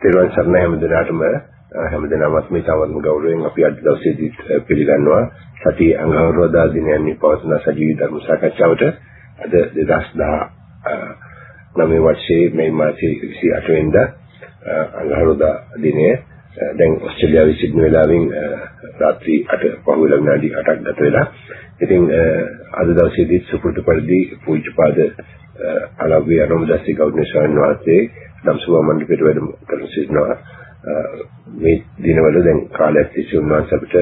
තෙරුවන් සරණයි හැමදෙනාටම හැමදෙනාමත් මේ තවම ගෞරවයෙන් අපි අද දවසේදී පිළිගන්නවා. සති අඟහරුවාදා දිනයන්හි පවත්වන සජීවී ධර්ම සාකච්ඡාවට අද 2010 නවයේ වර්ෂයේ මේ මාසයේ 28 වෙනිදා අඟහරුවාදා දිනයේ. දැන් ඕස්ට්‍රේලියාවේ සිඩ්නි වෙලාවෙන් රාත්‍රී 8 පහුවෙලා විනාඩි 8ක් ගත වෙලා. ඉතින් අද දවසේදී සුපුරුදු පරිදි පූජ්‍යපාද අලව්‍ය අනුමදස්සී ගෞරවනීය ස්වාමීන් වහන්සේ ධම්සභා මණ්ඩපයට වැඩම කරන සිටිනවා. මේ දිනවල දැන් කාලයක් තිස්සේ උන්වහන්සේ අපිට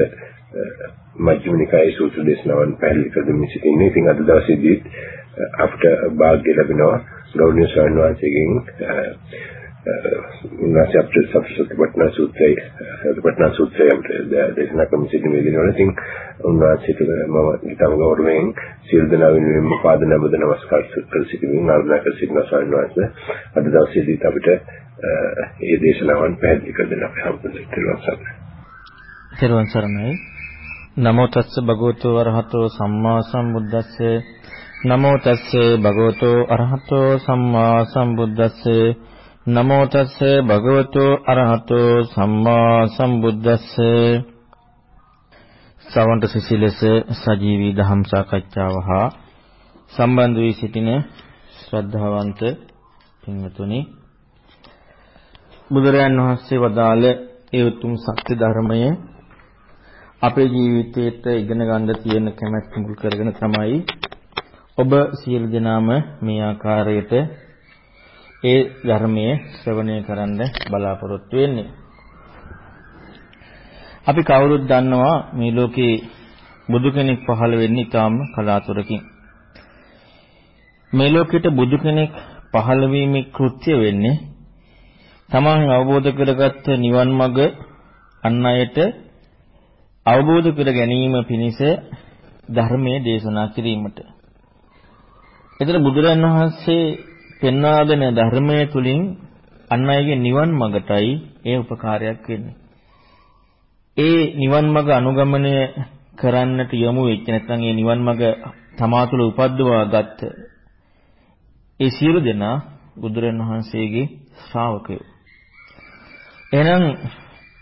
මජ්ක්‍ධිම නිකායේ සූත්‍ර දේශනාවන් පැහැදිලි කර දෙමින් සිටින්නේ. ඉතින් අද දවසේදී අපිට වාග්ය ලැබෙනවා ගෞරවනීය ස්වාමීන් වහන්සේගෙන් උන්වහන්සේ අපිට සත්‍යපට්ඨාන සූත්‍රය සත්‍යපට්ඨාන සූත්‍රය දේශනා කරමින් සිටින මේ දිනවල ඉතින් උන්වහන්සේට මම ඊටම ගෞරවයෙන් සියලු දෙනා වෙනුවෙන් පාද නමද නමස්කාර කර සිටින්න ආරාධනා කර සිටින ස්වාමීන් වහන්සේ අද දවසේදී අපිට මේ දේශනාවන් පැහැදිලි කර දෙන්න අපේ හම්බුනේ තෙරුවන් සරණයි නමෝ තස්ස භගවතු වරහතෝ සම්මා සම්බුද්දස්සේ නමෝ තස්සේ භගවතු අරහතෝ සම්මා සම්බුද්දස්සේ නමෝ තස්ස භගවතු අරහතෝ සම්මා සම්බුද්දස්ස. සවන්ත සිසිලස සජීවී දහම් සාකච්ඡාව හා සම්බන්ධ වී සිටින ශ්‍රද්ධාවන්ත පින්වතුනි බුදුරයන් වහන්සේ වදාළ ඒ උතුම් සත්‍ය ධර්මය අපේ ජීවිතයට ඉගෙන ගන්න තියෙන කැමැත්ත මුල් කරගෙන තමයි ඔබ සියලු දෙනාම මේ ආකාරයට ඒ ධර්මයේ ශ්‍රවණය කරන්න බලාපොරොත්තු වෙන්නේ. අපි කවුරුත් දන්නවා මේ ලෝකේ බුදු කෙනෙක් පහළ වෙන්නේ ඊටාම කලාතුරකින්. මේ ලෝකෙට බුදු කෙනෙක් පහළ වීමේ කෘත්‍ය වෙන්නේ තමන් අවබෝධ කරගත්ත නිවන් මඟ අන් අයට අවබෝධ කර ගැනීම පිණිස ධර්මයේ දේශනා කිරීමට. එතන බුදුරන් වහන්සේ පෙන්වා දෙන ධර්මයේ තුලින් අන් අයගේ නිවන් මඟටයි ඒ උපකාරයක් වෙන්නේ. ඒ නිවන් මඟ අනුගමනය කරන්නට යොමු වෙච්ච නැත්නම් ඒ නිවන් මඟ තමා තුළ උපද්දවා ගත්ත ඒ සියලු දෙනා බුදුරන් වහන්සේගේ ශ්‍රාවකයෝ. එහෙනම්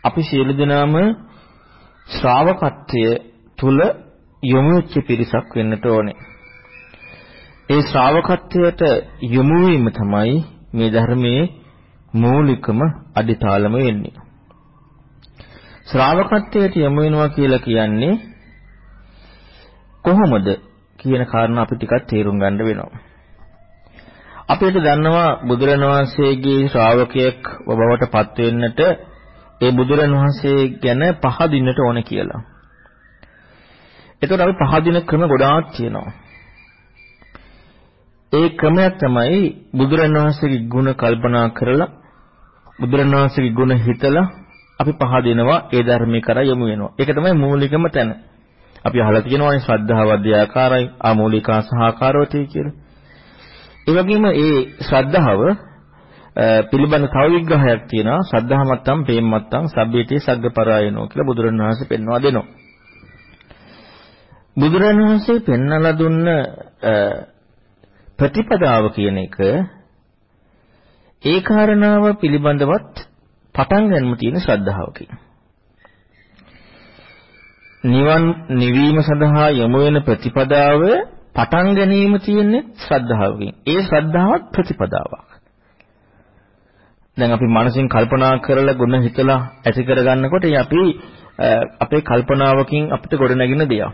අපි සියලු දෙනාම ශ්‍රාවකත්වය තුල යොමු වෙච්ච පිරිසක් වෙන්නට ඕනේ. ඒ ශ්‍රාවකත්වයට යොමු වීම තමයි මේ ධර්මයේ මූලිකම අදිතාලම වෙන්නේ. ශ්‍රාවකත්වයට යොමු වෙනවා කියලා කියන්නේ කොහොමද කියන කාරණා අපි ටිකක් තේරුම් ගන්න වෙනවා. අපිට දන්නවා බුදුරණවහන්සේගේ ශ්‍රාවකයෙක් බවට පත් වෙන්නට ඒ බුදුරණවහන්සේ ගැන පහදින්නට ඕන කියලා. එතකොට අපි පහදින ක්‍රම ගොඩාක් තියෙනවා. ඒ ක්‍රමයක් තමයි බුදුරණවහන්සේගේ ගුණ කල්පනා කරලා බුදුරණවහන්සේගේ ගුණ හිතලා අපි පහදිනවා ඒ ධර්මයේ කරා යමු වෙනවා. ඒක තමයි මූලිකම තැන. අපි අහලා තියෙනවානේ ශ්‍රද්ධාව අධ්‍යාකාරයි ආමූලිකා සහකාරවතී කියලා. ඒ වගේම ඒ ශ්‍රද්ධාව පිළිබඳ තව විග්‍රහයක් තියෙනවා. ශ්‍රද්ධාමත්තම් ප්‍රේමමත්තම් සබ්බේතේ සග්ගපරායනෝ කියලා බුදුරණවහන්සේ පෙන්වා දෙනවා. බුදුරණවහන්සේ පෙන්වලා දුන්න ප්‍රතිපදාව කියන එක ඒ කාරණාව පිළිබඳවත් පටන් ගන්නම තියෙන ශ්‍රද්ධාවකින්. නිවන් නිවීම සඳහා යොමු වෙන ප්‍රතිපදාව පටන් ගැනීම තියෙන්නේ ශ්‍රද්ධාවකින්. ඒ ශ්‍රද්ධාවත් ප්‍රතිපදාවක්. දැන් අපි මනසින් කල්පනා කරලා ගුණ හිතලා ඇති කරගන්නකොට අපි අපේ කල්පනාවකින් අපිට ගොඩනැගෙන දෙයක්.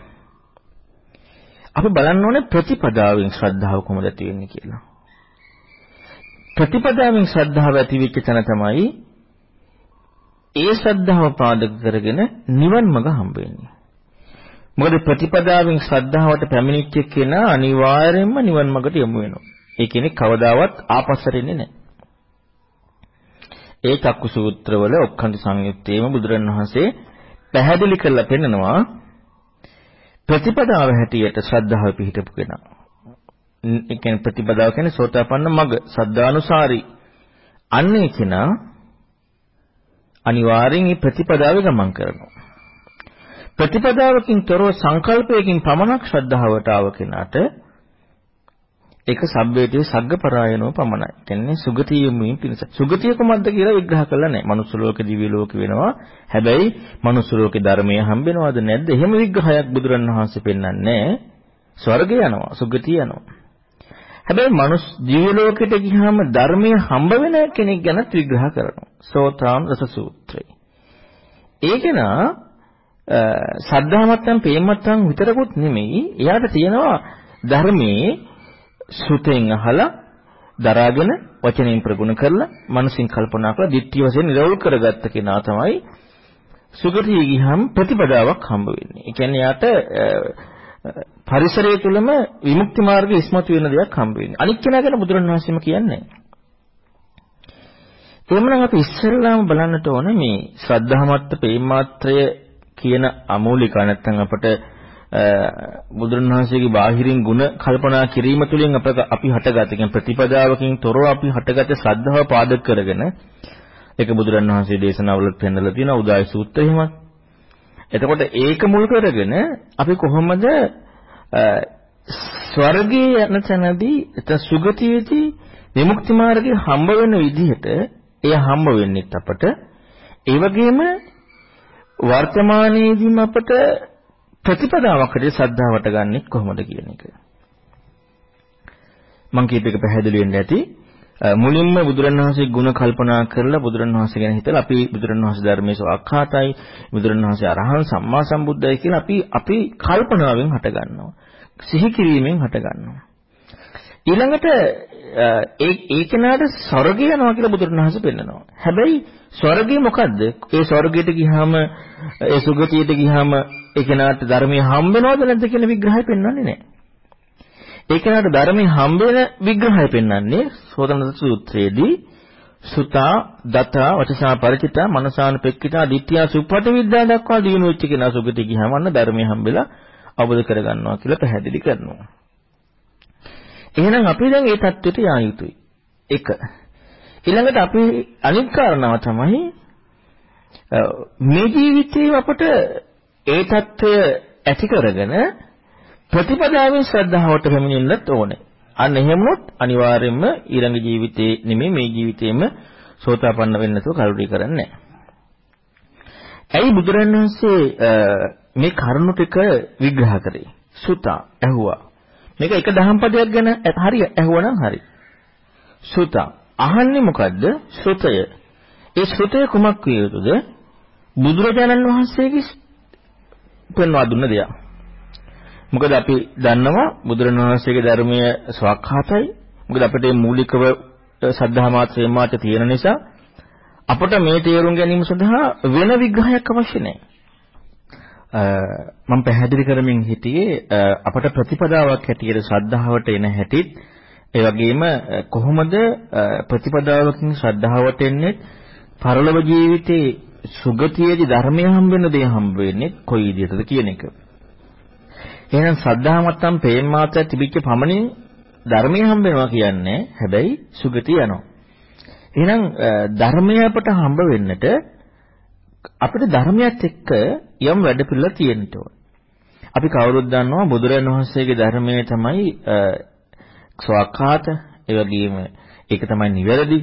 අපි බලන්න ඕනේ ප්‍රතිපදාවෙන් ශ්‍රද්ධාව කොහොමද ඇති වෙන්නේ කියලා. ප්‍රතිපදාවෙන් ශ්‍රද්ධාව ඇති වෙච්ච තැන තමයි ඒ ශ්‍රද්ධාව පාදක කරගෙන නිවන් මඟ හම්බ වෙන්නේ. මොකද ප්‍රතිපදාවෙන් ශ්‍රද්ධාවට පැමිණිච්ච කෙනා අනිවාර්යයෙන්ම නිවන් මඟට යමු වෙනවා. ඒ කියන්නේ කවදාවත් ආපස්සට එන්නේ නැහැ. ඒ චක්කු සූත්‍රවල ඔක්ඛන්ති සංයුත්තේම බුදුරණවහන්සේ පැහැදිලි කරලා පෙන්නනවා ප්‍රතිපදාව හැටියට ශ්‍රද්ධාව පිහිටපු කෙනා. ඒ කියන්නේ ප්‍රතිපදාව කියන්නේ සෝතාපන්න මග සද්ධානුසාරී. අන්නේ කෙනා අනිවාර්යෙන් මේ ප්‍රතිපදාවේ ගමන් කරනවා. ප්‍රතිපදාවකින් තොරව සංකල්පයකින් පමණක් ශ්‍රද්ධාවට ආව කෙනාට ඒක සබ්බේතේ සග්ගපරායනෝ පමණයි. කියන්නේ සුගතියෙමින් පිණිස. සුගතිය කොහොමද කියලා විග්‍රහ කරලා නැහැ. මනුස්ස ලෝක දිව්‍ය ලෝක වෙනවා. හැබැයි මනුස්ස ලෝකේ ධර්මයේ හම්බෙනවද නැද්ද? එහෙම විග්‍රහයක් බුදුරණවහන්සේ පෙන්වන්නේ නැහැ. ස්වර්ගය යනවා, සුගතිය යනවා. හැබැයි මනුස්ස දිව්‍ය ලෝකෙට ගියාම ධර්මයේ හම්බ වෙන කෙනෙක් ගැන විග්‍රහ කරනවා. සෝතාන් රස සූත්‍රය. ඒකේනා සද්ධාමත්තන් පේමත්තන් විතරකුත් නෙමෙයි. එයාට තියෙනවා ධර්මයේ සුතෙන් අහලා දරාගෙන වචනෙන් ප්‍රගුණ කරලා මනසින් කල්පනා කරලා දිට්ඨිය වශයෙන් නිරවුල් කරගත්ත කෙනා තමයි සුගතිය ගියහම ප්‍රතිපදාවක් හම්බ වෙන්නේ. ඒ කියන්නේ යාට පරිසරය තුළම විමුක්ති මාර්ගය ඉස්මතු වෙන දෙයක් හම්බ වෙන්නේ. අනික් කෙනා ගැන බුදුරණවහන්සේම කියන්නේ. එහෙමනම් අපි ඉස්සෙල්ලාම බලන්නට ඕන මේ ශ්‍රද්ධාමත්ත ප්‍රේමාත්‍රය කියන අමූලික නැත්නම් අපට බුදුරණවහන්සේගේ බාහිරින් ಗುಣ කල්පනා කිරීම තුළින් අප අපි හටගත කියන ප්‍රතිපදාවකින් තොරව අපි හටගත ශ්‍රද්ධාව පාදක කරගෙන ඒක බුදුරණවහන්සේ දේශනාවලත් පෙන්නලා තියෙනවා. උදායි සූත්‍රෙහිමත් එතකොට ඒක මුල් කරගෙන අපි කොහොමද ස්වර්ගයේ යන තැනදී එත සුගතියේදී විමුක්ති මාර්ගයේ හම්බ වෙන විදිහට එය හම්බ වෙන්නේ අපට. ඒ වගේම වර්තමානයේදීම අපට ප්‍රතිපදාවකට සද්ධාවට ගන්නෙ කොහොමද කියන එක. මම කියප එක පැහැදිලි වෙන්න ඇති. මුලින්ම බුදුරණවහන්සේ ගුණ කල්පනා කරලා බුදුරණවහන්සේ ගැන හිතලා අපි බුදුරණවහන්සේ ධර්මයේ සවක්ඛාතයි බුදුරණවහන්සේ අරහන් සම්මා සම්බුද්ධයි කියලා අපි අපි කල්පනාවෙන් හට ගන්නවා. සිහි කිරීමෙන් හට ගන්නවා. ඊළඟට ඒ ඒ කෙනාට ස්වර්ගය යනවා කියලා බුදුරණවහන්සේ පෙන්නනවා. හැබැයි ස්වර්ගය මොකද්ද? ඒ ස්වර්ගයට ගියාම ඒ සුගතියට ගියාම ඒ කෙනාට ධර්මයේ හම්බ වෙනවද නැද්ද කියන විග්‍රහය පෙන්වන්නේ නැහැ. ඒ කෙනාට ධර්මයේ හම්බ වෙන විග්‍රහය පෙන්වන්නේ සෝතනද සූත්‍රයේදී සුතා දතා වචසා ಪರಿචිතා මනසානුපෙක්කිතා ditthya සුප්පට විද්‍යා දක්වා දිනු වෙච්ච කෙනා සුගති ගියාම අන්න ධර්මයේ හම්බෙලා අවබෝධ කරගන්නවා කියලා පැහැදිලි කරනවා. එහෙනම් අපි දැන් ඒ தത്വෙට යා යුතුයි. එක. ඊළඟට අපි අනිත් කාරණාව තමයි මේ ජීවිතේ අපට ඒ தত্ত্বය ඇති කරගෙන ප්‍රතිපදාවෙන් ශ්‍රද්ධාවට පැමිණෙන්නත් ඕනේ. අන්න එහෙමනොත් අනිවාර්යයෙන්ම ඊළඟ ජීවිතේ නෙමෙයි මේ ජීවිතේම සෝතාපන්න වෙන්න නැතුව කල්පී කරන්නේ ඇයි බුදුරණවහන්සේ මේ කරුණු ටික විග්‍රහ කරේ? සුතා ඇහුවා. මේක එක දහම් පදයක් ගැන හරි ඇහුවා නම් හරි. සුතා අහන්නේ මොකද්ද? ශ්‍රුතය. ඒ ශ්‍රුතය කුමක් විය යුතුද? බුදුරජාණන් වහන්සේගේ පෙන්වා දුන්න දෙයක්. මොකද අපි දන්නවා බුදුරණවහන්සේගේ ධර්මය ස්වකහාතයි. මොකද අපිට මේ මූලිකව සද්ධා මාත්‍රේ මාත තියෙන නිසා අපට මේ තේරුම් ගැනීම සඳහා වෙන විග්‍රහයක් අවශ්‍ය නැහැ. මම පැහැදිලි කරමින් හිටියේ අපට ප්‍රතිපදාවක් හැටියට ශ්‍රද්ධාවට එන හැටිත් ඒ වගේම කොහොමද ප්‍රතිපදාවකින් ශ්‍රද්ධාවට එන්නේ පරලොව ජීවිතේ සුගතියේදී ධර්මය හම්බෙන්න දේ හම්බ වෙන්නේ කොයි විදිහටද කියන එක. එහෙනම් සද්ධාමත්තම් ප්‍රේමාත්‍ය තිබිච්ච පමණින් ධර්මය හම්බ වෙනවා කියන්නේ හැබැයි සුගතිය යනවා. එහෙනම් ධර්මය අපට හම්බ වෙන්නට අපිට ධර්මයත් එක්ක යම් වැඩ පිළිවෙල තියෙන්න ඕන. අපි කවුරුත් දන්නවා බුදුරජාණන් වහන්සේගේ ධර්මය තමයි ස්වකහාත ඒ වගේම ඒක තමයි නිවැරදි.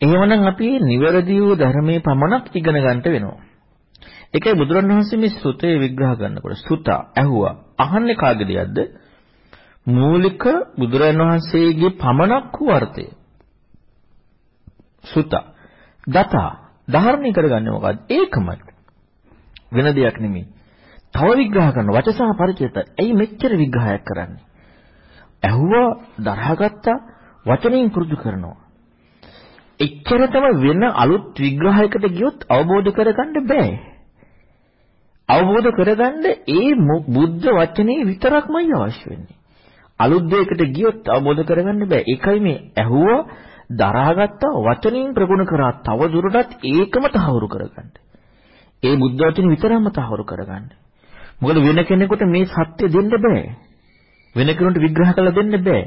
එහෙමනම් අපි නිවැරදි වූ ධර්මයේ පමණක් ඉගෙන ගන්නට වෙනවා. ඒකයි බුදුරණවහන්සේ මේ සුතේ විග්‍රහ කරනකොට සුතා ඇහුවා. අහන්නේ කාගේ දෙයක්ද? මූලික බුදුරණවහන්සේගේ පමණක් වූ අර්ථය. සුතා. දතා ධාරණය කරගන්නේ මොකද්ද? ඒකමයි. වෙන දෙයක් නෙමෙයි. තව විග්‍රහ කරන වචසා පරිචිත. ඇයි මෙච්චර විග්‍රහයක් කරන්නේ? ඇහුවා දරහගත්තා වචනෙන් පුරුදු කරනවා. එච්චරටම වෙන අලුත් විග්‍රහයකට ගියොත් අවබෝධ කරගන්න බෑ. අවබෝධ කරගන්න ඒ බුද්ධ වචනේ විතරක්මයි අවශ්‍ය වෙන්නේ. අලුත් දෙයකට ගියොත් අවබෝධ කරගන්න බෑ. ඒකයි මේ ඇහුවා දරාගත්තා වචනින් ප්‍රගුණ කරා තව දුරටත් ඒකම තහවුරු කරගන්න. ඒ බුද්ධ වචනේ විතරක්ම තහවුරු කරගන්න. මොකද වෙන කෙනෙකුට මේ සත්‍ය දෙන්න බෑ. වෙන කෙනෙකුට විග්‍රහ කරලා දෙන්න බෑ.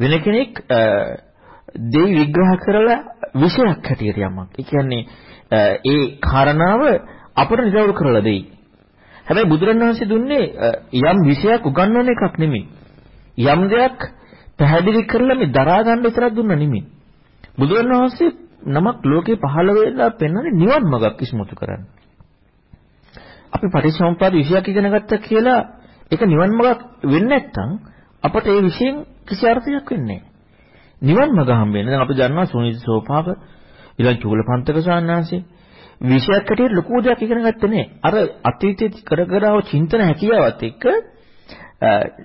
වෙන කෙනෙක් දෙයි විග්‍රහ කරලා විෂයක් හැටියට යමක්. ඒ කියන්නේ ඒ කාරණාව අපට නිරවුල් කරලා දෙයි. හැබැයි බුදුරණවහන්සේ දුන්නේ යම් විෂයක් උගන්වන එකක් නෙමෙයි. යම් දෙයක් පැහැදිලි කරලා මේ දරා ගන්න විතරක් දුන්න නෙමෙයි. බුදුරණවහන්සේ නමක් ලෝකේ පහළ වෙලා පෙන්වන්නේ නිවන් මඟක් ඉස්මතු කරන්න. අපි පටිච්චසමුප්පාද විෂයක් ඉගෙන ගත්තා කියලා ඒක නිවන් මඟක් වෙන්නේ නැත්නම් අපට ඒ විෂයෙන් කිසි අර්ථයක් වෙන්නේ නැහැ. නිවන් මඟ හම්බෙන්නේ. දැන් අපි දන්නවා සුනිත් සෝපාක ඊළඟ චූලපන්තක සාන්නාංශේ විෂයක් හැටියට ලොකු දෙයක් ඉගෙන ගත්තේ නැහැ. අර අතීතයේ කර කර ආව චින්තන හැකියාවත් එක්ක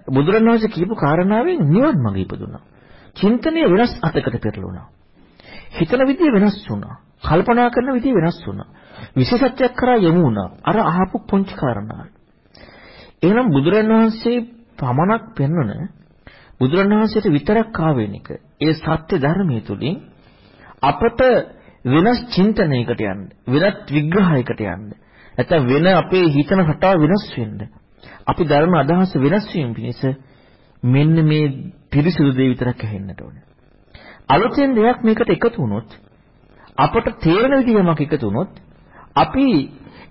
බුදුරණවහන්සේ කියපු කාරණාවෙන් නිවන් මඟ ඉපදුනා. චින්තනය වෙනස් අතකට පෙරළුණා. හිතන විදිය වෙනස් වුණා. කල්පනා කරන විදිය වෙනස් වුණා. විශේෂත්වයක් කරා යමු වුණා. අර අහපු පොන්ච කාරණා. එහෙනම් බුදුරණවහන්සේ පමණක් පෙන්වන බුදුරණවහන්සේට විතරක් ආවෙන එක. ඒ සත්‍ය ධර්මයේ තුලින් අපට වෙනස් චින්තනයකට යන්න, වෙනත් විග්‍රහයකට යන්න. නැත්නම් වෙන අපේ හිතන රටාව වෙනස් වෙන්න. අපි ධර්ම අදහස වෙනස් වීම පිණිස මෙන්න මේ පිරිසිදු දේ විතරක් ඇහෙන්නට ඕනේ. අලුතෙන් දෙයක් මේකට එකතු වුණොත් අපට තේරෙන විදිහමක් එකතු වුණොත් අපි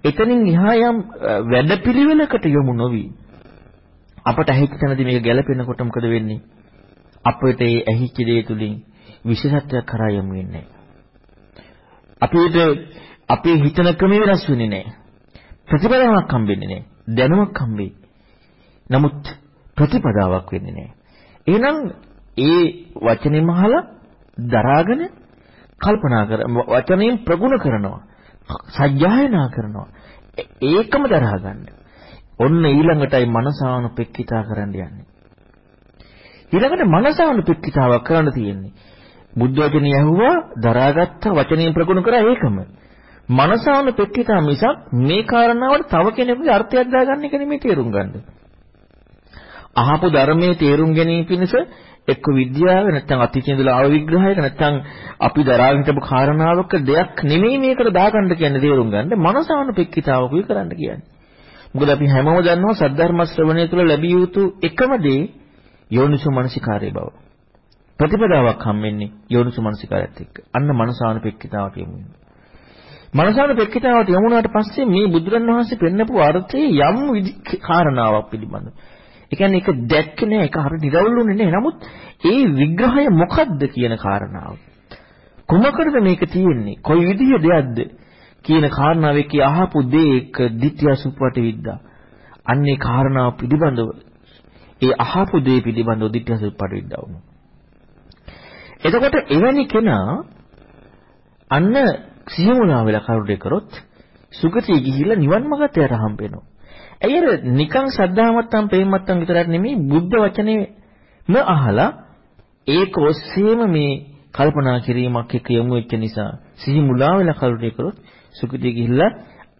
එතනින් එහා යම් වැඩපිළිවෙලකට යොමු නොවි. අපට ඇහිච්ච තැනදී මේක ගැළපෙනකොට මොකද වෙන්නේ? අපිට ඒ ඇහිච්ච දේ තුලින් විශේෂත්වයක් කරා යමු වෙන්නේ අපිට අපේ හිතන ක්‍රමය වෙනස් වෙන්නේ නැහැ. ප්‍රතිපදාවක් හම්බෙන්නේ නැහැ. දැනුමක් හම්බෙයි. නමුත් ප්‍රතිපදාවක් වෙන්නේ නැහැ. එහෙනම් ඒ වචනේම අහලා දරාගෙන කල්පනා කර වචනයෙන් ප්‍රගුණ කරනවා. සජ්ජායනා කරනවා. ඒකම දරා ගන්න. ඔන්න ඊළඟටයි මනසානුපෙක්කිතා කරන්න යන්නේ. ඊළඟට මනසානුපෙක්කිතාවක් කරන්න තියෙන්නේ. බුද්ධ වචනේ ඇහුවා දරාගත්ත වචනයෙන් ප්‍රගුණ කරා ඒකම. මනසානුපෙක්කිතා මිසක් මේ කාරණාවට තව කෙනෙකුගේ අර්ථයක් දාගන්න එක නෙමෙයි තේරුම් ගන්නේ. අහපු ධර්මයේ තේරුම් ගැනීම පිණිස එක්ක විද්‍යාව නැත්නම් අතීතයේ ඉඳලා ආව විග්‍රහයක නැත්නම් අපි දරාගෙන තිබු කාරණාවක දෙයක් නෙමෙයි මේකට දාගන්න කියන්නේ තේරුම් ගන්න මනසානුපෙක්කිතාවකුයි කරන්න කියන්නේ. මොකද අපි හැමෝම දන්නවා සද්ධර්ම ශ්‍රවණය තුළ ලැබිය යුතු එකම දේ යෝනිසු මනසිකාරය බව. ප්‍රතිපදාවක් හම්බෙන්නේ යෝනිසු මනසිකාරයත් එක්ක. අන්න මනසානුපෙක්කිතාවට යමු. මනසානුපෙක්කිතාවට යමුනාට පස්සේ මේ බුදුරන් වහන්සේ පෙන්නපු අර්ථයේ යම් කාරණාවක් පිළිබඳව ඒ කියන්නේ ඒක දැක්කේ නෑ ඒක හරියට නිරවුල්ුනේ නෑ. නමුත් ඒ විග්‍රහය මොකද්ද කියන කාරණාව. කොමකටද මේක තියෙන්නේ? කොයි විදිහේ දෙයක්ද කියන කාරණාව එක්ක අහපු දේ එක ditthya සුප්පටි විද්දා. අන්නේ කාරණාව පිළිබඳව ඒ අහපු දේ පිළිබඳව ditthya සුප්පටි විද්දා වුණා. එතකොට එවැනි කෙනා අන්න සිහිමුලා වෙලා කරුණේ කරොත් සුගතිය ගිහිල්ලා නිවන් මාර්ගයට හම්බ වෙනවා. ඇයි අර නිකන් ශ්‍රද්ධාවත්තම් ප්‍රේමත්තම් විතරක් නෙමෙයි බුද්ධ වචනේම අහලා ඒක ඔස්සේම මේ කල්පනා කිරීමක් එක්ක යමු වෙච්ච නිසා සිහි මුලා වෙලා කල්පනා කරොත් සුඛිතේ ගිහිල්ලා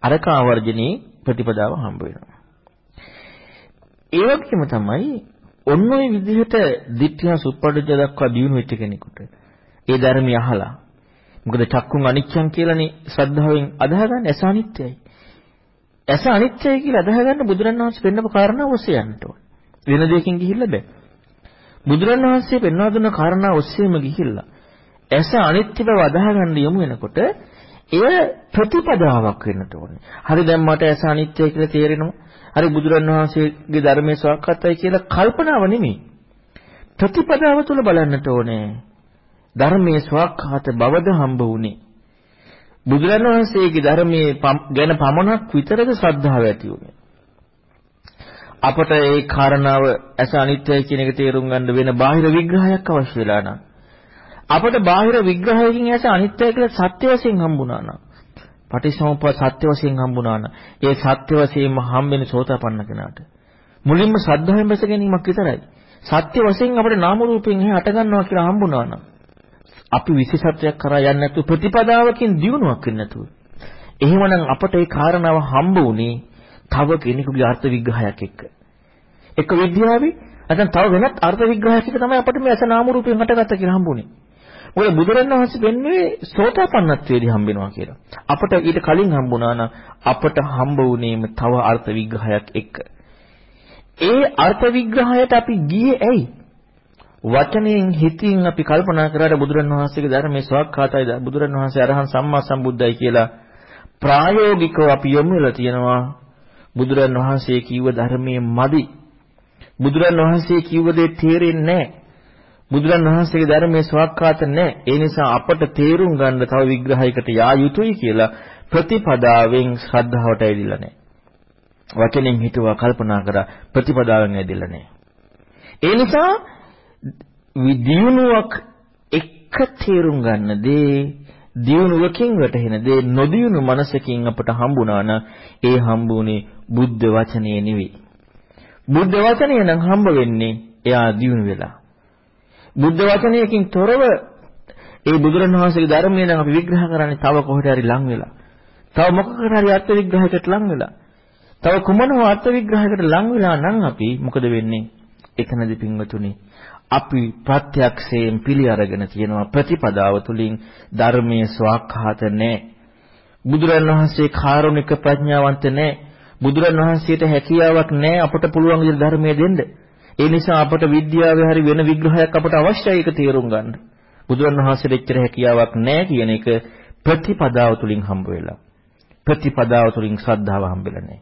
අරක ආවර්ජනයේ ප්‍රතිපදාව හම්බ වෙනවා. ඒ වගේම තමයි ඔන්න ඔය විදිහට ditthya suppadaja දක්වා දිනු වෙච්ච කෙනෙකුට ඒ ධර්මය අහලා මොකද චක්කුන් අනිච්චං කියලානේ ශ්‍රද්ධාවෙන් අදහගන්නේ ඇස අනිත්‍යයි. ඇස අනිත්‍යයි කියලා අදහගන්න බුදුරණවහන්සේ පෙන්නපු කාරණාව ඔස්සේ යන්න ඕනේ. වෙන දෙයකින් ගිහිල්ලා බෑ. බුදුරණවහන්සේ පෙන්වා දුන්න කාරණාව ඔස්සේම ගිහිල්ලා ඇස අනිත්‍ය බව අදහගන්න යමු වෙනකොට එය ප්‍රතිපදාවක් වෙන්නට ඕනේ. හරි දැන් මට ඇස අනිත්‍යයි කියලා තේරෙනවා. හරි බුදුරණවහන්සේගේ ධර්මයේ සවක්කත්තයි කියලා කල්පනාව නෙමෙයි. ප්‍රතිපදාව තුල බලන්නට ඕනේ. ධර්මයේ ස්වකහත බවද හම්බ වුනේ. බුදුරන් වහන්සේගේ ධර්මයේ ගැන පමණක් විතරද ශ්‍රද්ධාව ඇති වුනේ. අපට ඒ කාරණාව ඇස අනිත්‍යයි කියන එක තේරුම් ගන්න වෙන බාහිර විග්‍රහයක් අවශ්‍ය වෙලා නම් අපට බාහිර විග්‍රහයකින් ඇස අනිත්‍යයි කියලා සත්‍ය වශයෙන් හම්බුණා නම් පටිසමුප්පාද සත්‍ය වශයෙන් හම්බුණා නම් ඒ සත්‍ය වශයෙන්ම හම්බෙන සෝතාපන්න කෙනාට මුලින්ම ශ්‍රද්ධාවෙන් බැස ගැනීමක් විතරයි. සත්‍ය වශයෙන් අපිට නාම රූපයෙන් එහා හට ගන්නවා කියලා හම්බුණා නම් අපි විශේෂත්වයක් කරා යන්නේ නැතුව ප්‍රතිපදාවකින් දියුණුවක් වෙන්නේ නැතුව. එහෙමනම් අපට ඒ කාරණාව හම්බ වුණේ තව කෙනෙකුගේ අර්ථ විග්‍රහයක් එක්ක. එක විද්‍යාවේ නැත්නම් තව වෙනත් අර්ථ විග්‍රහයක් එක්ක තමයි අපිට මේ අසනාම රූපයෙන් හටගත්ත කියලා හම්බුනේ. මොකද බුදුරණවහන්සේ පෙන්වුවේ සෝතාපන්නත්වයේදී හම්බෙනවා කියලා. අපට ඊට කලින් හම්බුණා නම් අපට හම්බ වුණේම තව අර්ථ විග්‍රහයක් එක්ක. ඒ අර්ථ විග්‍රහයට අපි ගියේ ඇයි? වචනයෙන් හිතින් අපි කල්පනා කරාට බුදුරන් වහන්සේගේ ධර්මයේ ස්වකහාතයි බුදුරන් වහන්සේ අරහන් සම්මා සම්බුද්දයි කියලා ප්‍රායෝගිකව අපි යොමු වෙලා තියෙනවා බුදුරන් වහන්සේ කිව්ව ධර්මයේ මදි බුදුරන් වහන්සේ කිව්ව දේ තේරෙන්නේ නැහැ. බුදුරන් වහන්සේගේ ධර්මයේ ස්වාක්ඛාත නැහැ. ඒ නිසා අපට තේරුම් ගන්න තව විග්‍රහයකට යා යුතුයි කියලා ප්‍රතිපදාවෙන් ශ්‍රද්ධාවට ඇවිල්ලා නැහැ. වචනෙන් හිතුවා කල්පනා කරා ප්‍රතිපදාවෙන් ඇවිල්ලා නැහැ. ඒ නිසා දියුණුවක් එක තේරුම් ගන්න දේ දියුණුවකින් වැටහෙන දේ නොදියුණු මනසකින් අපට හම්බුණා නම් ඒ හම්බුනේ බුද්ධ වචනේ නෙවෙයි. බුද්ධ වචනේ නම් හම්බ වෙන්නේ එයා දියුණු වෙලා. බුද්ධ වචනයකින් තොරව ඒ බුදුරණවහන්සේගේ ධර්මය නම් අපි විග්‍රහ කරන්නේ තව කොහෙට හරි ලං වෙලා. තව මොකකට හරි අර්ථ විග්‍රහයකට ලං වෙලා. තව කුමනෝ අර්ථ විග්‍රහයකට ලං වෙලා නම් අපි මොකද වෙන්නේ? එතනදී පින්වතුනි අපි ප්‍රත්‍යක්ෂයෙන් පිළි අරගෙන තියෙනවා ප්‍රතිපදාව තුලින් ධර්මයේ ස්වාක්ඛාත නැහැ. බුදුරණවහන්සේ කාරුණික ප්‍රඥාවන්ත නැහැ. බුදුරණවහන්සේට හැකියාවක් නැහැ අපට පුළුවන් විදිහට ධර්මයේ දෙන්න. ඒ නිසා අපට විද්‍යාවේ හරි වෙන විග්‍රහයක් අපට අවශ්‍යයි ඒක තේරුම් ගන්න. බුදුරණවහන්සේට එච්චර හැකියාවක් නැහැ කියන එක ප්‍රතිපදාව තුලින් හම්බ වෙලා. ප්‍රතිපදාව තුලින් ශ්‍රද්ධාව හම්බෙලා නැහැ.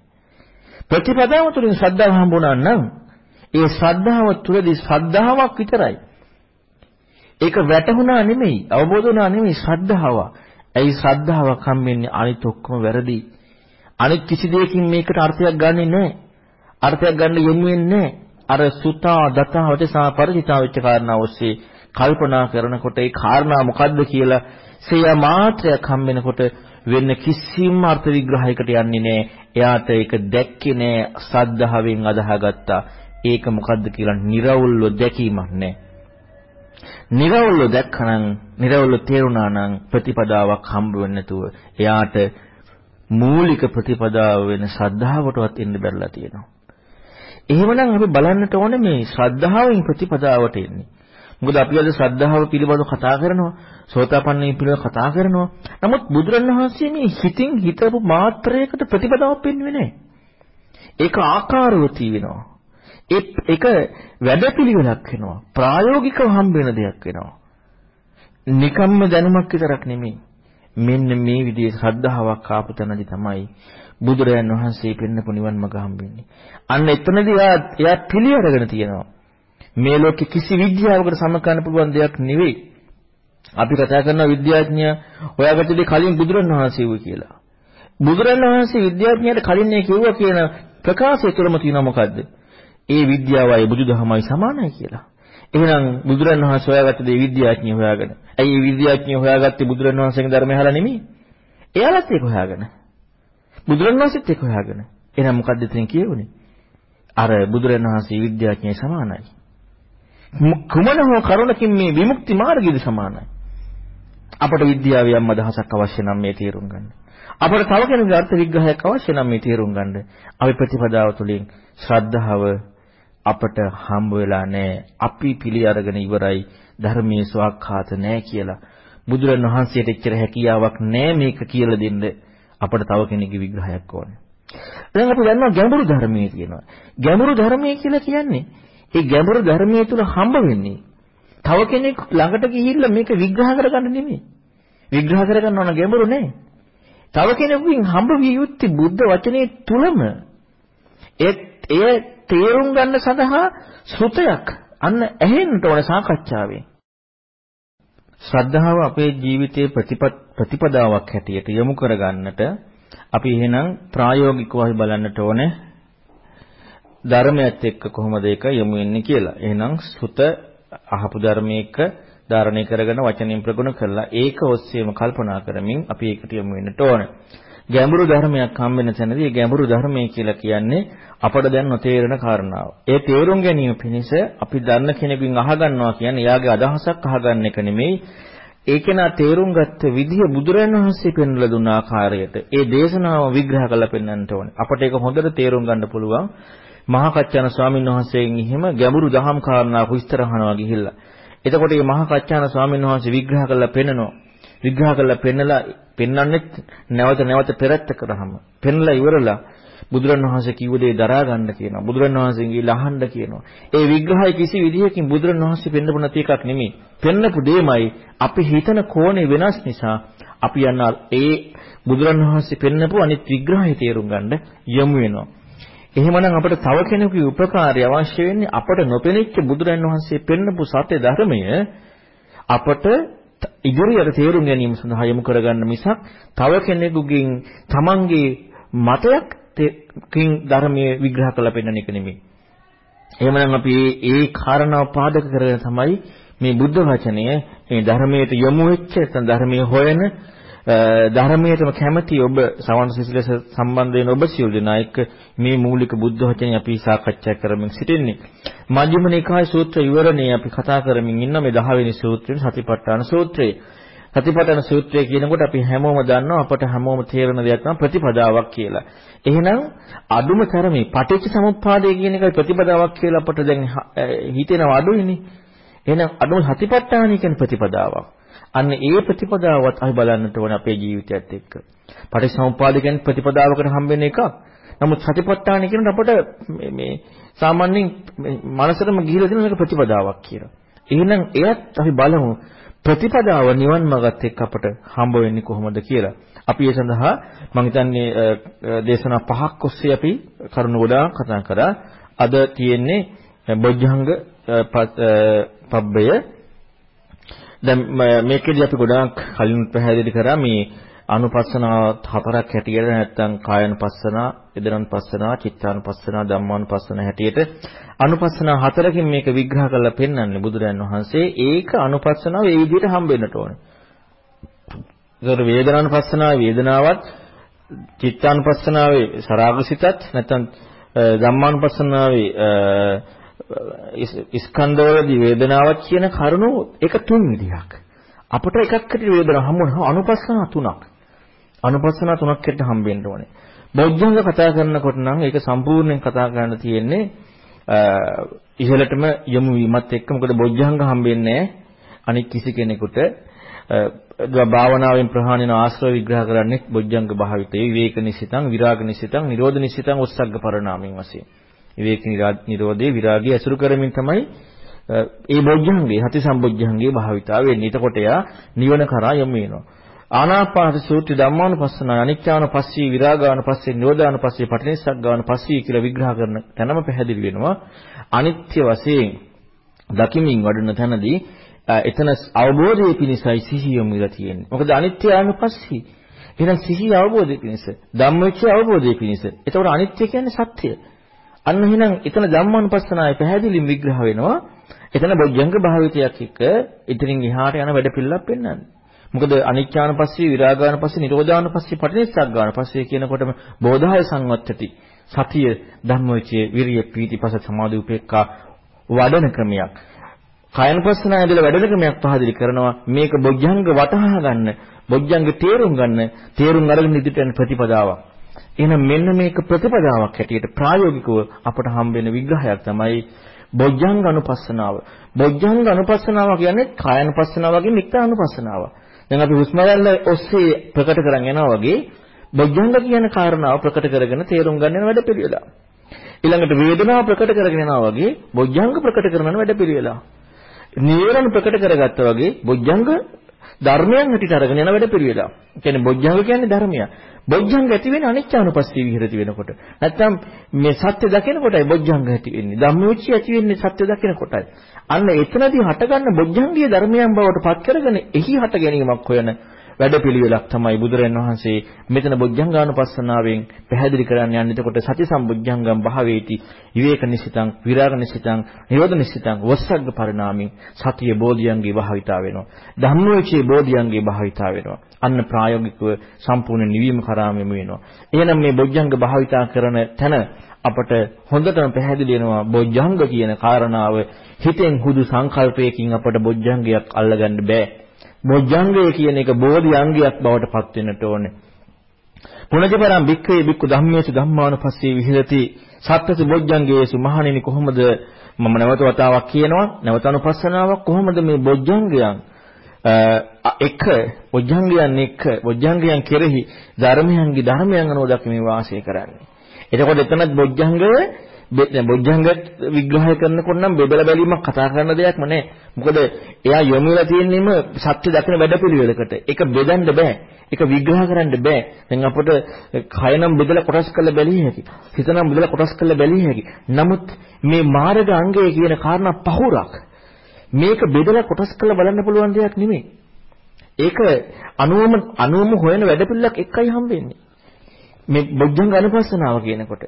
ප්‍රතිපදාව තුලින් ශ්‍රද්ධාව හම්බුණා නම් ඒ ශ්‍රද්ධාව තුලදී ශ්‍රද්ධාවක් විතරයි. ඒක වැටහුණා නෙමෙයි, අවබෝධ වුණා නෙමෙයි ශ්‍රද්ධාව. ඇයි ශ්‍රද්ධාවක් හම්බෙන්නේ අනිත් ඔක්කොම වැරදි. අනිත් කිසි දෙයකින් මේකට අර්ථයක් ගන්නෙ නැහැ. අර්ථයක් ගන්න යොමු වෙන්නේ නැහැ. අර සුතා දතා වචසා පරිචිතා වෙච්ච කාරණා ඔස්සේ කල්පනා කරනකොට ඒ කාරණා මොකද්ද කියලා සිය මාත්‍රයක් හම්බෙනකොට වෙන කිසිම අර්ථ විග්‍රහයකට යන්නේ නැහැ. එයාට ඒක දැක්කේ නැහැ. සද්ධාවෙන් අදහාගත්තා. ඒක මොකද්ද කියලා निराවුල්ව දැකීමක් නැහැ. නිරවුල්ව දැක්කනම් නිරවුල්ව තේරුණා නම් ප්‍රතිපදාවක් හම්බ වෙන්නේ නැතුව එයාට මූලික ප්‍රතිපදාව වෙන ශ්‍රද්ධාවටවත් එන්න බැරිලා තියෙනවා. එහෙමනම් අපි බලන්නට ඕනේ මේ ශ්‍රද්ධාවෙන් ප්‍රතිපදාවට එන්නේ. මොකද අපි අද ශ්‍රද්ධාව පිළිබඳව කතා කරනවා, සෝතාපන්නය පිළිබඳව කතා කරනවා. නමුත් බුදුරණවහන්සේ මේ හිතින් හිතපු මාත්‍රයකට ප්‍රතිපදාවක් පෙන්වන්නේ නැහැ. ඒක ආකාරවතී වෙනවා. ඒක වැඩපිළිවෙලක් වෙනවා. ප්‍රායෝගිකව හම්බ වෙන දෙයක් වෙනවා. නිකම්ම දැනුමක් විතරක් නෙමෙයි. මෙන්න මේ විදිහේ ශ්‍රද්ධාවක් ආපු තැනදී තමයි බුදුරයන් වහන්සේ පෙන්නපු නිවන් මඟ හම්බෙන්නේ. අන්න එතනදී එයා එයා පිළි අරගෙන තියෙනවා. මේ ලෝකෙ කිසි විද්‍යාවකට සම කරන්න පුළුවන් දෙයක් නෙවෙයි. අපි කතා කරන විද්‍යාඥයා හොයාගත්තේ කලින් බුදුරන් වහන්සේ වූ කියලා. බුදුරන් වහන්සේ විද්‍යාඥයාට කලින් මේ කිව්වා කියන ප්‍රකාශය තුළම තියෙනවා මොකද්ද? ඒ විද්‍යාවයි බුදුදහමයි සමානයි කියලා. එහෙනම් බුදුරන් වහන්සේ හොයාගත්ත දේ විද්‍යාඥයෝ හොයාගෙන. ඇයි මේ විද්‍යාඥයෝ හොයාගත්තේ බුදුරන් වහන්සේගේ ධර්මය අහලා නෙමෙයි? එයාලත් ඒක හොයාගෙන. බුදුරන් වහන්සේත් ඒක හොයාගෙන. එහෙනම් මොකද්ද එතනින් කියවුනේ? අර බුදුරන් වහන්සේ විද්‍යාඥයයි සමානයි. කුමන හෝ කරුණකින් මේ විමුක්ති මාර්ගයද සමානයි. අපට විද්‍යාවේ යම් අදහසක් අවශ්‍ය නම් මේ තේරුම් ගන්න. අපට තව කෙනෙකුගේ අර්ථ විග්‍රහයක් අවශ්‍ය නම් මේ තේරුම් ගන්න. අපි ප්‍රතිපදාව තුළින් ශ්‍රද්ධාව අපට හම්බ වෙලා නැහැ. අපි පිළි අරගෙන ඉවරයි ධර්මයේ ස්වාක්ඛාත නැහැ කියලා. බුදුරණවහන්සේට එච්චර හැකියාවක් නැහැ මේක කියලා දෙන්න. අපට තව කෙනෙකුගේ විග්‍රහයක් ඕනේ. දැන් අපි දන්නවා ගැඹුරු ධර්මයේ තියෙනවා. ගැඹුරු ධර්මයේ කියලා කියන්නේ ඒ ගැඹුරු ධර්මයේ තුල හම්බ වෙන්නේ තව කෙනෙක් ළඟට ගිහිල්ලා මේක විග්‍රහ කරගන්න නෙමෙයි. විග්‍රහ කරගන්න ඕන ගැඹුරු නෑ. තව කෙනෙකුගෙන් හම්බ විය යුත්තේ බුද්ධ වචනේ තුලම ඒ එය තේරුම් ගන්න සඳහා ශ්‍රුතයක් අන්න ඇහෙන්න ඕන සාකච්ඡාවේ. ශ්‍රද්ධාව අපේ ජීවිතයේ ප්‍රතිපදාවක් හැටියට යොමු කරගන්නට අපි එහෙනම් ප්‍රායෝගිකව බලන්නට ඕනේ ධර්මයත් එක්ක කොහොමද ඒක යොමු වෙන්නේ කියලා. එහෙනම් සුත අහපු ධර්මයක ධාරණය කරගෙන වචනෙන් ප්‍රගුණ කරලා ඒක ඔස්සේම කල්පනා කරමින් අපි ඒකට යොමු වෙන්නට ඕනේ. ගැඹුරු ධර්මයක් හම්බෙන තැනදී ගැඹුරු ධර්මය කියලා කියන්නේ අපට දැන් නොතේරෙන කාරණාව. ඒ තේරුම් ගැනීම පිණිස අපි දන්න කෙනෙකුගෙන් අහගන්නවා කියන්නේ එයාගේ අදහසක් අහගන්න එක නෙමෙයි. ඒකේනා තේරුම් ගත්ත විදිහ බුදුරජාණන් වහන්සේ පෙන්වලා දුන්න ආකාරයට ඒ දේශනාව විග්‍රහ කරලා පෙන්වන්නට ඕනේ. අපට ඒක හොඳට තේරුම් ගන්න පුළුවන්. මහා කච්චාන ස්වාමීන් වහන්සේගෙන් එහෙම ගැඹුරු දහම් කාරණා විස්තර අහනවා ගිහිල්ලා. එතකොට මේ මහා කච්චාන ස්වාමීන් වහන්සේ විග්‍රහ කරලා පෙන්නනවා. විග්‍රහ කරලා පෙන්නලා පෙන්වන්නේ නැවත නැවත පෙරත්ත කරාම පෙන්ලා ඉවරලා බුදුරණවහන්සේ කිව්ව දේ දරා ගන්න කියනවා. බුදුරණවහන්සේගෙන් ගිහලා අහන්න කියනවා. ඒ විග්‍රහය කිසි විදිහකින් බුදුරණවහන්සේ පෙන්නපු නැති එකක් නෙමෙයි. පෙන්නපු දෙයමයි අපි හිතන කෝණේ වෙනස් නිසා අපි යන්න ඒ බුදුරණවහන්සේ පෙන්නපු අනිත් විග්‍රහය තේරුම් ගන්න යමු වෙනවා. එහෙමනම් අපිට තව කෙනෙකුගේ උපකාරය අවශ්‍ය වෙන්නේ අපට නොපෙනෙච්ච බුදුරන් වහන්සේ පෙන්වපු සත්‍ය ධර්මය අපට ඉදිරියට තේරුම් ගැනීම සඳහා යොමු කරගන්න මිසක් තව කෙනෙකුගෙන් තමන්ගේ මතයක් කින් ධර්මයේ විග්‍රහ කරලා පෙන්වන එක නෙමෙයි. එහෙමනම් අපි ඒ කාරණාව පාදක කරගෙන තමයි මේ බුද්ධ වචනය මේ ධර්මයට යොමු වෙච්ච නැත්නම් ධර්මයේ හොයන ධර්මයටම කැමති ඔබ සවන් සිසිලස සම්බන්ධ වෙන ඔබ සියලු දෙනා එක්ක මේ මූලික බුද්ධ වචනේ අපි සාකච්ඡා කරමින් සිටින්නේ. මජ්ක්‍ධිම නිකාය සූත්‍ර විවරණේ අපි කතා කරමින් ඉන්න මේ 10 වෙනි සූත්‍රයෙන් සතිපට්ඨාන සූත්‍රය. සතිපට්ඨාන සූත්‍රය කියනකොට අපි හැමෝම දන්නවා අපට හැමෝම තේරෙන දෙයක් තමයි ප්‍රතිපදාවක් කියලා. එහෙනම් අදුම තරමේ පටිච්ච සමුප්පාදය කියන එකයි ප්‍රතිපදාවක් කියලා අපට දැන් හිතෙනව අඩුයිනේ. එහෙනම් අදුම සතිපට්ඨාන කියන්නේ ප්‍රතිපදාවක්. අන්න ඒ ප්‍රතිපදාවත් අපි බලන්නට ඕන අපේ ජීවිතයත් එක්ක. පටිච්චසමුප්පාද කියන්නේ ප්‍රතිපදාවකට හම්බෙන එකක්. නමුත් සතිපට්ඨාන කියනකොට අපට මේ සාමාන්‍යයෙන් මනසටම ගිහිලා තියෙන එක ප්‍රතිපදාවක් කියලා. එහෙනම් එයත් අපි බලමු ප්‍රතිපදාව නිවන් මාර්ගත් එක්ක අපට හම්බ වෙන්නේ කොහොමද කියලා. අපි ඒ සඳහා මම හිතන්නේ දේශනා පහක් ඔස්සේ අපි කරුණු ගොඩාක් කතා කරා. අද තියෙන්නේ බොජ්ජංග පබ්බය. දැන් මේකෙදි අපි ගොඩාක් කලින් පැහැදිලි කරා මේ අනුපස්සනාව හතරක් හැටියට නැත්නම් කායනුපස්සනා, වේදනානුපස්සනා, චිත්තානුපස්සනා, ධම්මානුපස්සනා හැටියට අනුපස්සනා හතරකින් මේක විග්‍රහ කරලා පෙන්වන්නේ බුදුරජාණන් වහන්සේ. ඒක අනුපස්සනාව ඒ විදිහට හම්බෙන්නට ඕනේ. ඒතර වේදනානුපස්සනාවේ වේදනාවත් චිත්තානුපස්සනාවේ සරාගසිතත් නැත්නම් ධම්මානුපස්සනාවේ ස්කන්ධවලදී වේදනාවක් කියන කරුණු එක තුන් විදිහක්. අපට එකක් හැටියට වේදනාව හමු වෙනවා අනුපස්සනා තුනක්. අනුපස්සනා තුනක් හැටියට හම්බෙන්න ඕනේ. බෞද්ධංග කතා කරනකොට නම් ඒක සම්පූර්ණයෙන් කතා කරන්න තියෙන්නේ ඉහළටම යොමු වීමත් එක්ක මොකද බොජ්ජංග හම්බෙන්නේ අනික් කිසි කෙනෙකුට භාවනාවෙන් ප්‍රහාණය වෙන ආශ්‍රව විග්‍රහ කරන්නේ බොජ්ජංග භාවිතේ විවේක නිසිතං විරාග නිසිතං නිරෝධ නිසිතං උස්සග්ග පරිණාමයෙන් වශයෙන් විවේක නිරෝධේ විරාගය අසුරු කරමින් තමයි ඒ බොජ්ජංගේ හති සම්බොජ්ජංගේ භාවිතාව වෙන්නේ. එතකොට එයා නිවන කරා යමු වෙනවා. ආනාපාන සූත්‍රය ධම්මානුපස්සන අනිච්චානුපස්සී විරාගානුපස්සී නිරෝධානුපස්සී පටිනිස්සග්ගානුපස්සී කියලා විග්‍රහ කරන තැනම පැහැදිලි වෙනවා. අනිත්‍ය වශයෙන් දකිමින් වඩන තැනදී එතන අවබෝධයේ පිණිසයි සිහිය යොමු වෙලා තියෙන්නේ. මොකද අනිත්‍ය අනුපස්සී. එහෙනම් සිහිය අවබෝධයේ පිණිස, ධම්මවිචය අවබෝධයේ පිණිස. එතකොට අනිත්‍ය කියන්නේ සත්‍ය. අන්න එහෙනම් එතන ධම්මානුපස්සනාවේ පැහැදිලිව විග්‍රහ වෙනවා. එතන බොජ්ජංග භාවිතයක් එක්ක ඉතින් එහාට යන වැඩ පිළිලක් පෙන්වන්නේ. මොකද අනිච්චානුපස්සී, විරාගානුපස්සී, නිරෝධානුපස්සී, පටිනිස්සග්ගානුපස්සී කියනකොටම බෝධාය සංවත්තති. සතිය, ධම්මවිචය, විරිය, පීතිපස සමාධි උපේක්ඛා වඩන ක්‍රමයක්. කායනුපස්සනාව ඇදලා වැඩෙන ක්‍රමයක් පහදලි කරනවා මේක බොජ්ජංග වටහා ගන්න බොජ්ජංග තේරුම් ගන්න තේරුම් අරගෙන ඉදිරියට යන ප්‍රතිපදාවක් එහෙනම් මෙන්න මේක ප්‍රතිපදාවක් හැටියට ප්‍රායෝගිකව අපට හම්බෙන විග්‍රහයක් තමයි බොජ්ජංග අනුපස්සනාව. බොජ්ජංග අනුපස්සනාව කියන්නේ කායනුපස්සනාව වගේ නික්ත අනුපස්සනාව. දැන් අපි හුස්ම ගන්න ඔස්සේ ප්‍රකට කරන් යනවා වගේ බොජ්ජංග කියන කාරණාව ප්‍රකට කරගෙන තේරුම් ගන්න වැඩ පිළිවෙලා ඊළඟට වේදනාව ප්‍රකට කරගෙන යනවා වගේ බොජ්ජංග ප්‍රකට කරන වැඩ පිළිවෙලා නීවරණ ප්‍රකට කරගත්තා වගේ බොජ්ජංග ධර්මයන් හිටිට අරගෙන යන වැඩ පිළිවෙලා. ඒ කියන්නේ බොජ්ජංග කියන්නේ ධර්මය. බොජ්ජංග ඇති වෙන්නේ අනිච්චානුපස්සී විහෙරති වෙනකොට. නැත්තම් මේ සත්‍ය දකිනකොටයි බොජ්ජංග ඇති වෙන්නේ. ධම්මවිචය ඇති වෙන්නේ සත්‍ය දකිනකොටයි. අන්න එතනදී හටගන්න බොජ්ජංගීය ධර්මයන් බවට පත් කරගෙන එහි හට ගැනීමක් හොයන වැඩපිළිවෙලක් තමයි බුදුරන් වහන්සේ මෙතන බොජ්ජංගානුපස්සනාවෙන් පැහැදිලි කරන්න යන්නේ. එතකොට සති සම්බුද්ධංගම් භාවේති විවේක නිසිතං විරාග නිසිතං නිරෝධ නිසිතං වස්සග්ග පරිණාමින් සතිය බෝධියංගේ භාවිතා වෙනවා. ධම්මවිචේ බෝධියංගේ භාවිතා වෙනවා. අන්න ප්‍රායෝගිකව සම්පූර්ණ නිවීම කරාම යමු වෙනවා. එහෙනම් මේ බොජ්ජංග භාවිතා කරන තැන අපට හොඳටම පැහැදිලි වෙනවා බොජ්ජංග කියන කාරණාව හිතෙන් හුදු සංකල්පයකින් අපට බොජ්ජංගයක් අල්ලගන්න බෑ. බොජ්ජංගය කියන එක බෝධි අංගයක් බවට පත් වෙන්නට ඕනේ. පුණජපරම් භික්ඛවේ භික්ඛු ධම්මේසු ධම්මානුපස්සී විහෙරති. සත්‍යස බොජ්ජංගයේසු මහණෙනි කොහොමද? මම නැවත වතාවක් කියනවා. නැවත අනුපස්සනාවක්. කොහොමද මේ බොජ්ජංගයන්? එක බොජ්ජංගයන් එක බොජ්ජංගයන් කෙරෙහි ධර්මයන්ගේ ධර්මයන් අනුව දක්මේ වාසය කරන්නේ. එතකොට එතනත් බොජ්ජංගය බොජ්ජංග විග්‍රහය කරනකොට නම් බෙදලා බැලීමක් කතා කරන දෙයක්ම නෑ. මොකද එයා යොමු වෙලා තියෙන්නේම සත්‍ය දකින වැඩපිළිවෙලකට. ඒක බෙදන්න බෑ. ඒක විග්‍රහ කරන්න බෑ. දැන් අපට කය නම් බෙදලා කොටස් කරලා බැලිය හැකි. හිත නම් බෙදලා කොටස් කරලා බැලිය හැකි. නමුත් මේ මාර්ග අංගය කියන කාරණා පහුරක්. මේක බෙදලා කොටස් කරලා බලන්න පුළුවන් දෙයක් නෙමෙයි. ඒක අනුවම අනුවම හොයන වැඩපිළිවෙලක් එකයි හම්බෙන්නේ. මේ බොජ්ජංග අනුපස්සනාව කියනකොට.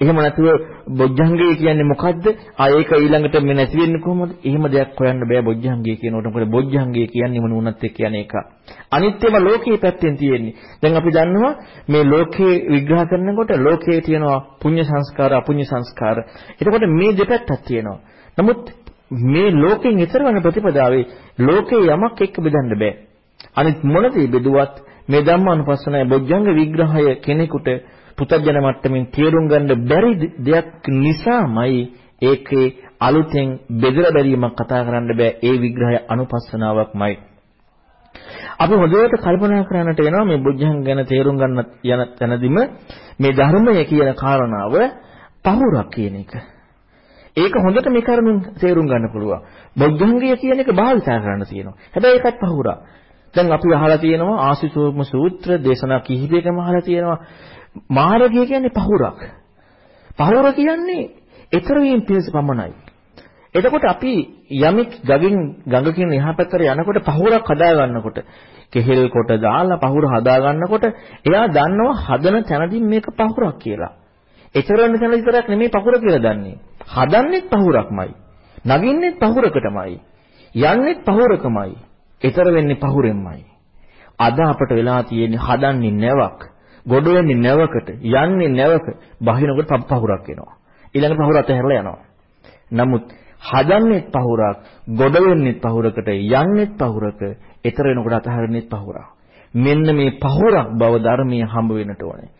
එහෙම නැතුව බොජ්ජංගය කියන්නේ මොකද්ද? ආ ඒක ඊළඟට මේ නැති වෙන්නේ කොහොමද? එහෙම දෙයක් හොයන්න බෑ බොජ්ජංගය කියනකොට. මොකද බොජ්ජංගය කියන්නේ මොන වුණත් එක්ක යන එක. අනිත්‍යම ලෝකයේ පැත්තෙන් තියෙන්නේ. දැන් අපි දන්නවා මේ ලෝකේ විග්‍රහ කරනකොට ලෝකයේ තියෙනවා පුඤ්ඤ සංස්කාර අපුඤ්ඤ සංස්කාර. එතකොට මේ දෙපැත්තක් තියෙනවා. නමුත් මේ ලෝකෙන් ඈතර වෙන ප්‍රතිපදාවේ ලෝකේ යමක් එක්ක බෙදන්න බෑ. අනිත් මොන දේ බෙදුවත් මේ ධම්මානුපස්සනය බොජ්ජංග විග්‍රහය කෙනෙකුට පුතඥ මට්ටමින් තේරුම් ගන්න බැරි දෙයක් නිසාමයි ඒකේ අලුතෙන් බෙදලා බැලීමක් කතා කරන්න බෑ ඒ විග්‍රහය අනුපස්සනාවක්මයි අපි හොඳට කල්පනා කරන්නට වෙනවා මේ බුද්ධං ගැන තේරුම් ගන්න යන තැනදීම මේ ධර්මය කියන කාරණාව පහුරක් කියන එක. ඒක හොඳට මේ කරුණුන් තේරුම් ගන්න පුළුවන්. බුද්ධංගය කියන එක භාවිතා කරන්න තියෙනවා. හැබැයි ඒකත් පහුරක්. දැන් අපි අහලා තියෙනවා ආසිතෝම සූත්‍ර දේශනා කිහිපයකම අහලා තියෙනවා මාර්ගය කියන්නේ පහුරක්. පහුර කියන්නේ ඊතර වීම පිණිස පමණයි. එතකොට අපි යමෙක් ගගින් ගඟකින් එහා පැත්තට යනකොට පහුරක් හදා ගන්නකොට කෙහෙල් කොට දාලා පහුර හදා ගන්නකොට එයා දන්නවා හදන තැනදී මේක පහුරක් කියලා. ඊතර වෙන තැන විතරක් නෙමෙයි පහුර කියලා දන්නේ. හදන්නෙත් පහුරක්මයි. නගින්නෙත් පහුරකටමයි. යන්නෙත් පහුරකමයි. ඊතර වෙන්නේ පහුරෙන්මයි. අද අපට වෙලා තියෙන්නේ හදන්නේ නැවක්. ගොඩ වෙන්නේ නැවකට, යන්නේ නැවක, බහිනකොට පහුරක් එනවා. ඊළඟ පහුර අතහැරලා යනවා. නමුත් හදන්නේ පහුරක්, ගොඩ වෙන්නේ පහුරකට, යන්නේ පහුරක, ඊතර වෙනකොට අතහැරෙන්නේ පහුරක්. මෙන්න මේ පහුරක් බව ධර්මයේ හම්බ වෙන්නට ඕනේ.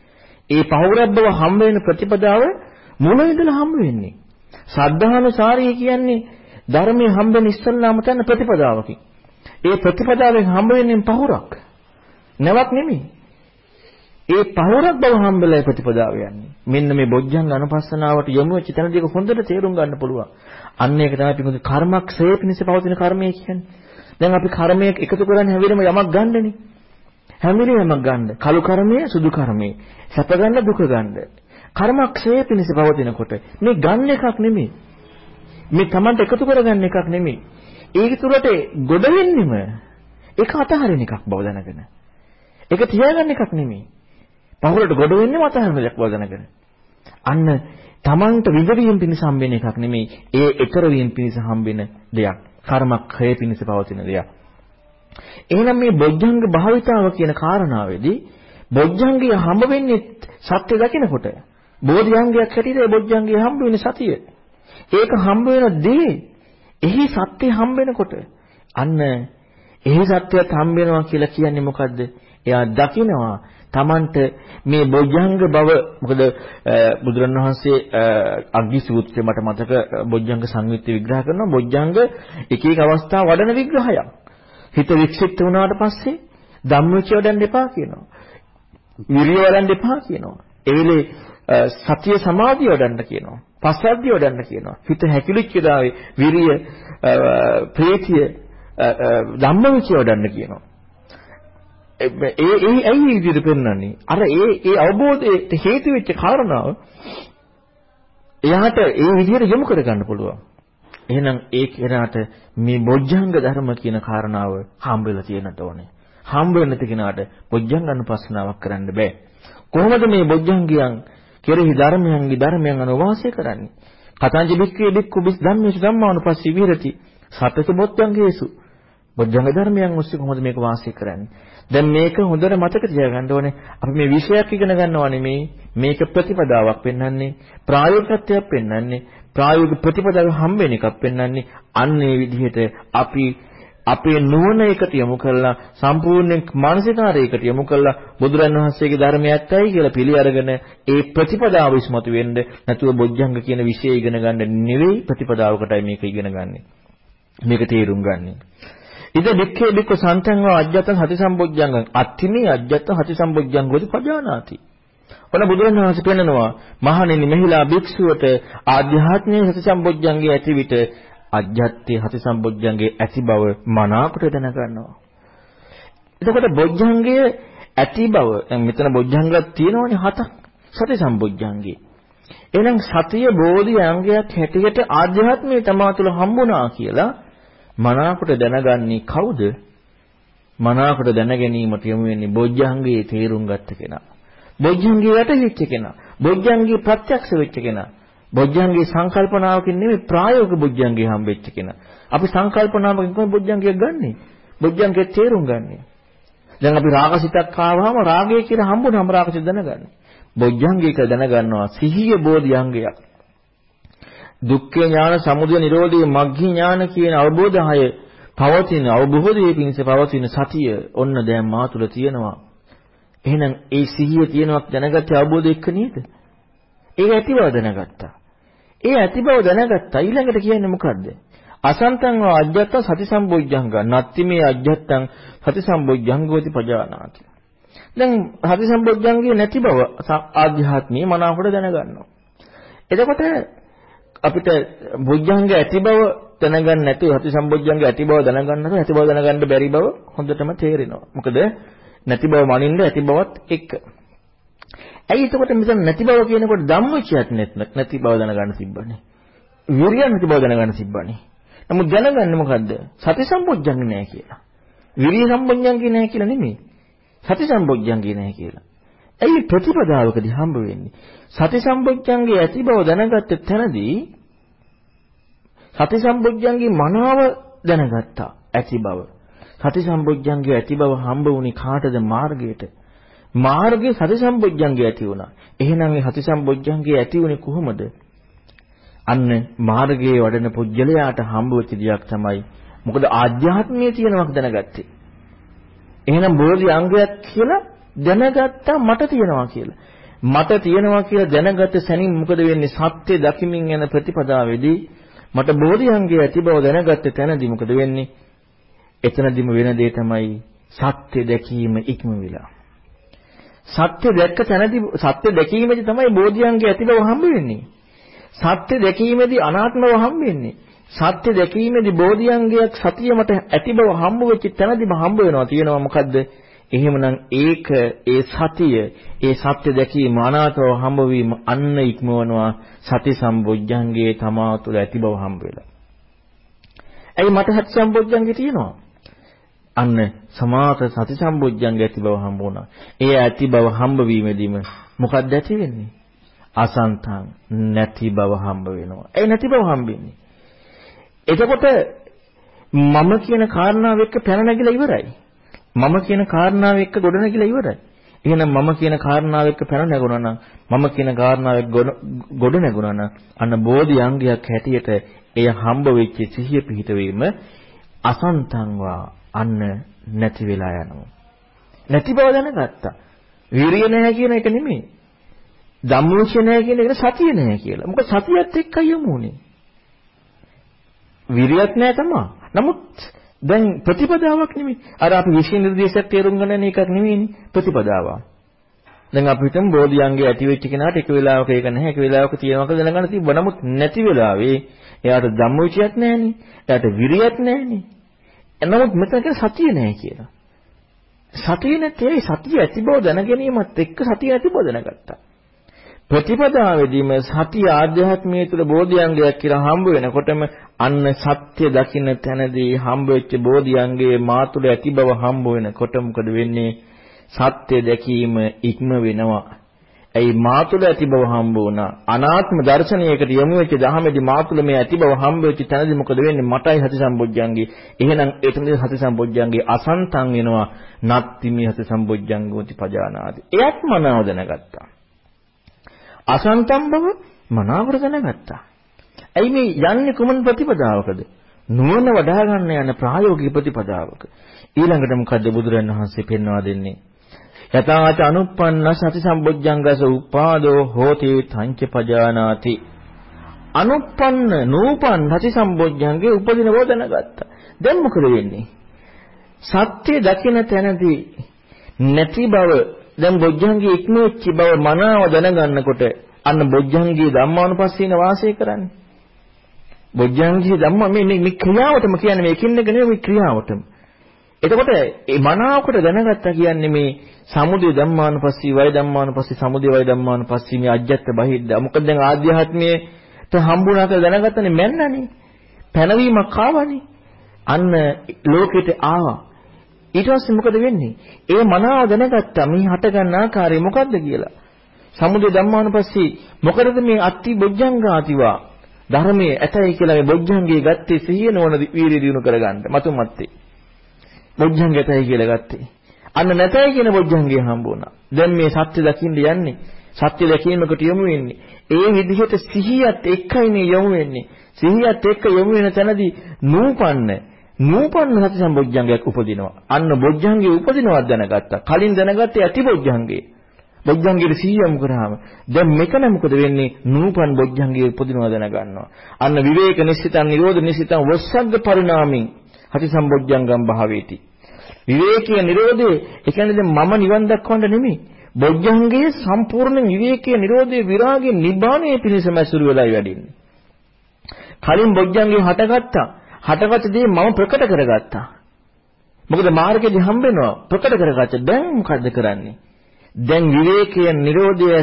ඒ පහුරක් බව හම්බ වෙන ප්‍රතිපදාව මුල ඉඳලා හම්බ වෙන්නේ. සද්ධානුසාරී කියන්නේ ධර්මයේ හම්බ වෙන ඉස්සල්ලාම තන ප්‍රතිපදාවකින්. ඒ ප්‍රතිපදාවෙන් හම්බ වෙන්නේ පහුරක්. නැවක් නෙමෙයි. ඒ පහුරක් බව හම්බෙලා ප්‍රතිපදාව යන්නේ. මෙන්න මේ බොජ්ජංග අනුපස්සනාවට යොමු වෙච්ච තැනදී ඒක හොඳට තේරුම් ගන්න පුළුවන්. අන්න ඒක තමයි පිටුද කර්මක් සේ පිණිස පවතින කර්මය කියන්නේ. දැන් අපි කර්මයක එකතු කරන්නේ හැම වෙලේම යමක් ගන්නනේ. හැම වෙලේම යමක් ගන්න. කළු කර්මය, සුදු කර්මය. සැප ගන්න, දුක ගන්න. කර්මක් සේ පිණිස පවතිනකොට මේ ගන්න එකක් නෙමෙයි. මේ Tamanට එකතු කරගන්න එකක් නෙමෙයි. ඒක තුරට ගොඩ වෙන්නෙම ඒක අතහරින එකක් බව දැනගෙන. ඒක තියාගන්න එකක් නෙමෙයි. පහුරට ගොඩ වෙන්නේ මතහරින දෙයක් බව දැනගෙන. අන්න තමන්ට විඳවීම පිණිස හම්බෙන එකක් නෙමෙයි ඒ ඊතර වීම පිණිස හම්බෙන දෙයක්. කර්මක්ඛය පිණිස පවතින දෙයක්. එහෙනම් මේ බොජ්ජංග භාවිතාව කියන කාරණාවේදී බොජ්ජංගය හම්බ වෙන්නේ සත්‍ය දකිනකොට. බෝධිඅංගයක් හැටියට ඒ බොජ්ජංගය හම්බ වෙන්නේ සතිය. ඒක හම්බ වෙන දේ එහි සත්‍ය හම්බ වෙනකොට අන්න එහි සත්‍යයත් හම්බ වෙනවා කියලා කියන්නේ මොකද්ද? එයා දකිනවා Tamanට මේ බොජ්ජංග බව මොකද බුදුරණවහන්සේ අග්ගි සූත්‍රය මට මතක බොජ්ජංග සංයුක්ත විග්‍රහ කරනවා බොජ්ජංග එක එක අවස්ථා වඩන විග්‍රහයක්. හිත වික්ෂිප්ත වුණාට පස්සේ ධම්මචය වඩන්න එපා කියනවා. විරිය වඩන්න එපා කියනවා. ඒ වෙලේ සතිය සමාධිය වඩන්න කියනවා. පස්සද්ධිය වඩන්න කියනවා. හිත හැකිලිච්ච දාවේ විරිය ප්‍රීතිය ධම්මවිචය වඩන්න කියනවා. ඒ ඒ ඇයි මේ විදිහට පෙන්වන්නේ? අර ඒ ඒ අවබෝධයට හේතු වෙච්ච කාරණාව එයාට ඒ විදිහට යොමු කර ගන්න පුළුවන්. එහෙනම් ඒ කෙනාට මේ බොජ්ජංග ධර්ම කියන කාරණාව හම්බ වෙලා තියෙනට ඕනේ. හම්බ වෙන කෙනාට බොජ්ජංග අනුපස්සනාවක් කරන්න බෑ. කොහොමද මේ බොජ්ජංගයන් කෙරෙහි ධර්මයන්ගේ ධර්මයන් අනුවාසය කරන්නේ? කතංජ බික්කේ බික්කු බිස් ධම්මේසු ධම්මානුපස්සී විහෙරති. සතත බොජ්ජංගේසු. බොජ්ජංග ධර්මයන් ඔස්සේ කොහොමද මේක වාසය කරන්නේ? දැන් මේක හොඳට මතක තියාගන්න ඕනේ. අපි මේ විෂයක් ඉගෙන ගන්නවා නෙමෙයි. මේක ප්‍රතිපදාවක් පෙන්වන්නේ. ප්‍රායෝගිකත්වයක් පෙන්වන්නේ. ප්‍රායෝගික ප්‍රතිපදාව හම්බෙන එකක් පෙන්වන්නේ. අන්න ඒ විදිහට අපි අපේ නුවණ එකට යොමු කරලා සම්පූර්ණ මානසිකාරයකට යොමු කරලා බුදුරන් වහන්සේගේ ධර්මය ඇත්තයි කියලා පිළි අරගෙන ඒ ප්‍රතිපදාව ඉස්මතු වෙන්න නැතුව බොජ්ජංග කියන විෂය ඉගෙන ගන්න නෙවෙයි ප්‍රතිපදාවකටයි මේක ඉගෙන ගන්නෙ. මේක තේරුම් ගන්නෙ. ඉද වික්ඛේ වික්ඛ සන්තං වා අජ්ජත හති සම්බොජ්ජංගං අත්තිමේ අජ්ජත හති සම්බොජ්ජංගෝති පජානාති ඔන්න බුදුරණවහන්සේ පෙන්නනවා මහණෙනි මෙහිලා භික්ෂුවට ආධ්‍යාත්මීය සති සම්බොජ්ජංගේ ඇති විට අජ්ජත්තේ හති සම්බොජ්ජංගේ ඇති බව මනාකොට දැනගන්නවා. එතකොට බොජ්ජංගය ඇති බව දැන් මෙතන බොජ්ජංගයක් තියෙනවනේ හතක් සති සම්බොජ්ජංගේ. එහෙනම් සතිය බෝධි අංගයක් හැටියට ආධ්‍යාත්මයේ තමා තුළ හම්බුණා කියලා මනාකොට දැනගන්නේ කවුද? මනාකොට දැන ගැනීමට යොමු වෙන්නේ බොජ්ජංගයේ තේරුම් ගත්ත කෙනා. බොජ්ජංගයේ වැටහිච්ච කෙනා. බොජ්ජංගයේ ප්‍රත්‍යක්ෂ වෙච්ච කෙනා. බොජ්ජංගයේ සංකල්පනාවකින් නෙමෙයි ප්‍රායෝගික බොජ්ජංගයේ හම්බෙච්ච කෙනා. අපි සංකල්පනාවකින් කොහොමද බොජ්ජංගයක් ගන්නෙ? බොජ්ජංගයේ තේරුම් ගන්නෙ. දැන් අපි රාගසිතක් ආවම රාගය කියලා හම්බුනම රාගසිත දැනගන්නේ. බොජ්ජංගයක දැනගන්නවා සිහිය බෝධිඅංගයක්. දුක්ඛ ඥාන, සමුදය නිරෝධයේ මග්ගී ඥාන කියන අවබෝධය පවතින අවබෝධයේ පිණිස පවතින සතිය ඔන්න දැන් මා තුල තියෙනවා. එහෙනම් ඒ සිහිය තියෙනවක් දැනගත්ත අවබෝධය එක්ක නේද? ඒක ඇති බව දැනගත්තා. ඒ ඇති බව දැනගත්තා. ඊළඟට කියන්නේ මොකද්ද? අසන්තං අජ්ජත්ත සති සම්බොජ්ජංග නත්ති මේ අජ්ජත්තං සති සම්බොජ්ජංගෝති පජානාති. දැන් සති සම්බොජ්ජංගේ නැති බව ආධ්‍යාත්මීය මනාවකට දැනගන්නවා. එතකොට අපිට බොජ්ජංග ඇති බව දැනගන්න නැතුව සති සම්බොජ්ජංග ඇති බව දැනගන්න නැතුව ඇති බව දැනගන්න බැරි බව හොඳටම තේරෙනවා. මොකද නැති බව මනින්න ඇති බවත් එක්ක. ඇයි එතකොට මෙතන නැති බව කියනකොට ධම්මචයත් නැති බව දැනගන්න තිබ්බනේ. විරිය නැති බව දැනගන්න තිබ්බනේ. නමුත් දැනගන්නේ මොකද්ද? සති සම්බොජ්ජංගේ නැහැ කියලා. විරිය සම්බොජ්ජංගේ නැහැ කියලා නෙමෙයි. සති සම්බොජ්ජංගේ නැහැ කියලා. ඇයි ප්‍රතිපදාවකදී හම්බ වෙන්නේ? සති සම්බොජ්ජංගේ ඇති බව දැනගත්ත තැනදී සති සම්බොජ්ජංගේ මනාව දැනගත්තා ඇති බව. සති සම්බොජ්ජංගේ ඇති බව හම්බ වුණේ කාටද මාර්ගයට? මාර්ගයේ සති සම්බොජ්ජංගේ ඇති වුණා. එහෙනම් මේ සති සම්බොජ්ජංගේ ඇති වුණේ කොහොමද? අන්න මාර්ගයේ වඩන පුජ්‍යලයාට හම්බ වෙච්ච දෙයක් තමයි මොකද ආධ්‍යාත්මයේ තියෙනවක් දැනගත්තේ. එහෙනම් බෝධි අංගයක් කියලා දැනගත්තා මට තියෙනවා කියලා. මට තියෙනවා කියලා දැනගත්ත සැනින් මොකද වෙන්නේ? සත්‍ය දකිමින් යන ප්‍රතිපදාවේදී මට බෝධි අංගය ඇති බව දැනගත්ත තැනදී මොකද වෙන්නේ? එතනදිම වෙන දේ තමයි සත්‍ය දැකීම ඉක්ම වෙලා. සත්‍ය දැක්ක තැනදී සත්‍ය දැකීමේදී තමයි බෝධි අංගය ඇති බව හම්බ වෙන්නේ. සත්‍ය දැකීමේදී අනාත්මව හම්බ වෙන්නේ. සත්‍ය දැකීමේදී බෝධියංගයක් සතිය මට ඇති බව හම්බ වෙච්ච තැනදීම හම්බ වෙනවා. තියෙනවා මොකද්ද? එහෙමනම් ඒක ඒ සතිය ඒ සත්‍ය දැකීම අනාත්මව හම්බ වීම අන්න ඉක්මවනවා සති සම්බොජ්ජංගේ තමා තුළ ඇති බව හම්බ වෙලා. ඇයි මට සති සම්බොජ්ජංගේ තියෙනවා? අන්න සමාත සති සම්බොජ්ජංගේ ඇති බව හම්බ වුණා. ඒ ඇති බව හම්බ වීමෙදීම මොකක්ද ඇති වෙන්නේ? අසන්තං නැති බව හම්බ වෙනවා. ඒ නැති බව හම්බෙන්නේ. එතකොට මම කියන කාරණාව එක්ක පැන නැගිලා ඉවරයි. මම කියන කාරණාව එක්ක ගොඩ නැගිලා ඉවරයි. එහෙනම් මම කියන කාරණාව එක්ක පැන නැගුණා නම් මම කියන කාරණාව එක්ක ගොඩ නැගුණා නම් අන්න බෝධි අංගයක් හැටියට එය හම්බ වෙච්ච සිහිය පිහිටවීම අසන්තංවා අන්න නැති වෙලා යනවා. නැති බව දැනගත්තා. විරිය නැහැ කියන එක නෙමෙයි. ධම්මෝචය නැහැ කියන එකට සතිය නැහැ කියලා. මොකද සතියත් එක්කයි යමු උනේ. විරියක් නැහැ තමයි. නමුත් දැන් ප්‍රතිපදාවක් නෙමෙයි. අර අපි විශ්ව නිර්දේශයක් තේරුම් ගන්න එකක් නෙමෙයිනේ ප්‍රතිපදාව. දැන් අපි හිතමු බෝධියංගේ ඇති වෙච්ච කෙනාට එක වෙලාවක ඒක නැහැ එක වෙලාවක තියෙනවා කියලා දැනගන්න තිබ්බ. නමුත් නැති වෙලාවේ එයාට ධම්මෝචයක් නැහැනේ. එයාට විරියක් නැහැනේ. නමුත් මෙතන කියන සතිය නැහැ කියලා. සතිය නැtei සතිය ඇති බව දැන ගැනීමත් එක්ක සතිය ඇති බව දැනගත්තා. ප්‍රතිපදාවේදීම සතිය ආධ්‍යාත්මයේ තුල බෝධිඅංගයක් කියලා හම්බ වෙනකොටම අන්න සත්‍ය දකින්න තැනදී හම්බ වෙච්ච බෝධිඅංගයේ මා තුල ඇති බව හම්බ වෙනකොට මොකද වෙන්නේ? සත්‍ය දැකීම ඉක්ම වෙනවා. ඇයි මා තුල ඇති බව හම්බ වුණා. අනාත්ම දර්ශනයකට යොමු වෙච්ච දහමේදී මා තුල මේ ඇති බව හම්බ වෙච්ච තැනදී මොකද වෙන්නේ? මටයි හති සම්බොජ්ජංගේ. එහෙනම් එතනදී හති සම්බොජ්ජංගේ අසන්තන් වෙනවා. නත්ති මේ හති සම්බොජ්ජංගෝති පජානාති. එයත් මනාව දැනගත්තා. අසන්තම් බව මනාවර දැනගත්තා. ඇයි මේ යන්නේ කුමන ප්‍රතිපදාවකද? නුවණ වඩා ගන්න යන ප්‍රායෝගික ප්‍රතිපදාවක. ඊළඟට මොකද්ද බුදුරන් වහන්සේ පෙන්වා දෙන්නේ? යතාච අනුප්පන්න සති සම්බොජ්ජංගස උපාදෝ හෝති තංච පජානාති. අනුප්පන්න නූපන් සති සම්බොජ්ජංගේ උපදින බව දැනගත්තා. දැන් මොකද වෙන්නේ? සත්‍ය දකින තැනදී නැති බව දැන් බොජ්ජංගේ ඉක්මෙච්ච බව මනාව දැනගන්නකොට අන්න බොජ්ජංගේ ධම්මානුපස්සීන වාසය කරන්නේ. බොජ්ජංගේ ධම්ම මේ මේ ක්‍රියාවටම කියන්නේ මේ එකින් එක නෙවෙයි ක්‍රියාවටම. එතකොට මේ මනාවකට දැනගත්තා කියන්නේ මේ සමුදය ධම්මානුපස්සී වය ධම්මානුපස්සී සමුදය වය ධම්මානුපස්සී මේ අජ්ජත් බහිද්ද. මොකද දැන් ආධ්‍යාත්මයේට හම්බුණා කියලා දැනගත්තනේ මැන්නනේ. පැනවීමක් ආවනේ. අන්න ලෝකෙට ආවා. ඊට පස්සේ මොකද වෙන්නේ? ඒ මනාව දැනගත්තා මේ හට ගන්න ආකාරය මොකද්ද කියලා. සමුදය ධම්මානුපස්සී මොකද මේ අත්ති බොජ්ජංගාතිවා ධර්මයේ ඇතයි කියලා මේ බොජ්ජංගේ ගත්තේ සිහිය නොවන වීර්ය දිනු කරගන්න මතුමත්තේ. බොජ්ජංග ඇතයි කියලා ගත්තේ. අන්න නැතයි කියන බොජ්ජංගේ හම්බ වුණා. දැන් මේ සත්‍ය දකින්න යන්නේ. සත්‍ය දැකීමකට යොමු වෙන්නේ. ඒ විදිහට සිහියත් එක්කයි මේ යොමු වෙන්නේ. සිහියත් එක්ක යොමු වෙන තැනදී නූපන්න නූපන්න සති සම්බොජ්ජංගයක් උපදිනවා. අන්න බොජ්ජංගේ උපදිනවක් දැනගත්තා. කලින් දැනගත්තේ ඇති බොජ්ජංගේ. බොජ්ජංගයේ සිහියම කරාම දැන් මෙතන මොකද වෙන්නේ? නූපන් බොජ්ජංගයේ උපදිනවා දැනගන්නවා. අන්න විවේක නිසිතං නිරෝධ නිසිතං වස්සග්ග පරිණාමින් හති සම්බොජ්ජංගම් භාවේති. විවේකීය නිරෝධේ ඒ කියන්නේ දැන් මම නිවන් දක්වන්න නෙමෙයි. බොජ්ජංගයේ සම්පූර්ණ විවේකීය නිරෝධයේ විරාගයේ නිබ්බාණයේ පිණිසම ඇසුරු වෙලායි වැඩින්නේ. කලින් බොජ්ජංගේ හටගත්තා. හටගත්ත දේ මම ප්‍රකට කරගත්තා. මොකද මාර්ගෙදි හම්බෙනවා ප්‍රකට කරගත්ත. දැන් මොකද්ද කරන්නේ? දැන් විවේකයේ Nirodha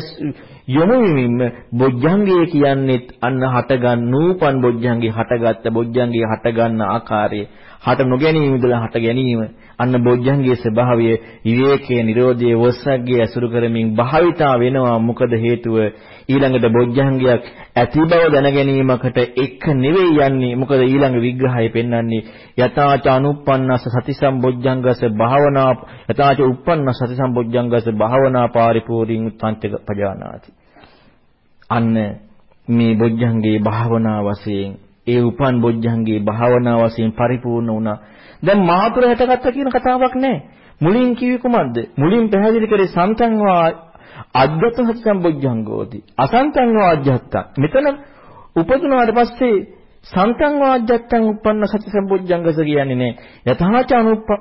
යොමු වීම බොජ්ජංගය කියන්නේ අන්න හටගන්න නූපන් බොජ්ජංගේ හටගත්ත බොජ්ජංගේ හටගන්න ආකාරය හට නොගැනීම ඉඳලා හට ගැනීම අන්න බොජ්ජංගයේ ස්වභාවය විවේකයේ Nirodhe වස්සග්ගේ ඇසුරු කරමින් භාවිතා වෙනවා. මොකද හේතුව? ඊළඟට බොජ්ජංගයක් ඇති බව දැන ගැනීමකට එක නෙවෙයි යන්නේ. මොකද ඊළඟ විග්‍රහය පෙන්වන්නේ යතාච අනුප්පන්නස සති සම්බොජ්ජංගස භාවනා යතාච උප්පන්න සති සම්බොජ්ජංගස භාවනා පාරිපූර්ණං උත්පන්තක පජානාති. අන්න මේ බොජ්ජංගේ භාවනා වශයෙන් ඒ උපන් බොජ්ජංගේ භාවනා වශයෙන් පරිපූර්ණ වුණා. දැන් මාතුර හැටගත්ත කියන කතාවක් නැහැ. මුලින් කිව්වේ කුමක්ද? මුලින් පැහැදිලි කරේ සම්තංවා අද්ගත සති සම්බොජ්ජංගෝති. අසංතංවා අජ්ජත්ත. මෙතන උපදුනාට පස්සේ සන්තංවා අජ්ජත්තං උප්පන්න සති සම්බොජ්ජංගස කියන්නේ නෑ. යතහාච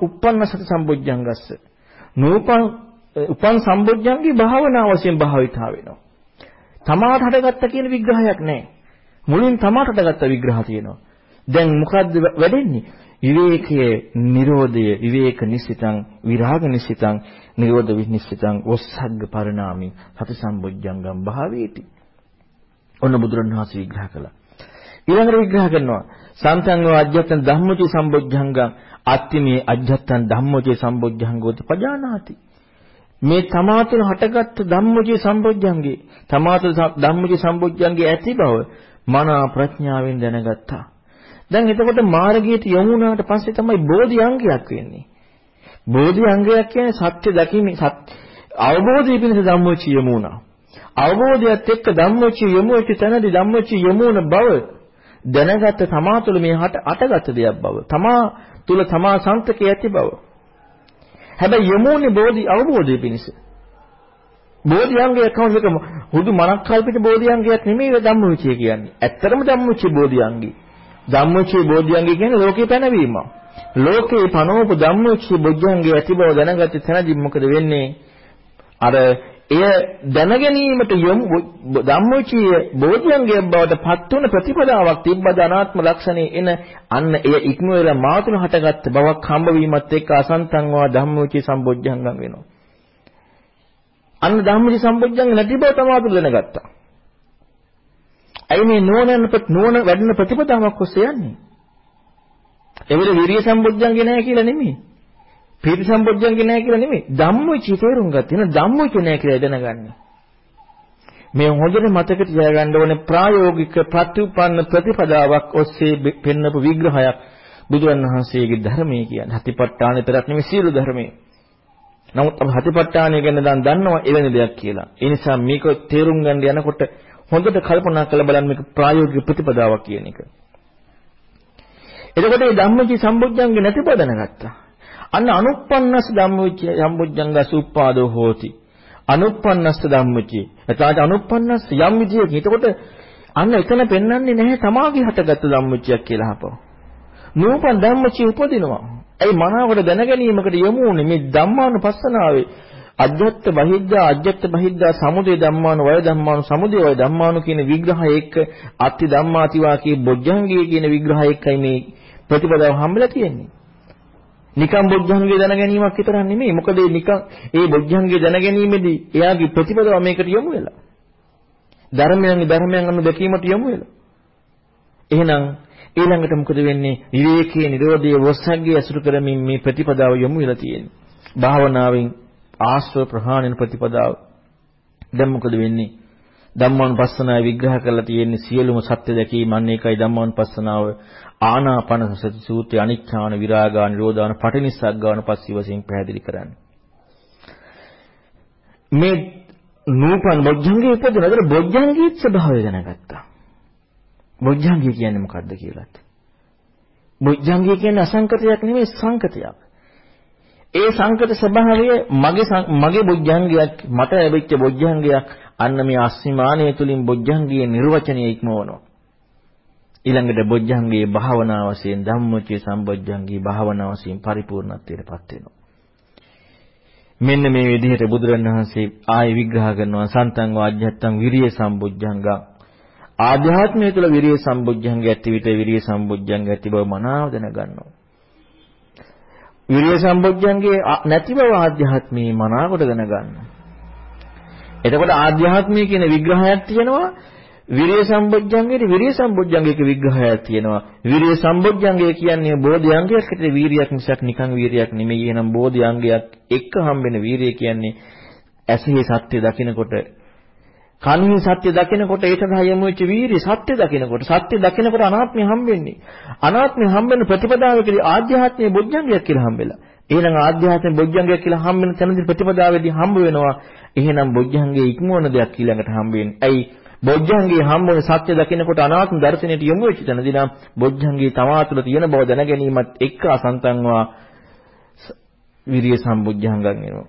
උප්පන්න සති සම්බොජ්ජංගස්ස. නූපන් උපන් සම්බොජ්ජංගේ භාවනා වශයෙන් භාවිතා වෙනවා. තමාට හටගත්ත කියන විග්‍රහයක් නැහැ. මුලින් තමාට හටගත්ත විග්‍රහ තියෙනවා. දැන් මොකද්ද වැඩෙන්නේ? විවේකයේ Nirodhaය විවේක නිසිතං විරාග නිසිතං නිරෝධ විනිසිතං ඔස්සග්ග පරිණාමි සති සම්බොජ්ජංගම් භාවේති. ඔන්න බුදුරණවහන්සේ විග්‍රහ කළා. ඊළඟට විග්‍රහ කරනවා සම්තංගෝ අජ්ජත්තං ධම්මචේ සම්බොජ්ජංගම් අත්තිමේ අජ්ජත්තං ධම්මචේ සම්බොජ්ජංගෝති පජානාති. මේ තමා තුළ හටගත්තු ධම්මජේ සම්බොජ්ජංගේ තමා තුළ ධම්මජේ සම්බොජ්ජංගේ ඇති බව මනා ප්‍රඥාවෙන් දැනගත්තා. දැන් එතකොට මාර්ගයට යොමු වුණාට පස්සේ තමයි බෝධි අංගයක් වෙන්නේ. බෝධි අංගයක් කියන්නේ සත්‍ය දැකීමේ සත් අවබෝධය පිණිස ධම්මෝචිය යොමු වුණා. අවබෝධයත් එක්ක ධම්මෝචිය යොමු වෙච්ච තැනදී ධම්මෝචිය යොමු වුණ බව දැනගත්ත තමා තුළ මේ හට අටගත් දෙයක් බව. තමා තුළ තමා සන්තකයේ ඇති බව. හැබැයි යමුනේ බෝධි අවබෝධය පිණිස. බෝධිඅංගයක් කවුද මේක හුදු මනක් කල්පිත බෝධිඅංගයක් නෙමෙයි ධම්මවිචය කියන්නේ. ඇත්තරම ධම්මවිචය බෝධිඅංගي. ධම්මවිචය බෝධිඅංගي කියන්නේ ලෝකේ පැනවීම. ලෝකේ පනෝප ධම්මවිචය බෝධිඅංගය ඇති බව දැනගත්ත තැනදී මොකද වෙන්නේ? අර එය දැනගැනීමට යොමු ධම්මෝචීය බෝධිංගයක් බවට පත් වුණ ප්‍රතිපදාවක් තිබ්බද අනාත්ම ලක්ෂණේ එන අන්න එය ඉක්ම වෙලා මාතුල හටගත්ත බවක් හම්බ වීමත් එක්ක අසන්තං වා ධම්මෝචී සම්බොජ්ජංගම් වෙනවා. අන්න ධම්මෝචී සම්බොජ්ජංග නැති බව තමාතුල දැනගත්තා. අයි මේ නෝනන නෝන වැඩින ප්‍රතිපදාවක් ඔස්සේ යන්නේ. එවිට විරිය සම්බොජ්ජංගේ නැහැ කියලා නෙමෙයි. පීති සම්පොඥංගේ නැහැ කියලා නෙමෙයි. ධම්මවිචි තේරුම් ගන්න. එන ධම්මවිචි නැහැ කියලා දැනගන්න. මේ හොඳට මතක තියාගන්න ඕනේ ප්‍රායෝගික ප්‍රතිඋපන්න ප්‍රතිපදාවක් ඔස්සේ පෙන්වපු විග්‍රහයක් බුදුරණවහන්සේගේ ධර්මයේ කියන්නේ. හතිපට්ඨාන විතරක් නෙමෙයි සියලු ධර්මයේ. නමුත් අපි හතිපට්ඨානය ගැන දැන් දන්නවා එවැනි දෙයක් කියලා. ඒ නිසා මේක තේරුම් ගන්න යනකොට හොඳට කල්පනා කරලා බලන්න මේක ප්‍රායෝගික ප්‍රතිපදාවක් කියන එක. එතකොට මේ ධම්මචි සම්බුද්ධංගේ නැති බව දැනගත්තා. අන්න අනුප්පන්නස් ධම්මවිචය සම්බුද්ධංගස උප්පාදෝ හෝති. අනුප්පන්නස් ධම්මචේ. එතකොට අනුප්පන්නස් යම් විදියක. එතකොට අන්න එතන පෙන්වන්නේ නැහැ තමාගේ හටගත්තු ධම්මචයක් කියලා අහපව. නූපන් ධම්මචේ උපදිනවා. ඒ මනාවට දැන ගැනීමකට යොමු වුනේ මේ ධම්මානුපස්සනාවේ අජ්ජත් බහිද්දා අජ්ජත් බහිද්දා සමුදය ධම්මානු වය ධම්මානු සමුදය වය ධම්මානු කියන විග්‍රහය එක්ක අත්ති ධම්මාතිවා කිය බොජ්ජංගී කියන විග්‍රහය එක්කයි මේ ප්‍රතිපදාව හම්බෙලා තියෙන්නේ. නිකම් බොජ්ජංගය දැන ගැනීමක් විතරක් නෙමෙයි. මොකද මේ නිකම් ඒ බොජ්ජංගය දැන ගැනීමේදී එයාගේ ප්‍රතිපදාව මේකට යොමු වෙලා. ධර්මයන් ධර්මයන් අනුව දැකීමට යොමු වෙලා. එහෙනම් ඊළඟට මොකද වෙන්නේ? විවේකයේ නිරෝධයේ වස්සග්ගේ අසුරු කරමින් මේ ප්‍රතිපදාව යොමු වෙලා තියෙන්නේ. භාවනාවෙන් ආශ්‍රව ප්‍රහාණයන ප්‍රතිපදාව. දැන් මොකද වෙන්නේ? ධම්මානුපස්සනාව විග්‍රහ කරලා තියෙන්නේ සියලුම සත්‍ය දැකීම අන්න ඒකයි ධම්මානුපස්සනාව ආනාපාන සති සූත්‍රය අනිච්ඡාන විරාගා නිරෝධාන පටිනිස්සග්ගාන පස්සී වශයෙන් පැහැදිලි කරන්නේ. මේ නූපන් බොජ්ජංගේ උපදින. අතර බොජ්ජංගීත් ස්වභාවය දැනගත්තා. බොජ්ජංගය කියන්නේ මොකද්ද කියලාත්. බොජ්ජංගය කියන්නේ අසංකතයක් නෙමෙයි සංකතයක්. ඒ සංකත ස්වභාවය මගේ මගේ බොජ්ජංගයක් මට ලැබිච්ච බොජ්ජංගයක් අන්න මේ අස්මිමානය තුලින් බොජ්ජංගයේ නිර්වචනය ඉක්මවනවා. ඊළඟට බොජ්ජංගයේ භාවනා වශයෙන් ධම්මචේ සම්බොජ්ජංගී භාවනා වශයෙන් පරිපූර්ණත්වයටපත් වෙනවා. මෙන්න මේ විදිහට බුදුරණවහන්සේ ආයෙ විග්‍රහ කරනවා සන්තං වාජ්ජත්තං විරිය සම්බොජ්ජංගං ආධ්‍යාත්මය තුළ විරිය සම්බොජ්ජංගය ඇති විට විරිය සම්බොජ්ජංගය ඇති බව මනාව දැනගන්නවා. විරිය සම්බොජ්ජංගේ නැති බව ආධ්‍යාත්මී මනාවට දැනගන්නවා. එතකොට ආධ්‍යාත්මී කියන විග්‍රහයක් තියෙනවා විරිය සම්බොජ්ජංගයේ විරිය සම්බොජ්ජංගයක විග්‍රහයක් තියෙනවා. විරිය සම්බොජ්ජංගය කියන්නේ බෝධිඅංගයක් හැටියට වීරියක් මිසක් නිකන් වීරියක් නෙමෙයි. එනම් බෝධිඅංගයක් එක්ක හම්බෙන වීරිය කියන්නේ ඇසේ සත්‍ය දකිනකොට කන්හි සත්‍ය දකිනකොට ඒ සඳහා යොමු වෙච්ච වීරිය සත්‍ය දකිනකොට සත්‍ය දකිනකොට අනාත්මය හම්බෙන්නේ. අනාත්මය හම්බෙන ප්‍රතිපදාවකදී ආධ්‍යාත්මීය බොජ්ජංගයක් කියලා හම්බෙලා. එහෙනම් ආධ්‍යාත්මික බොජ්ජංගයක් කියලා හම්බෙන තැනදී ප්‍රතිපදාවේදී හම්බ වෙනවා. එහෙනම් බොජ්ජංගයේ ඉක්මවන දෙයක් ඊළඟට හම්බ වෙන්නේ. ඇයි? බොජ්ජංගයේ හම්බුන සත්‍ය දකිනකොට අනාත්ම දර්ශනයට යොමු වෙච්ච තැනදී නම් බොජ්ජංගයේ තමා තුළ තියෙන බව දැන ගැනීමත් එක්ක අසන්තන්වා විරිය සම්බුද්ධංගම් වෙනවා.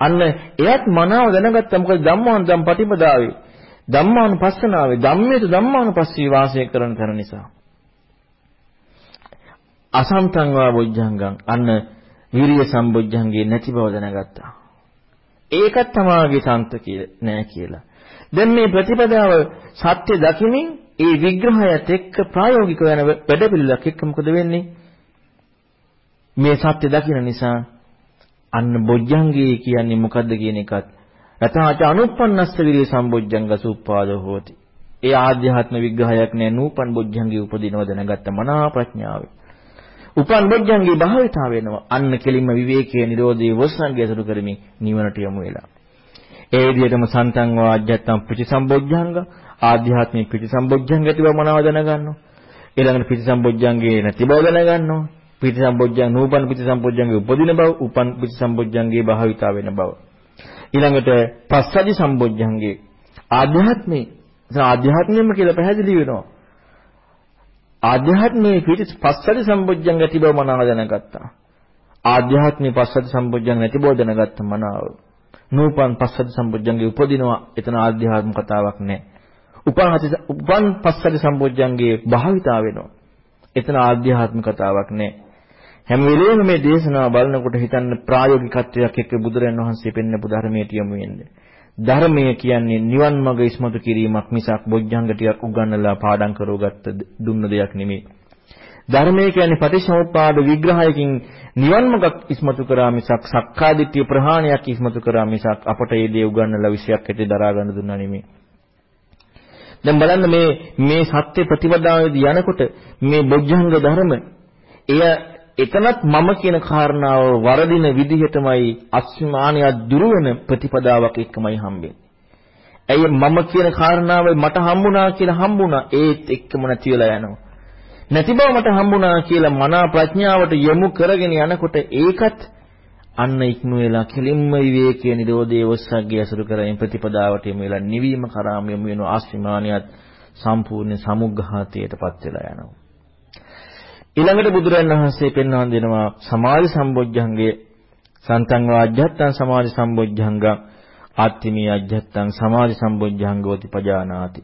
අන්න එයත් මනාව දැනගත්තා මොකද ධම්මාන ධම් පටිපදාවේ ධම්මානුපස්සනාවේ ධම්මේතු ධම්මානුපස්සී වාසය කරන තැන නිසා. අසන්තං වා බොජ්ජංගම් අන්න විරිය සම්බොජ්ජංගේ නැති බව දැනගත්තා. ඒකත් තමාගේ සන්ත නෑ කියලා. දැන් මේ ප්‍රතිපදාව සත්‍ය දකිමින් ඒ විග්‍රහයත් එක්ක ප්‍රායෝගික වෙන වැඩපිළිවෙලක් එක්ක මොකද වෙන්නේ? මේ සත්‍ය දකින නිසා අන්න බොජ්ජංගේ කියන්නේ මොකද්ද කියන එකත් යථාච අනුප්පන්නස්ස විරිය සම්බොජ්ජංග සුප්පාදෝ හෝති. ඒ ආධ්‍යාත්ම විග්‍රහයක් නෑ නූපන් බොජ්ජංගේ උපදිනව දැනගත්ත මනා ප්‍රඥාවේ. උපන් බොජ්ජංගේ භාවිතා වෙනවා. අන්න කෙලින්ම විවේකයේ නිරෝධයේ වස්සංගය සුරු කරමින් නිවනට යමු වෙලා. ඒ විදිහටම සන්තං වාජ්ජත්තම් පිටිසම්බොජ්ජංග ආධ්‍යාත්මික පිටිසම්බොජ්ජංග ඇති බව මනව දැනගන්නවා. ඊළඟට පිටිසම්බොජ්ජංගේ නැති බව දැනගන්නවා. පිටිසම්බොජ්ජං නූපන් පිටිසම්බොජ්ජංගේ උපදින බව, උපන් පිටිසම්බොජ්ජංගේ භාවිතා වෙන බව. ඊළඟට පස්සදි සම්බොජ්ජංගේ ආධ්‍යාත්මේ ආධ්‍යාත්මෙම කියලා පැහැදිලි වෙනවා. ආධ්‍යාත්මයේ පිට පස්සදි සම්බොජ්ජං ඇති බව මනාව දැනගත්තා. ආධ්‍යාත්මී පස්සදි සම්බොජ්ජං නැති බව දැනගත්ත මනාව. නූපන් පස්සදි සම්බොජ්ජංගේ උපදිනවා එතන ආධ්‍යාත්ම කතාවක් නැහැ. උපන් උපන් පස්සදි සම්බොජ්ජංගේ භාවිතා වෙනවා. එතන ආධ්‍යාත්ම කතාවක් නැහැ. හැම වෙලේම මේ දේශනාව බලනකොට හිතන්න ප්‍රායෝගිකත්වයක් එක්ක බුදුරජාන් වහන්සේ පෙන්වපු ධර්මයට යොමු වෙන්නේ. ධර්මය කියන්නේ නිවන් මඟ ඉස්මතු කිරීමක් මිසක් බොජ්ජංග ටිකක් උගන්වලා පාඩම් කරවගත්ත දුන්න දෙයක් නෙමෙයි. ධර්මය කියන්නේ පටිච්චසමුප්පාද විග්‍රහයකින් නිවන් මඟක් ඉස්මතු කරා මිසක් සක්කාදිට්ඨිය ප්‍රහාණයක් ඉස්මතු කරා මිසක් අපට ඒ දේ උගන්වලා විශයක් ඇටි දරා ගන්න දුන්නා නෙමෙයි. දැන් බලන්න මේ මේ සත්‍ය ප්‍රතිපදාවේදී යනකොට මේ බොජ්ජංග ධර්ම එය එතනත් මම කියන කාරණාව වරදින විදිහටමයි අස්මානිය දුර වෙන ප්‍රතිපදාවක් එක්කමයි හම්බෙන්නේ. ඇයි මම කියන කාරණාව මට හම්බුණා කියලා හම්බුණා ඒත් එක්කම නැති වෙලා යනවා. නැති බව මට හම්බුණා කියලා මනා ප්‍රඥාවට යොමු කරගෙන යනකොට ඒකත් අන්න ඉක්ම වෙලා කෙලින්ම විවේකයේ නිරෝධයේ වස්සග්ගය අසුරු කරමින් ප්‍රතිපදාවට යොමු වෙලා නිවීම කරාම යොමු වෙන ආස්මිමානියත් සම්පූර්ණ සමුග්ඝාතයටපත් වෙලා යනවා. ඊළඟට බුදුරජාණන් වහන්සේ පෙන්වා දෙනවා සමාධි සම්බොජ්ජංගයේ සන්තං වාජ්ජත්තං සමාධි සම්බොජ්ජංගං ආත්තිමී අජ්ජත්තං සමාධි සම්බොජ්ජංගෝති පජානාති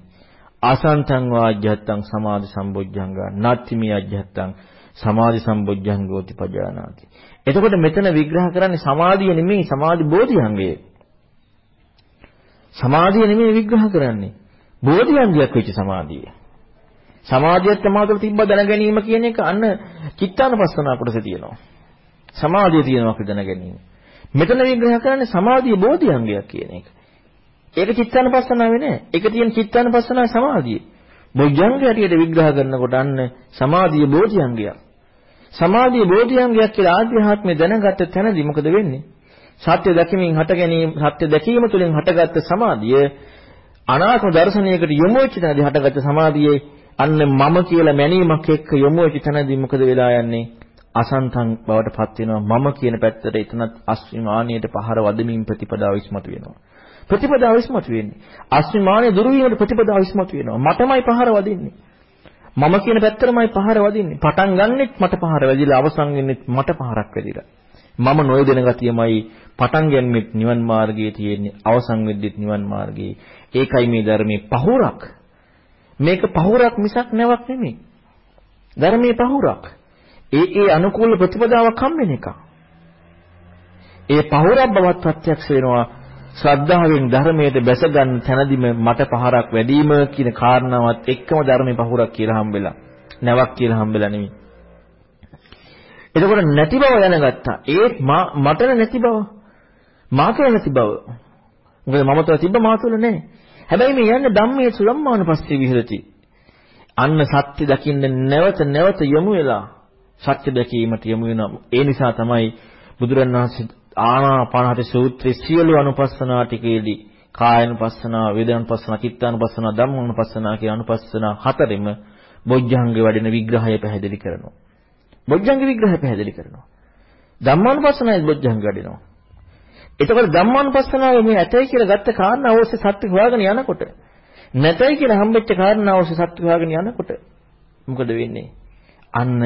අසන්තං වාජ්ජත්තං සමාධි සම්බොජ්ජංග නත්තිමී අජ්ජත්තං සමාධි සම්බොජ්ජංගෝති පජානාති. එතකොට මෙතන විග්‍රහ කරන්නේ සමාධිය නෙමෙයි සමාධි බෝධිංගය. සමාධිය නෙමෙයි විග්‍රහ කරන්නේ. බෝධිංගයක් වෙච්ච සමාධිය. සමාධියත් සමාධියට තිබ්බ දැන ගැනීම කියන එක අන්න චිත්තානුපස්සනා කොටසේ තියෙනවා. සමාධිය තියෙනවා කියලා දැන ගැනීම. මෙතන විග්‍රහ කරන්නේ සමාධිය බෝධිංගයක් කියන එක. ඒක චිත්තානුපස්සනාවේ නෑ. ඒක තියෙන චිත්තානුපස්සනාවේ සමාධිය. බොජ්ජංගය හැටියට විග්‍රහ කරනකොට අන්න සමාධිය බෝධිංගයක්. සමාධිය බෝධිංගයක් කියලා ආධ්‍යාත්මය දැනගත්ත තැනදී මොකද වෙන්නේ? සත්‍ය දැකීමෙන් හට ගැනීම සත්‍ය දැකීම තුළින් හටගත්ත සමාධිය අනාත්ම දර්ශනයකට යොමු වෙච්ච තැනදී හටගත්ත සමාධියේ අන්න මම කියලා මැනීමක් එක්ක යොමු වෙච්ච තැනදී මොකද වෙලා යන්නේ? අසන්තං බවට පත් වෙනවා මම කියන පැත්තට එතනත් අස්විමානියට පහර වදමින් ප්‍රතිපදාව ඉස්මතු වෙනවා. ප්‍රතිපදාව ඉස්මතු වෙන්නේ. අස්මිමානය දුරු වීමට ප්‍රතිපදාව ඉස්මතු වෙනවා. මටමයි පහර වදින්නේ. මම කියන පැත්තරමයි පහර වදින්නේ. පටන් ගන්නෙත් මට පහර වැදිලා අවසන් වෙන්නෙත් මට පහරක් වැදිලා. මම නොයදෙන ගතියමයි පටන් ගන්නෙත් නිවන් මාර්ගයේ තියෙන්නේ. අවසන් වෙද්දිත් නිවන් මාර්ගයේ. ඒකයි මේ ධර්මයේ පහුරක්. මේක පහුරක් මිසක් නැවක් නෙමෙයි. ධර්මයේ පහුරක්. ඒ ඒ අනුකූල ප්‍රතිපදාවක් හම් වෙන එක. ඒ පහුරක් බවත් ප්‍රත්‍යක්ෂ වෙනවා ශ්‍රද්ධාවෙන් ධර්මයට බැස ගන්න තැනදීම මට පහරක් වැඩිම කියන කාරණාවත් එක්කම ධර්මයේ පහුරක් කියලා හම්බෙලා. නැවක් කියලා හම්බෙලා නෙමෙයි. එතකොට නැති බව දැනගත්තා. ඒත් මට නැති බව. මා තුළ නැති බව. මොකද මම තුළ තිබ්බ මා තුළ නැහැ. හැබැයි මේ යන්නේ ධම්මයේ සුලම්මානුපස්සේ විහෙරති. අන්න සත්‍ය දකින්න නැවත නැවත යමු වෙලා සත්‍ය දැකීමට යමු වෙනවා. ඒ නිසා තමයි බුදුරණවහන්සේ ආනාපානහති සූත්‍රයේ සියලු අනුපස්සනා ටිකේදී කායනුපස්සනා, වේදනානුපස්සනා, චිත්තානුපස්සනා, ධම්මානුපස්සනා කියන අනුපස්සනා හතරෙම බොජ්ජංගේ වඩින විග්‍රහය පැහැදිලි කරනවා. බොජ්ජංගේ විග්‍රහය පැහැදිලි කරනවා. ධම්මානුපස්සනායි බොජ්ජංග වඩිනවා. එතකොට ධම්මානුපස්සනාවේ මේ ඇතයි කියලා ගත්ත කාරණාව ඔස්සේ සත්‍ය හොයාගෙන යනකොට නැතයි කියලා හම්බෙච්ච කාරණාව ඔස්සේ සත්‍ය හොයාගෙන යනකොට මොකද වෙන්නේ? අන්න